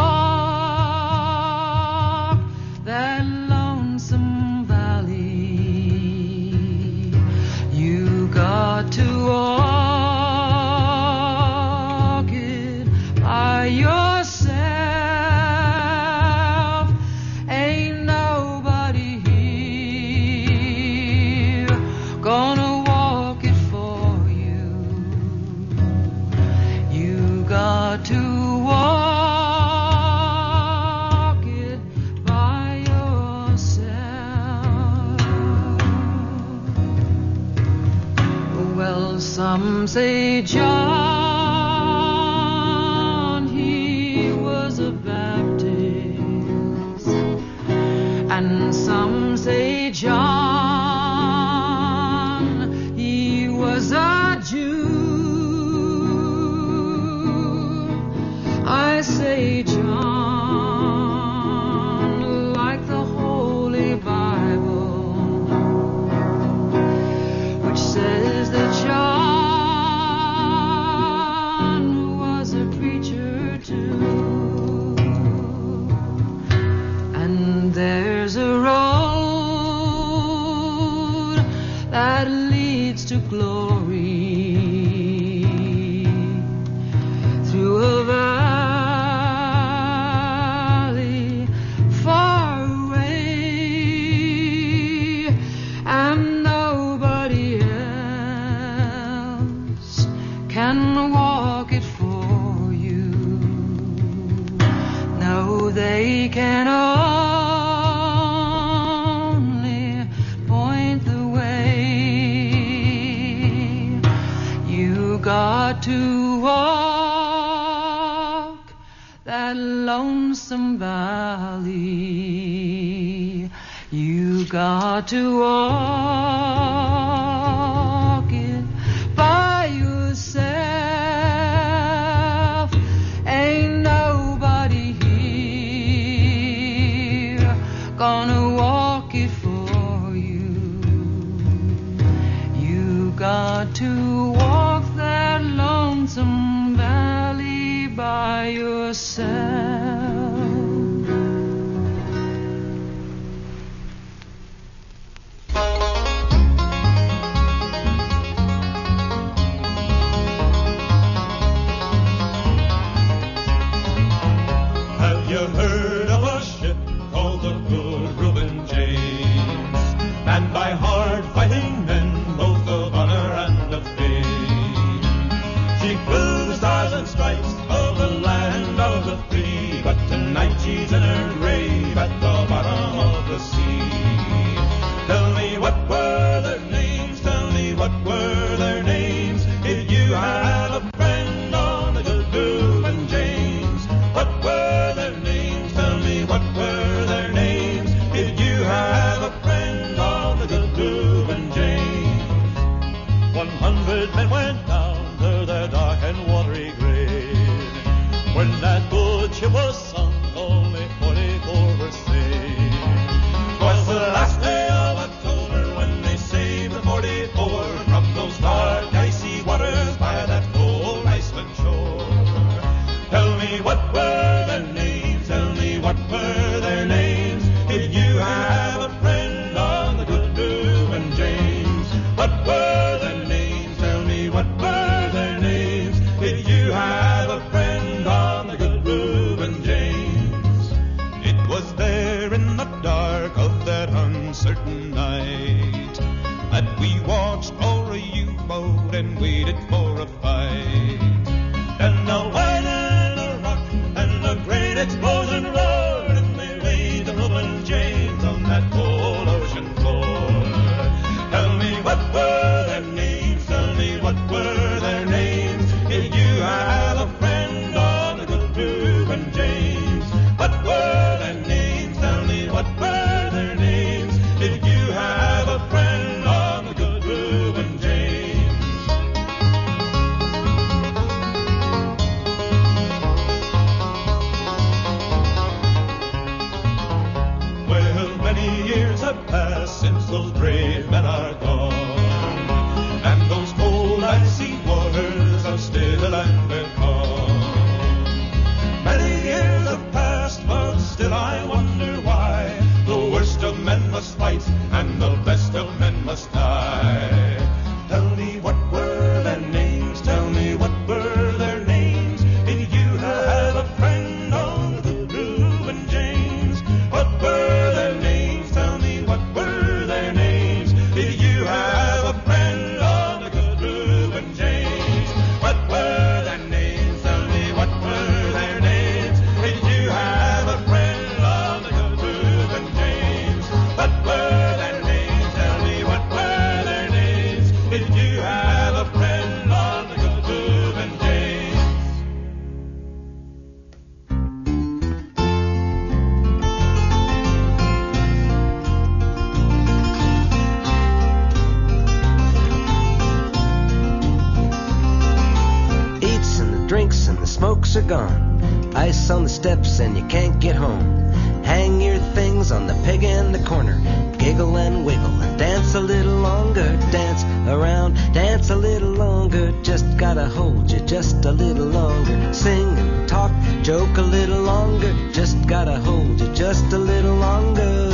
folks are gone. Ice on the steps and you can't get home. Hang your things on the peg in the corner. Giggle and wiggle and dance a little longer. Dance around, dance a little longer. Just gotta hold you just a little longer. Sing and talk, joke a little longer. Just gotta hold you just a little longer.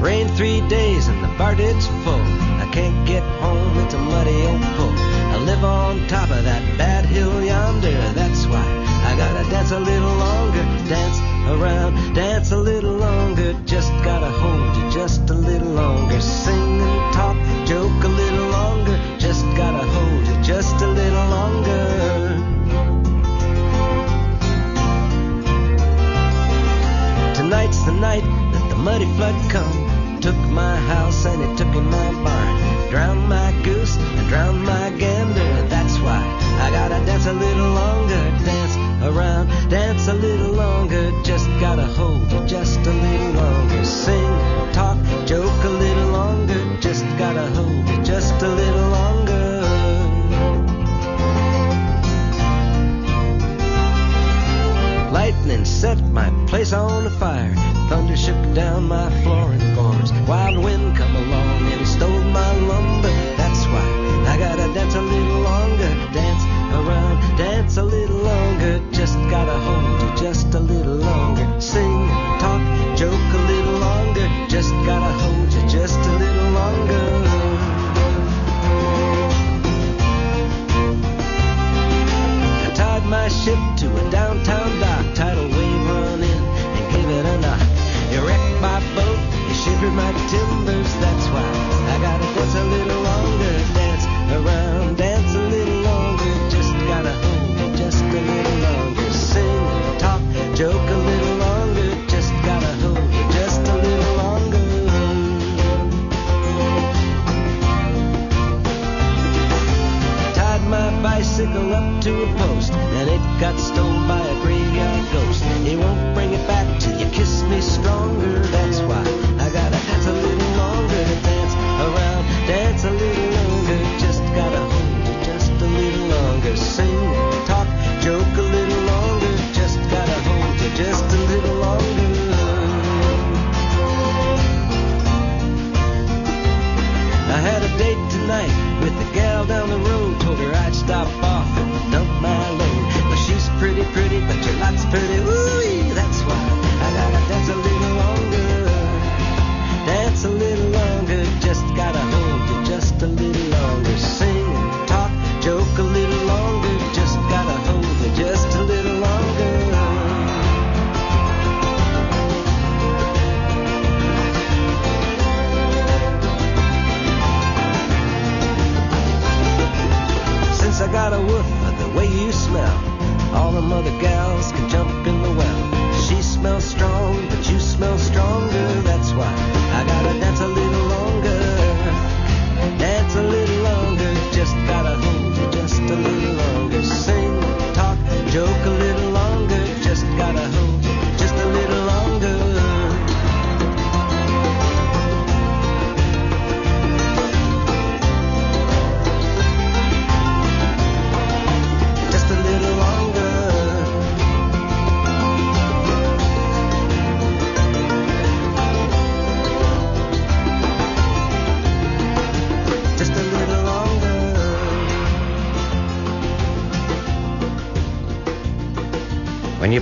Rain three days and the bar ditch full. Can't get home, it's a muddy old pull. I live on top of that bad hill yonder. That's why I gotta dance a little longer. Dance around, dance a little longer. Just gotta hold you just a little longer. Sing and talk, joke a little longer. Just gotta hold you just a little longer. Tonight's the night that the muddy flood come. Took my house and it took in my barn. Drowned my goose and drowned my gander. That's why I gotta dance a little longer. Dance around, dance a little longer. Just gotta hold you just a little longer. Sing, talk, joke a little longer. Just gotta hold Lightning set my place on fire. Thunder shook down my floor and boards. Wild wind come along and stole my lumber. That's why I gotta dance a little longer. Dance around, dance a little longer. Just gotta hold you just a little longer. Sing, talk, joke a little longer. Just gotta hold you just a little longer. My ship to a downtown dock. Shivered my timbers. That's why I gotta dance a little longer. Dance around, dance a little longer. Just gotta hold just a little longer. Sing, talk, joke a little longer. Just gotta hold just a little longer. Tied my bicycle up to a post, and it got stolen by a graveyard ghost. It won't bring it back till you kiss me stronger. That's why just a little longer. I had a date tonight with the gal down the road. Told her I'd stop off and dump my load. But she's pretty, pretty, but your lot's pretty. Ooh, that's why I gotta dance a little longer. Dance a little longer. Just gotta hold got a whiff of the way you smell, all them other gals can jump in the well. She smells strong,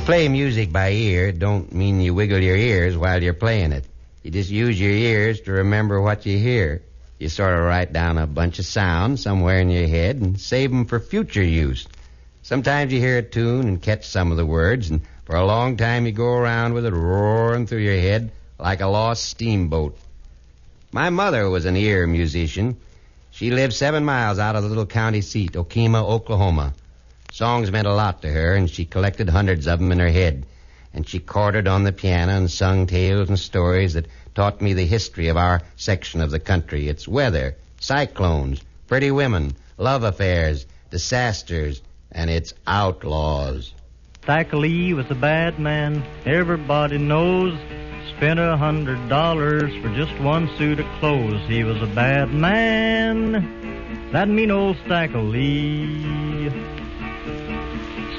play music by ear, don't mean you wiggle your ears while you're playing it. You just use your ears to remember what you hear. You sort of write down a bunch of sounds somewhere in your head and save 'em for future use. Sometimes you hear a tune and catch some of the words, and for a long time you go around with it roaring through your head like a lost steamboat. My mother was an ear musician. She lived seven miles out of the little county seat, Okemah, Oklahoma. Songs meant a lot to her, and she collected hundreds of 'em in her head. And she quartered on the piano and sung tales and stories that taught me the history of our section of the country, its weather, cyclones, pretty women, love affairs, disasters, and its outlaws. Thackeray was a bad man, everybody knows. spent a hundred dollars for just one suit of clothes. He was a bad man. That mean old Stacker Lee.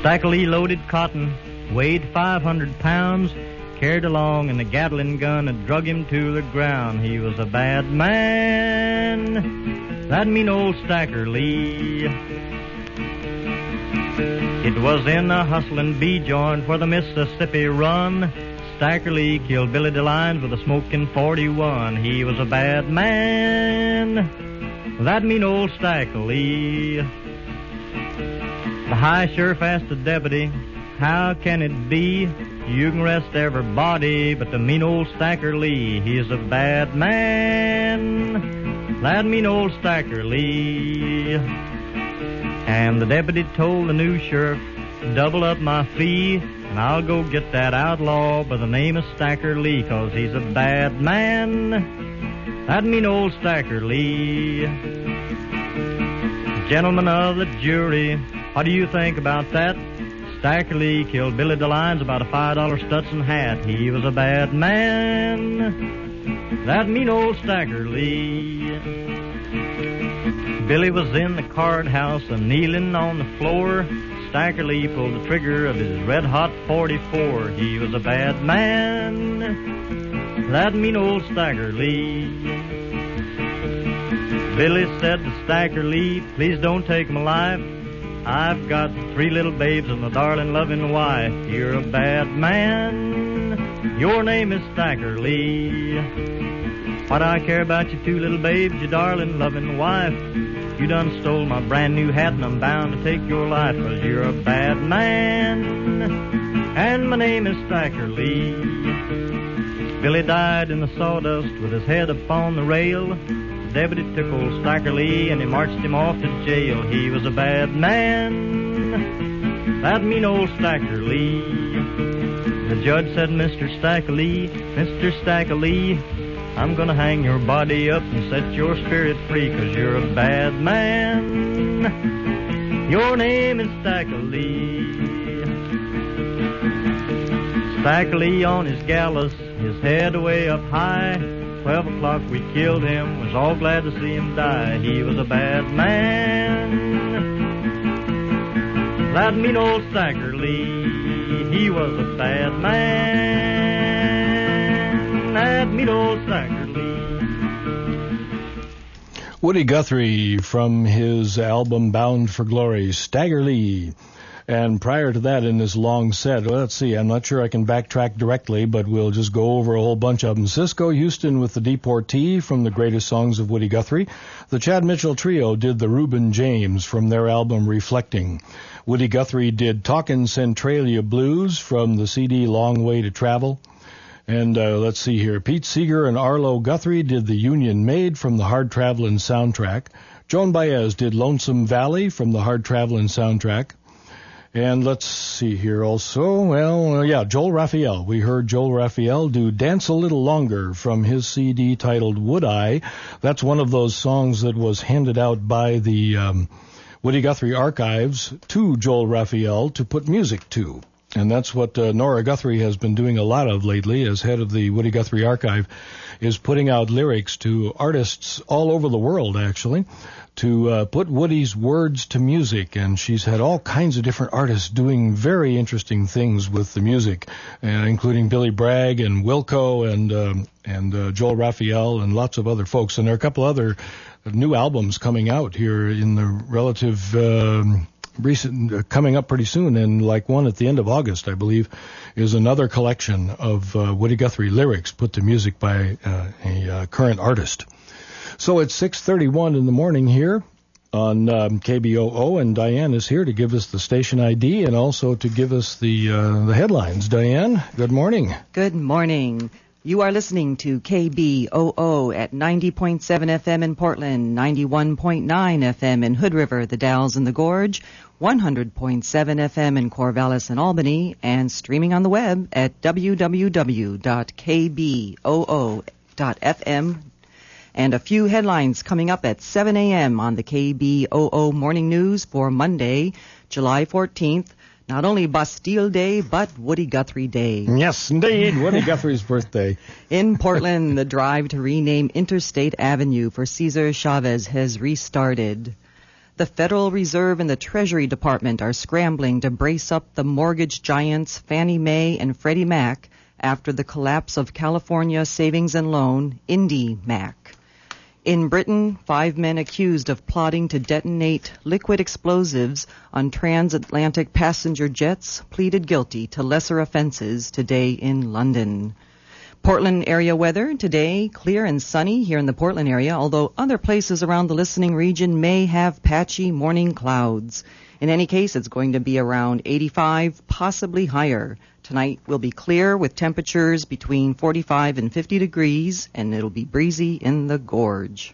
Stacker Lee loaded cotton, weighed 500 pounds, carried along in a Gatling gun and drug him to the ground. He was a bad man. That mean old Stacker Lee. It was in a hustlin' bee joint for the Mississippi run. Stacker Lee killed Billy DeLines with a smoking 41. He was a bad man. That mean old Stacker Lee. The high sheriff asked the deputy, How can it be you can arrest everybody but the mean old Stacker Lee? He's a bad man. That mean old Stacker Lee. And the deputy told the new sheriff, double up my fee, and I'll go get that outlaw by the name of Stacker Lee, 'cause he's a bad man. That mean old Stacker Lee. Gentlemen of the jury, what do you think about that? Stacker Lee killed Billy the DeLines about a five dollar Stetson hat. He was a bad man. That mean old Stacker Lee. Billy was in the card house a kneeling on the floor. Stacker Lee pulled the trigger of his red hot 44. He was a bad man. That mean old Stacker Lee. Billy said to Stacker Lee, please don't take my life. I've got three little babes and a darling loving wife. You're a bad man. Your name is Stacker Lee. What I care about your two little babes, your darling loving wife. You done stole my brand new hat and I'm bound to take your life 'cause you're a bad man. And my name is Stacker Lee. Billy died in the sawdust with his head upon the rail. Deputy took old Stacker Lee and he marched him off to jail. He was a bad man. That mean old Stacker Lee. The judge said, Mr. Stacker Lee, Mr. Stacker Lee, I'm gonna hang your body up and set your spirit free, 'cause you're a bad man. Your name is Stacker Lee. Stacker Lee on his gallows, his head way up high. Twelve o'clock we killed him, was all glad to see him die. He was a bad man. That mean old Stacker Lee, he was a bad man. That mean old Stacker Lee. Woody Guthrie from his album Bound for Glory, Stagger Lee. And prior to that, in this long set, well, let's see, I'm not sure I can backtrack directly, but we'll just go over a whole bunch of them. Cisco Houston with the Deportee from the greatest songs of Woody Guthrie. The Chad Mitchell Trio did the Reuben James from their album Reflecting. Woody Guthrie did Talkin' Centralia Blues from the CD Long Way to Travel. And uh, let's see here. Pete Seeger and Arlo Guthrie did The Union Maid from the Hard Travelin' soundtrack. Joan Baez did Lonesome Valley from the Hard Travelin' soundtrack. And let's see here also. Well, uh, yeah, Joel Rafael. We heard Joel Rafael do Dance a Little Longer from his CD titled Woodeye. That's one of those songs that was handed out by the um, Woody Guthrie Archives to Joel Rafael to put music to. And that's what uh, Nora Guthrie has been doing a lot of lately as head of the Woody Guthrie Archive, is putting out lyrics to artists all over the world, actually, to uh, put Woody's words to music. And she's had all kinds of different artists doing very interesting things with the music, uh, including Billy Bragg and Wilco and um, and uh, Joel Rafael and lots of other folks. And there are a couple other new albums coming out here in the relative. Um, recent uh, coming up pretty soon and like one at the end of August I believe is another collection of uh, Woody Guthrie lyrics put to music by uh, a current artist. So it's 6:31 in the morning here on um, KBOO and Diane is here to give us the station ID and also to give us the uh, the headlines. Diane, good morning. Good morning. You are listening to KBOO at 90.7 FM in Portland, 91.9 FM in Hood River, the Dalles, and the Gorge, 100.7 FM in Corvallis and Albany, and streaming on the web at www.kboo.fm. And a few headlines coming up at 7 a.m. on the KBOO Morning News for Monday, July 14th, Not only Bastille Day, but Woody Guthrie Day. Yes, indeed. Woody Guthrie's birthday. In Portland, the drive to rename Interstate Avenue for Cesar Chavez has restarted. The Federal Reserve and the Treasury Department are scrambling to brace up the mortgage giants Fannie Mae and Freddie Mac after the collapse of California Savings and Loan, IndyMac. In Britain, five men accused of plotting to detonate liquid explosives on transatlantic passenger jets pleaded guilty to lesser offenses today in London. Portland area weather today clear and sunny here in the Portland area, although other places around the listening region may have patchy morning clouds. In any case, it's going to be around 85, possibly higher. Tonight will be clear with temperatures between 45 and 50 degrees, and it'll be breezy in the gorge.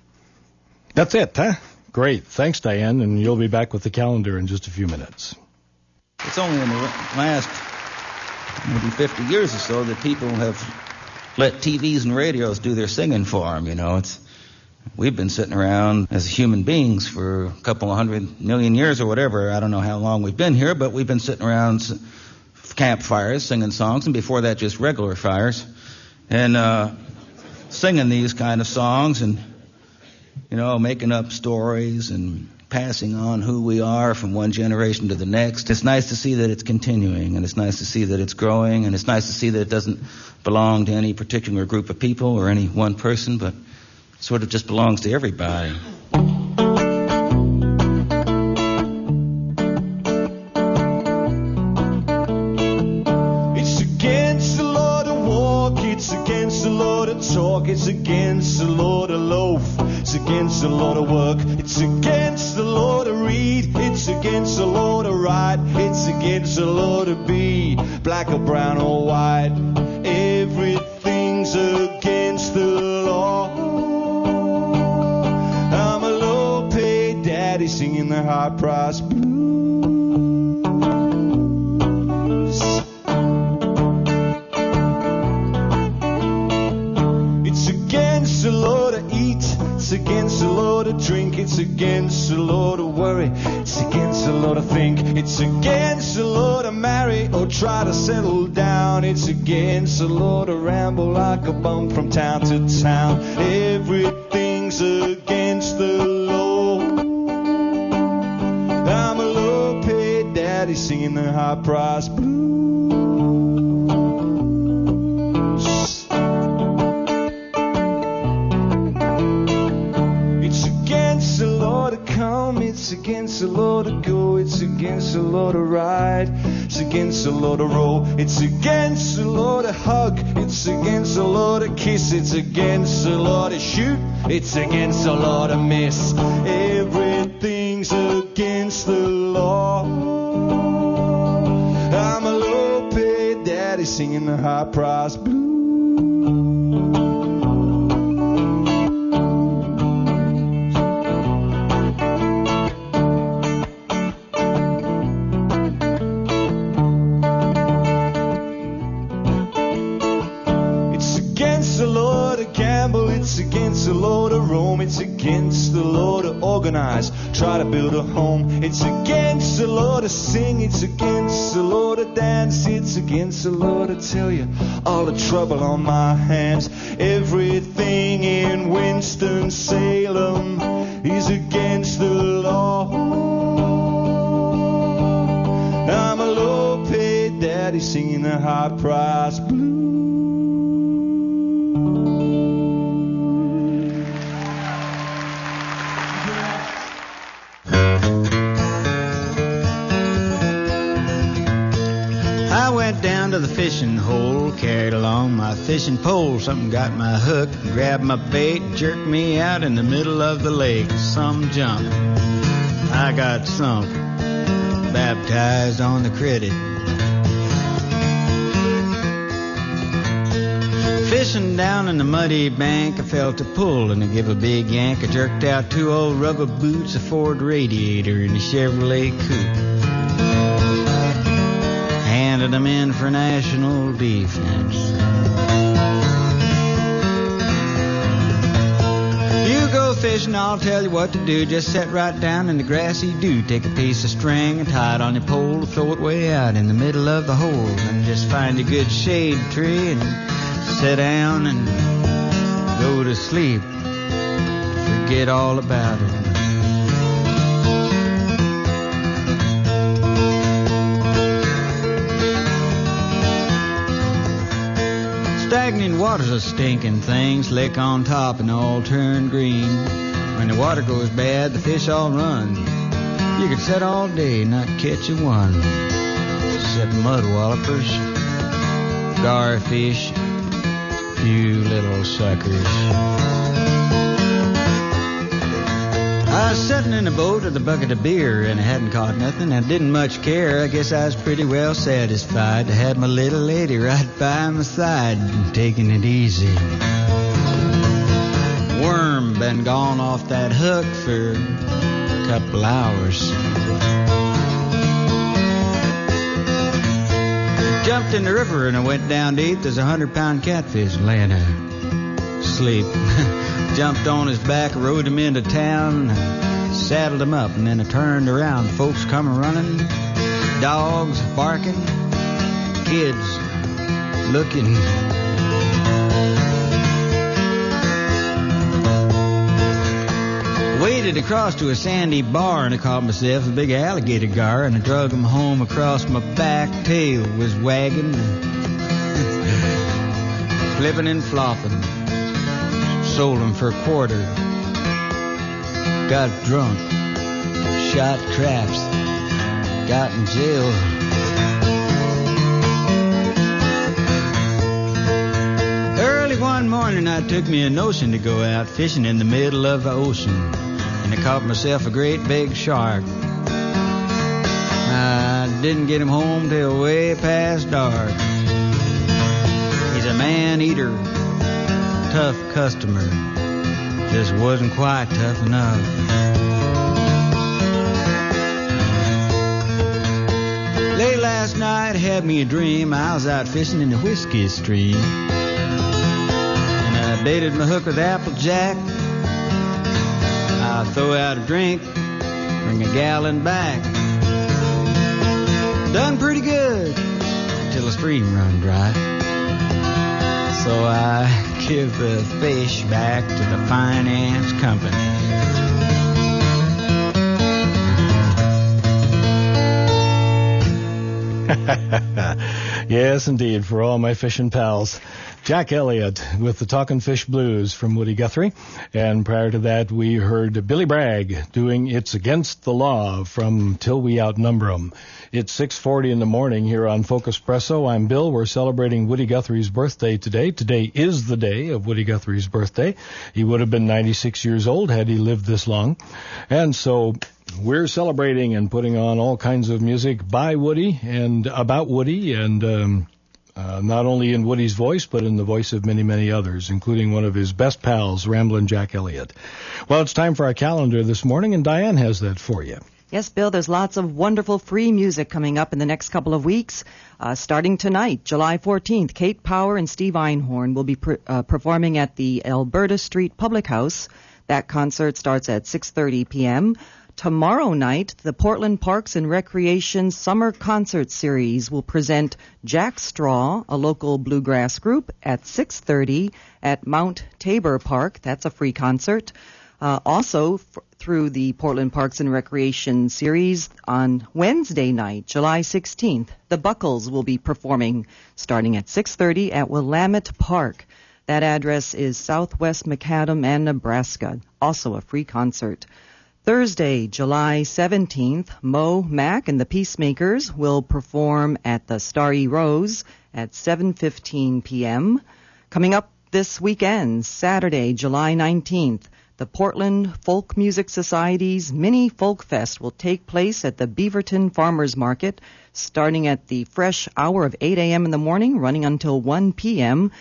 That's it, huh? Great. Thanks, Diane, and you'll be back with the calendar in just a few minutes. It's only in the last maybe 50 years or so that people have let TVs and radios do their singing for them. You know, it's we've been sitting around as human beings for a couple of hundred million years or whatever. I don't know how long we've been here, but we've been sitting around campfires singing songs, and before that, just regular fires, and uh, singing these kind of songs, and you know, making up stories and passing on who we are from one generation to the next. It's nice to see that it's continuing, and it's nice to see that it's growing, and it's nice to see that it doesn't belong to any particular group of people or any one person, but sort of just belongs to everybody. It's against the law to walk, it's against the law to talk, it's against the law to loaf, it's against the law to work, it's against the law to read, it's against the law to write, it's against the law to be black or brown or white. Everything's against high price blues. It's against the law to eat. It's against the law to drink. It's against the law to worry. It's against the law to think. It's against the law to marry or try to settle down. It's against the law to ramble like a bum from town to town. Everything's against paid daddy singing the high price blues. It's against the law to come, it's against the law to go, it's against the law to ride, it's against the law to roll, it's against the law to hug, it's against the law to kiss, it's against the law to shoot, it's against the law to miss. Singing the high price. It's against the law to gamble, it's against the law to roam, it's against the law to organize, try to build a home. It's against the law to sing, the trouble on my hands. Everything pole. Something got my hook, grabbed my bait, jerked me out in the middle of the lake. Some junk. I got sunk, baptized on the credit. Fishing down in the muddy bank, I felt a pull and I give a big yank. I jerked out two old rubber boots, a Ford radiator, and a Chevrolet coupe handed them in for national defense. Fishing, I'll tell you what to do. Just sit right down in the grassy dew. Take a piece of string and tie it on your pole. Throw it way out in the middle of the hole. And just find a good shade tree and sit down and go to sleep. Forget all about it. Stagnant water's a stinking thing, slick on top and all turn green. When the water goes bad, the fish all run. You could set all day, not catch a one. Except mud wallopers, garfish, few little suckers. I was sitting in a boat with a bucket of beer and I hadn't caught nothing. I didn't much care. I guess I was pretty well satisfied to have my little lady right by my side, taking it easy. Worm been gone off that hook for a couple hours. Jumped in the river and I went down to eat. There's a hundred pound catfish laying there, asleep. Jumped on his back, rode him into town, saddled him up, and then I turned around. Folks coming running, dogs barking, kids looking. Waded across to a sandy bar and I caught myself a big alligator gar and I drug him home across my back. Tail was wagging, flipping and flopping. Sold him for a quarter. Got drunk, shot traps, got in jail. Early one morning, I took me a notion to go out fishing in the middle of the ocean, and I caught myself a great big shark. I didn't get him home till way past dark. He's a man eater, tough customer, just wasn't quite tough enough. Late last night, had me a dream. I was out fishing in the whiskey stream. And I baited my hook with Applejack. I throw out a drink, bring a gallon back. Done pretty good till the stream run dry. So I the fish back to the finance company. yes, indeed, for all my fishing pals. Jack Elliott with the Talkin' Fish Blues from Woody Guthrie. And prior to that, we heard Billy Bragg doing It's Against the Law from Till We Outnumber 'Em. It's 6.40 in the morning here on Folk Espresso. I'm Bill. We're celebrating Woody Guthrie's birthday today. Today is the day of Woody Guthrie's birthday. He would have been 96 years old had he lived this long. And so we're celebrating and putting on all kinds of music by Woody and about Woody and um, uh, not only in Woody's voice, but in the voice of many, many others, including one of his best pals, Ramblin' Jack Elliott. Well, it's time for our calendar this morning, and Diane has that for you. Yes, Bill, there's lots of wonderful free music coming up in the next couple of weeks. Uh, starting tonight, July 14th, Kate Power and Steve Einhorn will be per, uh, performing at the Alberta Street Public House. That concert starts at 6.30 p.m. Tomorrow night, the Portland Parks and Recreation Summer Concert Series will present Jack Straw, a local bluegrass group, at 6:30 at Mount Tabor Park. That's a free concert. Uh, also, f- through the Portland Parks and Recreation Series on Wednesday night, July 16th, the Buckles will be performing starting at 6:30 at Willamette Park. That address is Southwest Macadam and Nebraska. Also a free concert. Thursday, July 17th, Mo Mack and the Peacemakers will perform at the Starry Rose at 7:15 p.m. Coming up this weekend, Saturday, July 19th, the Portland Folk Music Society's Mini Folk Fest will take place at the Beaverton Farmers Market starting at the fresh hour of 8 a.m. in the morning, running until 1 p.m.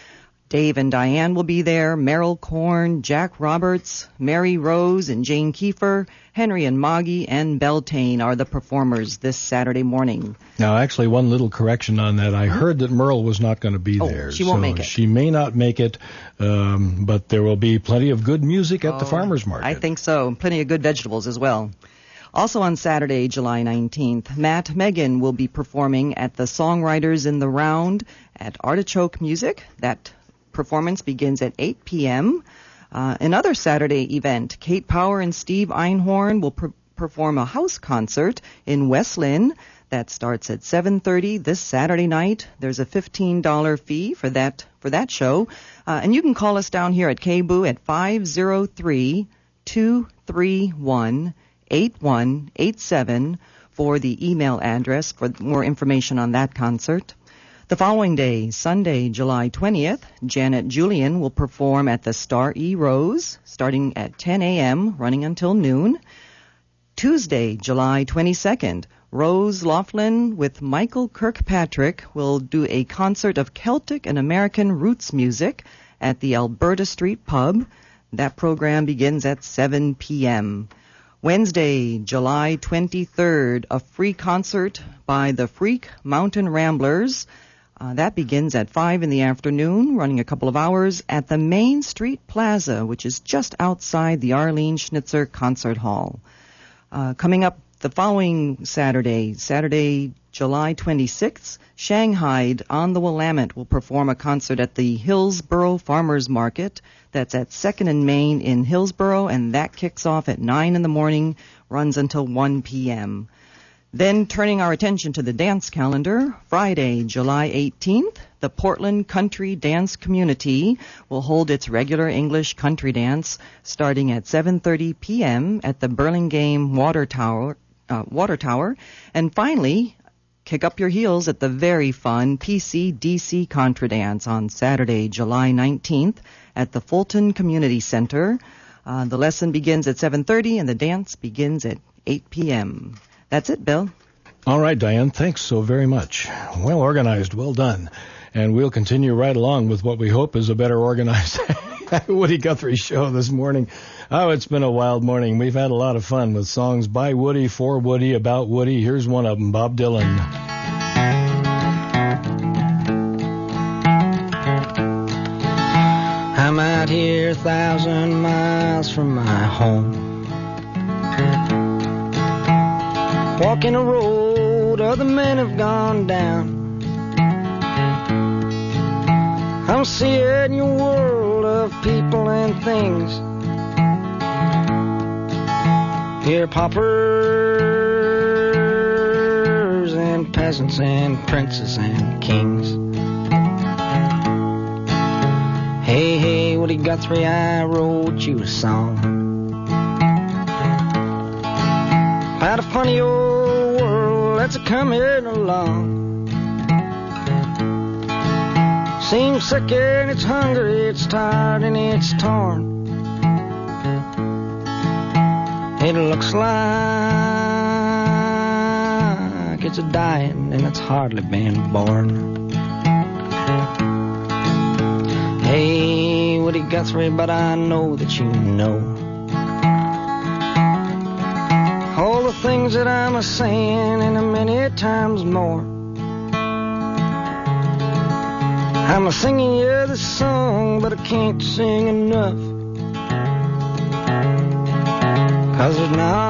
Dave and Diane will be there. Merrill Korn, Jack Roberts, Mary Rose and Jane Kiefer, Henry and Moggy, and Beltane are the performers this Saturday morning. Now, actually, one little correction on that. I heard that Merle was not going to be Oh, there. she won't so make it. She may not make it, um, but there will be plenty of good music at the Oh, farmer's market. I think so. Plenty of good vegetables as well. Also on Saturday, July 19th, Matt Megan will be performing at the Songwriters in the Round at Artichoke Music. That performance begins at 8 p.m. Uh, another Saturday event, Kate Power and Steve Einhorn will per- perform a house concert in West Linn. That starts at 7:30 this Saturday night. There's a $15 fee for that for that show, uh, and you can call us down here at KBOO at 503 231 8187 for the email address for more information on that concert. The following day, Sunday, July 20th, Janet Julian will perform at the Star E Rose starting at 10 a.m., running until noon. Tuesday, July 22nd, Rose Laughlin with Michael Kirkpatrick will do a concert of Celtic and American roots music at the Alberta Street Pub. That program begins at 7 p.m. Wednesday, July 23rd, a free concert by the Freak Mountain Ramblers. Uh, that begins at 5 in the afternoon, running a couple of hours at the Main Street Plaza, which is just outside the Arlene Schnitzer Concert Hall. Uh, coming up the following Saturday, Saturday, July 26th, Shanghai on the Willamette will perform a concert at the Hillsboro Farmers Market. That's at 2nd and Main in Hillsboro, and that kicks off at 9 in the morning, runs until 1 p.m. Then turning our attention to the dance calendar, Friday, July 18th, the Portland Country Dance Community will hold its regular English country dance starting at 7:30 p.m. at the Burlingame Water Tower, uh, Water Tower, and finally kick up your heels at the very fun PCDC Contra Dance on Saturday, July 19th at the Fulton Community Center. Uh, the lesson begins at 7:30 and the dance begins at 8 p.m. That's it, Bill. All right, Diane, thanks so very much. Well organized, well done. And we'll continue right along with what we hope is a better organized Woody Guthrie show this morning. Oh, it's been a wild morning. We've had a lot of fun with songs by Woody, for Woody, about Woody. Here's one of them, Bob Dylan. I'm out here a thousand miles from my home. Walking a road other men have gone down. I'm seeing your world of people and things. Here, paupers and peasants and princes and kings. Hey, hey, Woody Guthrie, I wrote you a song about a funny old world that's a coming along. Seems sick and it's hungry, it's tired and it's torn. It looks like it's a dying and it's hardly been born. Hey, Woody Guthrie, but I know that you know things that I'm a saying and a many times more. I'm a singing you this song, but I can't sing enough. Cause there's not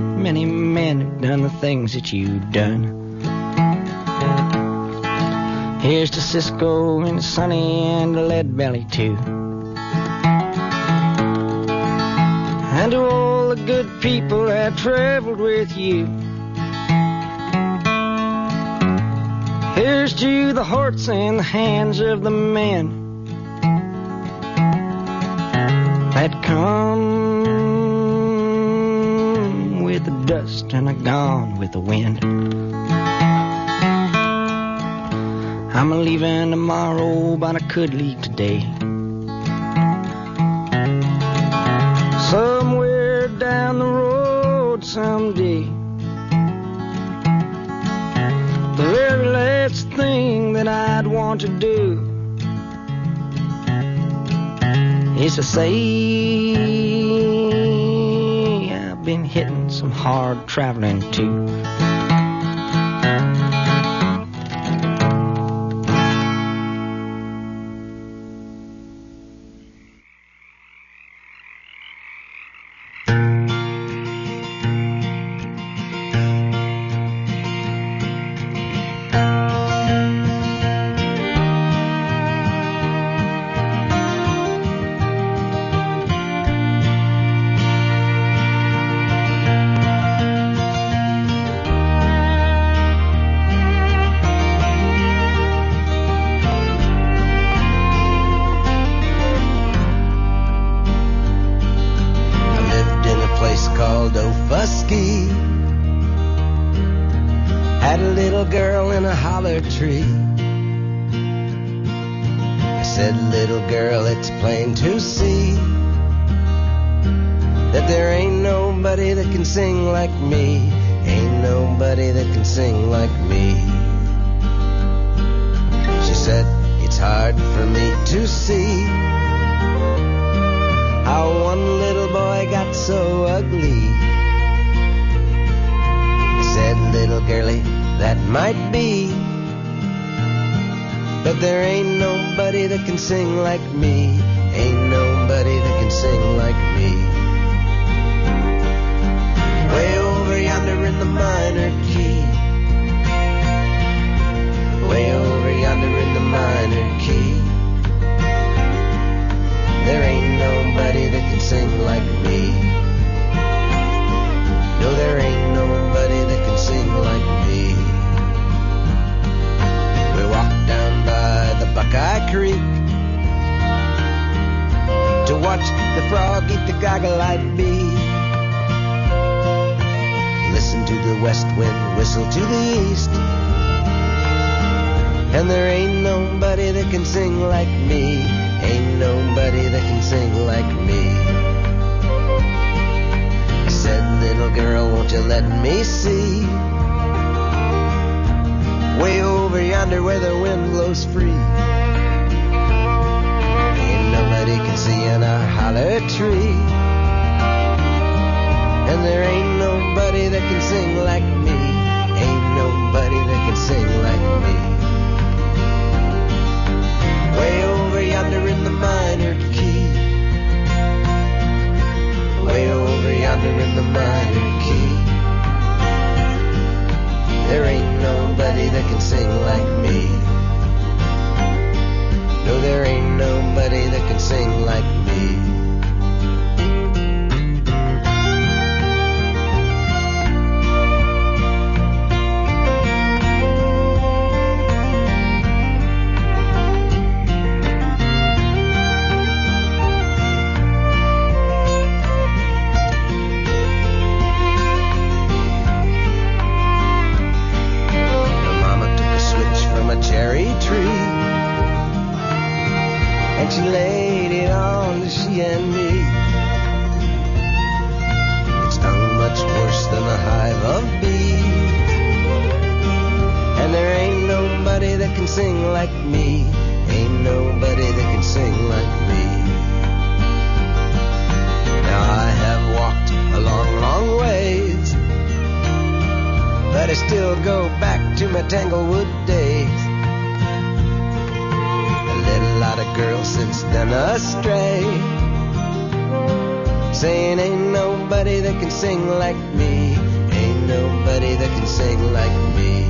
many men who've done the things that you've done. Here's to Cisco and Sonny and Lead Belly too. And to all the good people that traveled with you. Here's to the hearts and the hands of the men that come with the dust and are gone with the wind. I'm leaving tomorrow, but I could leave today. Someday. The very last thing that I'd want to do is to say I've been hitting some hard traveling too. That there ain't nobody that can sing like me. Ain't nobody that can sing like me. She said, it's hard for me to see how one little boy got so ugly. I said, little girlie, that might be. But there ain't nobody that can sing like me. Ain't nobody that can sing like me. Way over yonder in the minor key. Way over yonder in the minor key. There ain't nobody that can sing like me. No, there ain't nobody that can sing like me. We walked down by the Buckeye Creek to watch the frog eat the goggle-eyed bee. Listen to the west wind whistle to the east. And there ain't nobody that can sing like me. Ain't nobody that can sing like me. I said, little girl, won't you let me see? Way over yonder where the wind blows free. Ain't nobody can see in a holler tree. And there ain't nobody that can sing like me. Ain't nobody that can sing like me. Way over yonder in the minor key. Way over yonder in the minor key. There ain't nobody that can sing like me. No, there ain't nobody that can sing like me. Sing like me. Ain't nobody that can sing like me.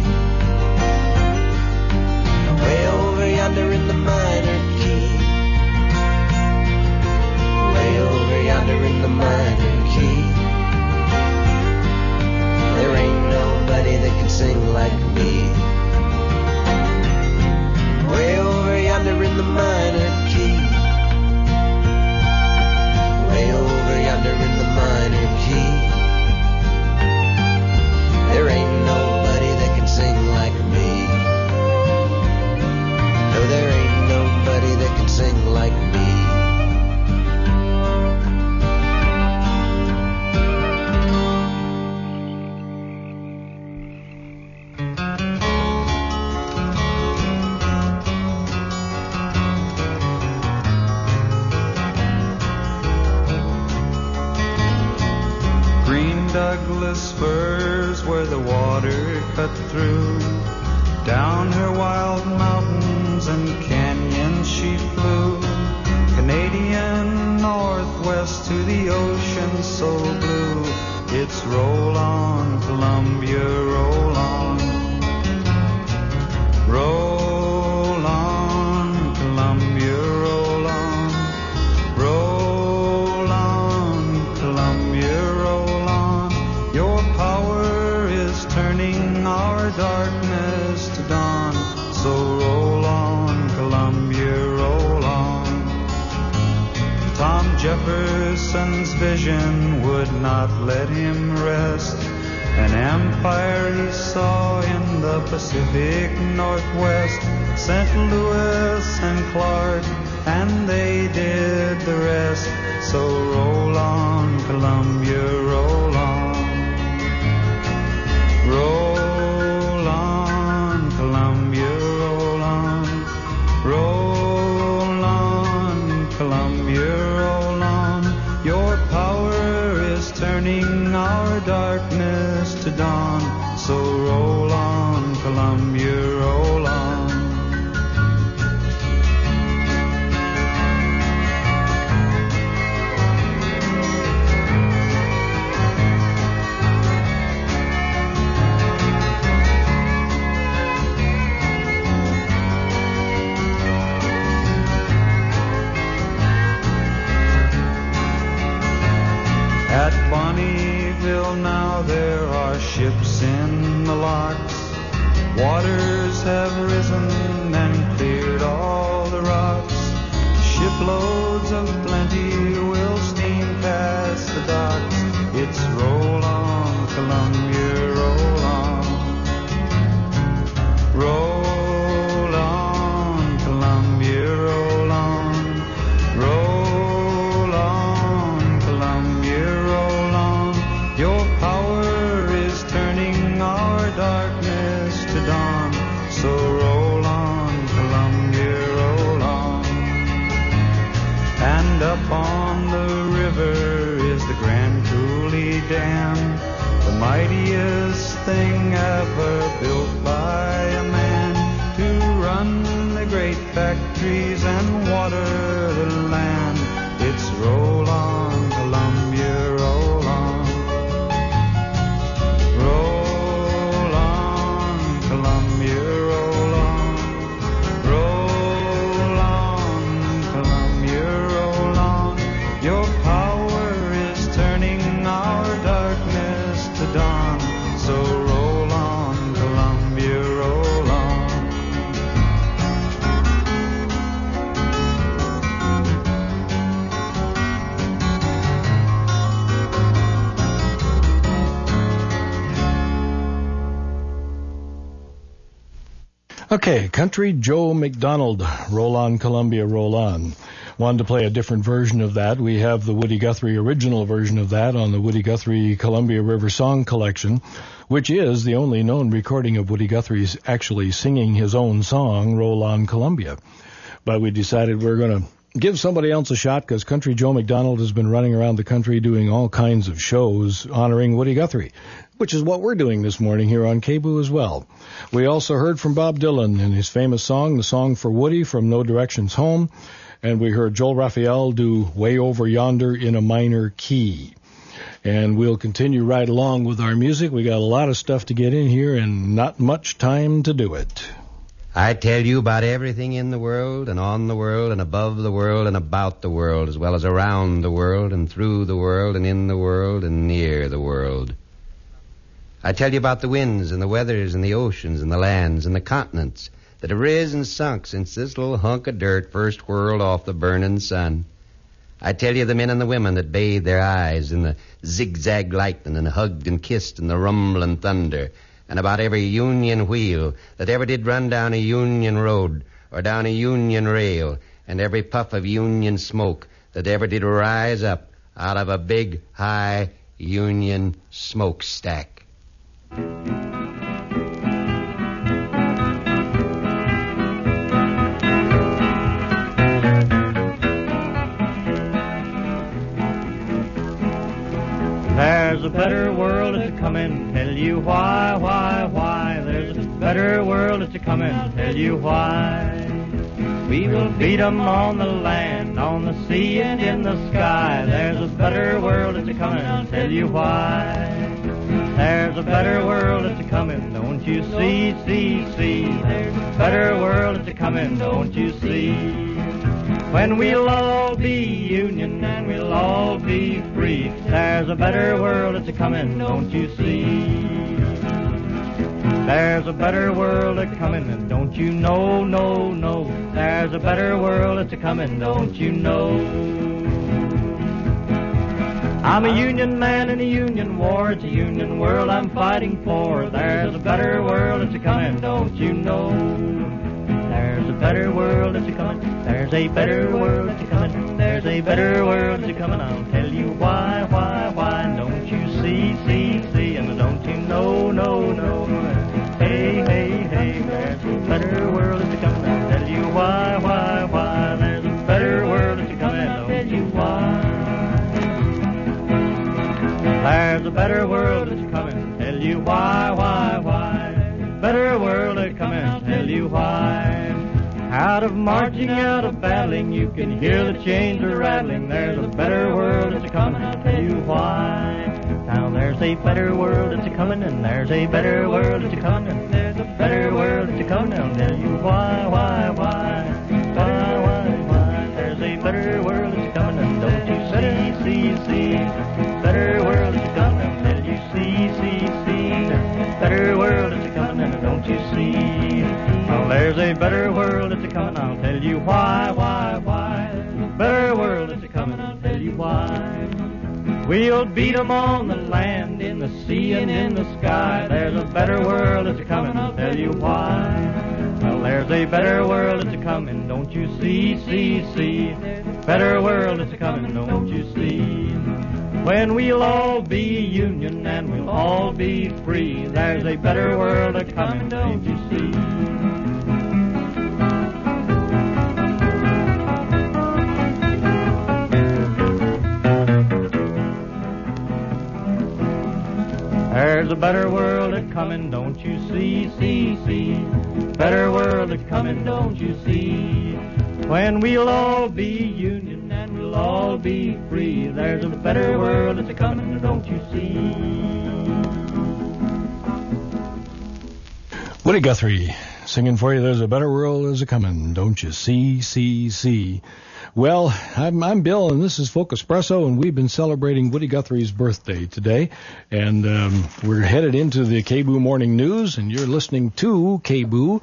Okay, Country Joe McDonald, Roll On Columbia, Roll On. Wanted to play a different version of that. We have the Woody Guthrie original version of that on the Woody Guthrie Columbia River Song Collection, which is the only known recording of Woody Guthrie's actually singing his own song, Roll On Columbia. But we decided we're going to give somebody else a shot because Country Joe McDonald has been running around the country doing all kinds of shows honoring Woody Guthrie, which is what we're doing this morning here on KBOO as well. We also heard from Bob Dylan and his famous song, the song for Woody from No Directions Home, and we heard Joel Rafael do Way Over Yonder in a minor key. And we'll continue right along with our music. We got a lot of stuff to get in here and not much time to do it. I tell you about everything in the world and on the world and above the world and about the world, as well as around the world and through the world and in the world and near the world. I tell you about the winds and the weathers and the oceans and the lands and the continents that have risen and sunk since this little hunk of dirt first whirled off the burning sun. I tell you the men and the women that bathed their eyes in the zigzag lightning and hugged and kissed in the rumbling thunder, and about every Union wheel that ever did run down a Union road or down a Union rail, and every puff of Union smoke that ever did rise up out of a big, high Union smokestack. There's a better world is coming. Tell you why, why, why. There's a better world that's a coming, tell you why. We will beat 'em on the land, on the sea, and in the sky. There's a better world that's a coming, tell you why. There's a better world that's a coming, don't you see, see, see? There's a better world that's a coming, don't you see? When we'll all be union and we'll all be free. There's a better world that's a coming, don't you see? There's a better world a comin', and don't you know, no, no. There's a better world that's a comin', don't you know? I'm a union man in a union war. It's a union world I'm fighting for. There's a better world that's a comin', don't you know? There's a better world that's a comin'. There's a better world that's a comin'. There's a better world that's a comin'. I'll tell you why, why, why. Don't you see, see, see, and don't you know, no, no. Hey, hey, hey, there's a better world that's a comin'. I'll tell you why. There's a better world that's coming. Tell you why, why, why. Better world that's coming. Tell you why. Out of marching, out of battling, you can hear the chains are rattling. There's a better world that's coming. Tell you why. Now there's a better world that's coming, and there's a better world that's coming. There's a better world that's coming. I'll tell you why, why, why, why, why, why. There's a better world that's coming, and don't you see, see, see. Better world that's a coming, and don't you see? Well, there's a better world that's a coming. I'll tell you why, why, why. A Better world that's a coming. I'll tell you why. We'll beat 'em on the land, in the sea, and in the sky. There's a better world that's a coming. I'll tell you why. Well, there's a better world that's a coming. Don't you see, see, see? Better world that's a coming. Don't you see? When we'll all be union and we'll all be free. There's a better world a coming. Don't you see? There's a better world a comin', don't you see, see, see? Better world a comin', don't you see? When we'll all be union we'll all be free, there's a better world that's a comin', don't you see? Woody Guthrie singing for you. There's a better world as a coming, don't you see, see, see? Well, I'm, I'm Bill, and this is Folk Espresso, and we've been celebrating Woody Guthrie's birthday today, and um, we're headed into the KBOO Morning News, and you're listening to KBOO.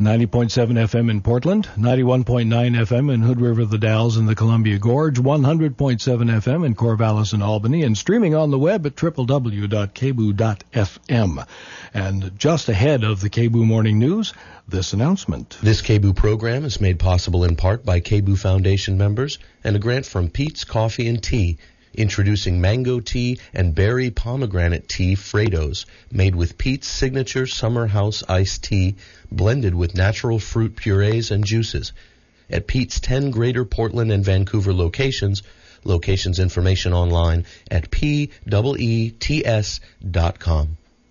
90.7 FM in Portland, 91.9 FM in Hood River, the Dalles, and the Columbia Gorge, 100.7 FM in Corvallis and Albany, and streaming on the web at www.kboo.fm. And just ahead of the KBOO Morning News, this announcement. This KBOO program is made possible in part by KBOO Foundation members and a grant from Peet's Coffee and Tea, introducing mango tea and berry pomegranate tea Freddos, made with Peet's signature summer house iced tea, blended with natural fruit purees and juices. At Peet's 10 Greater Portland and Vancouver locations, locations information online at peets.com.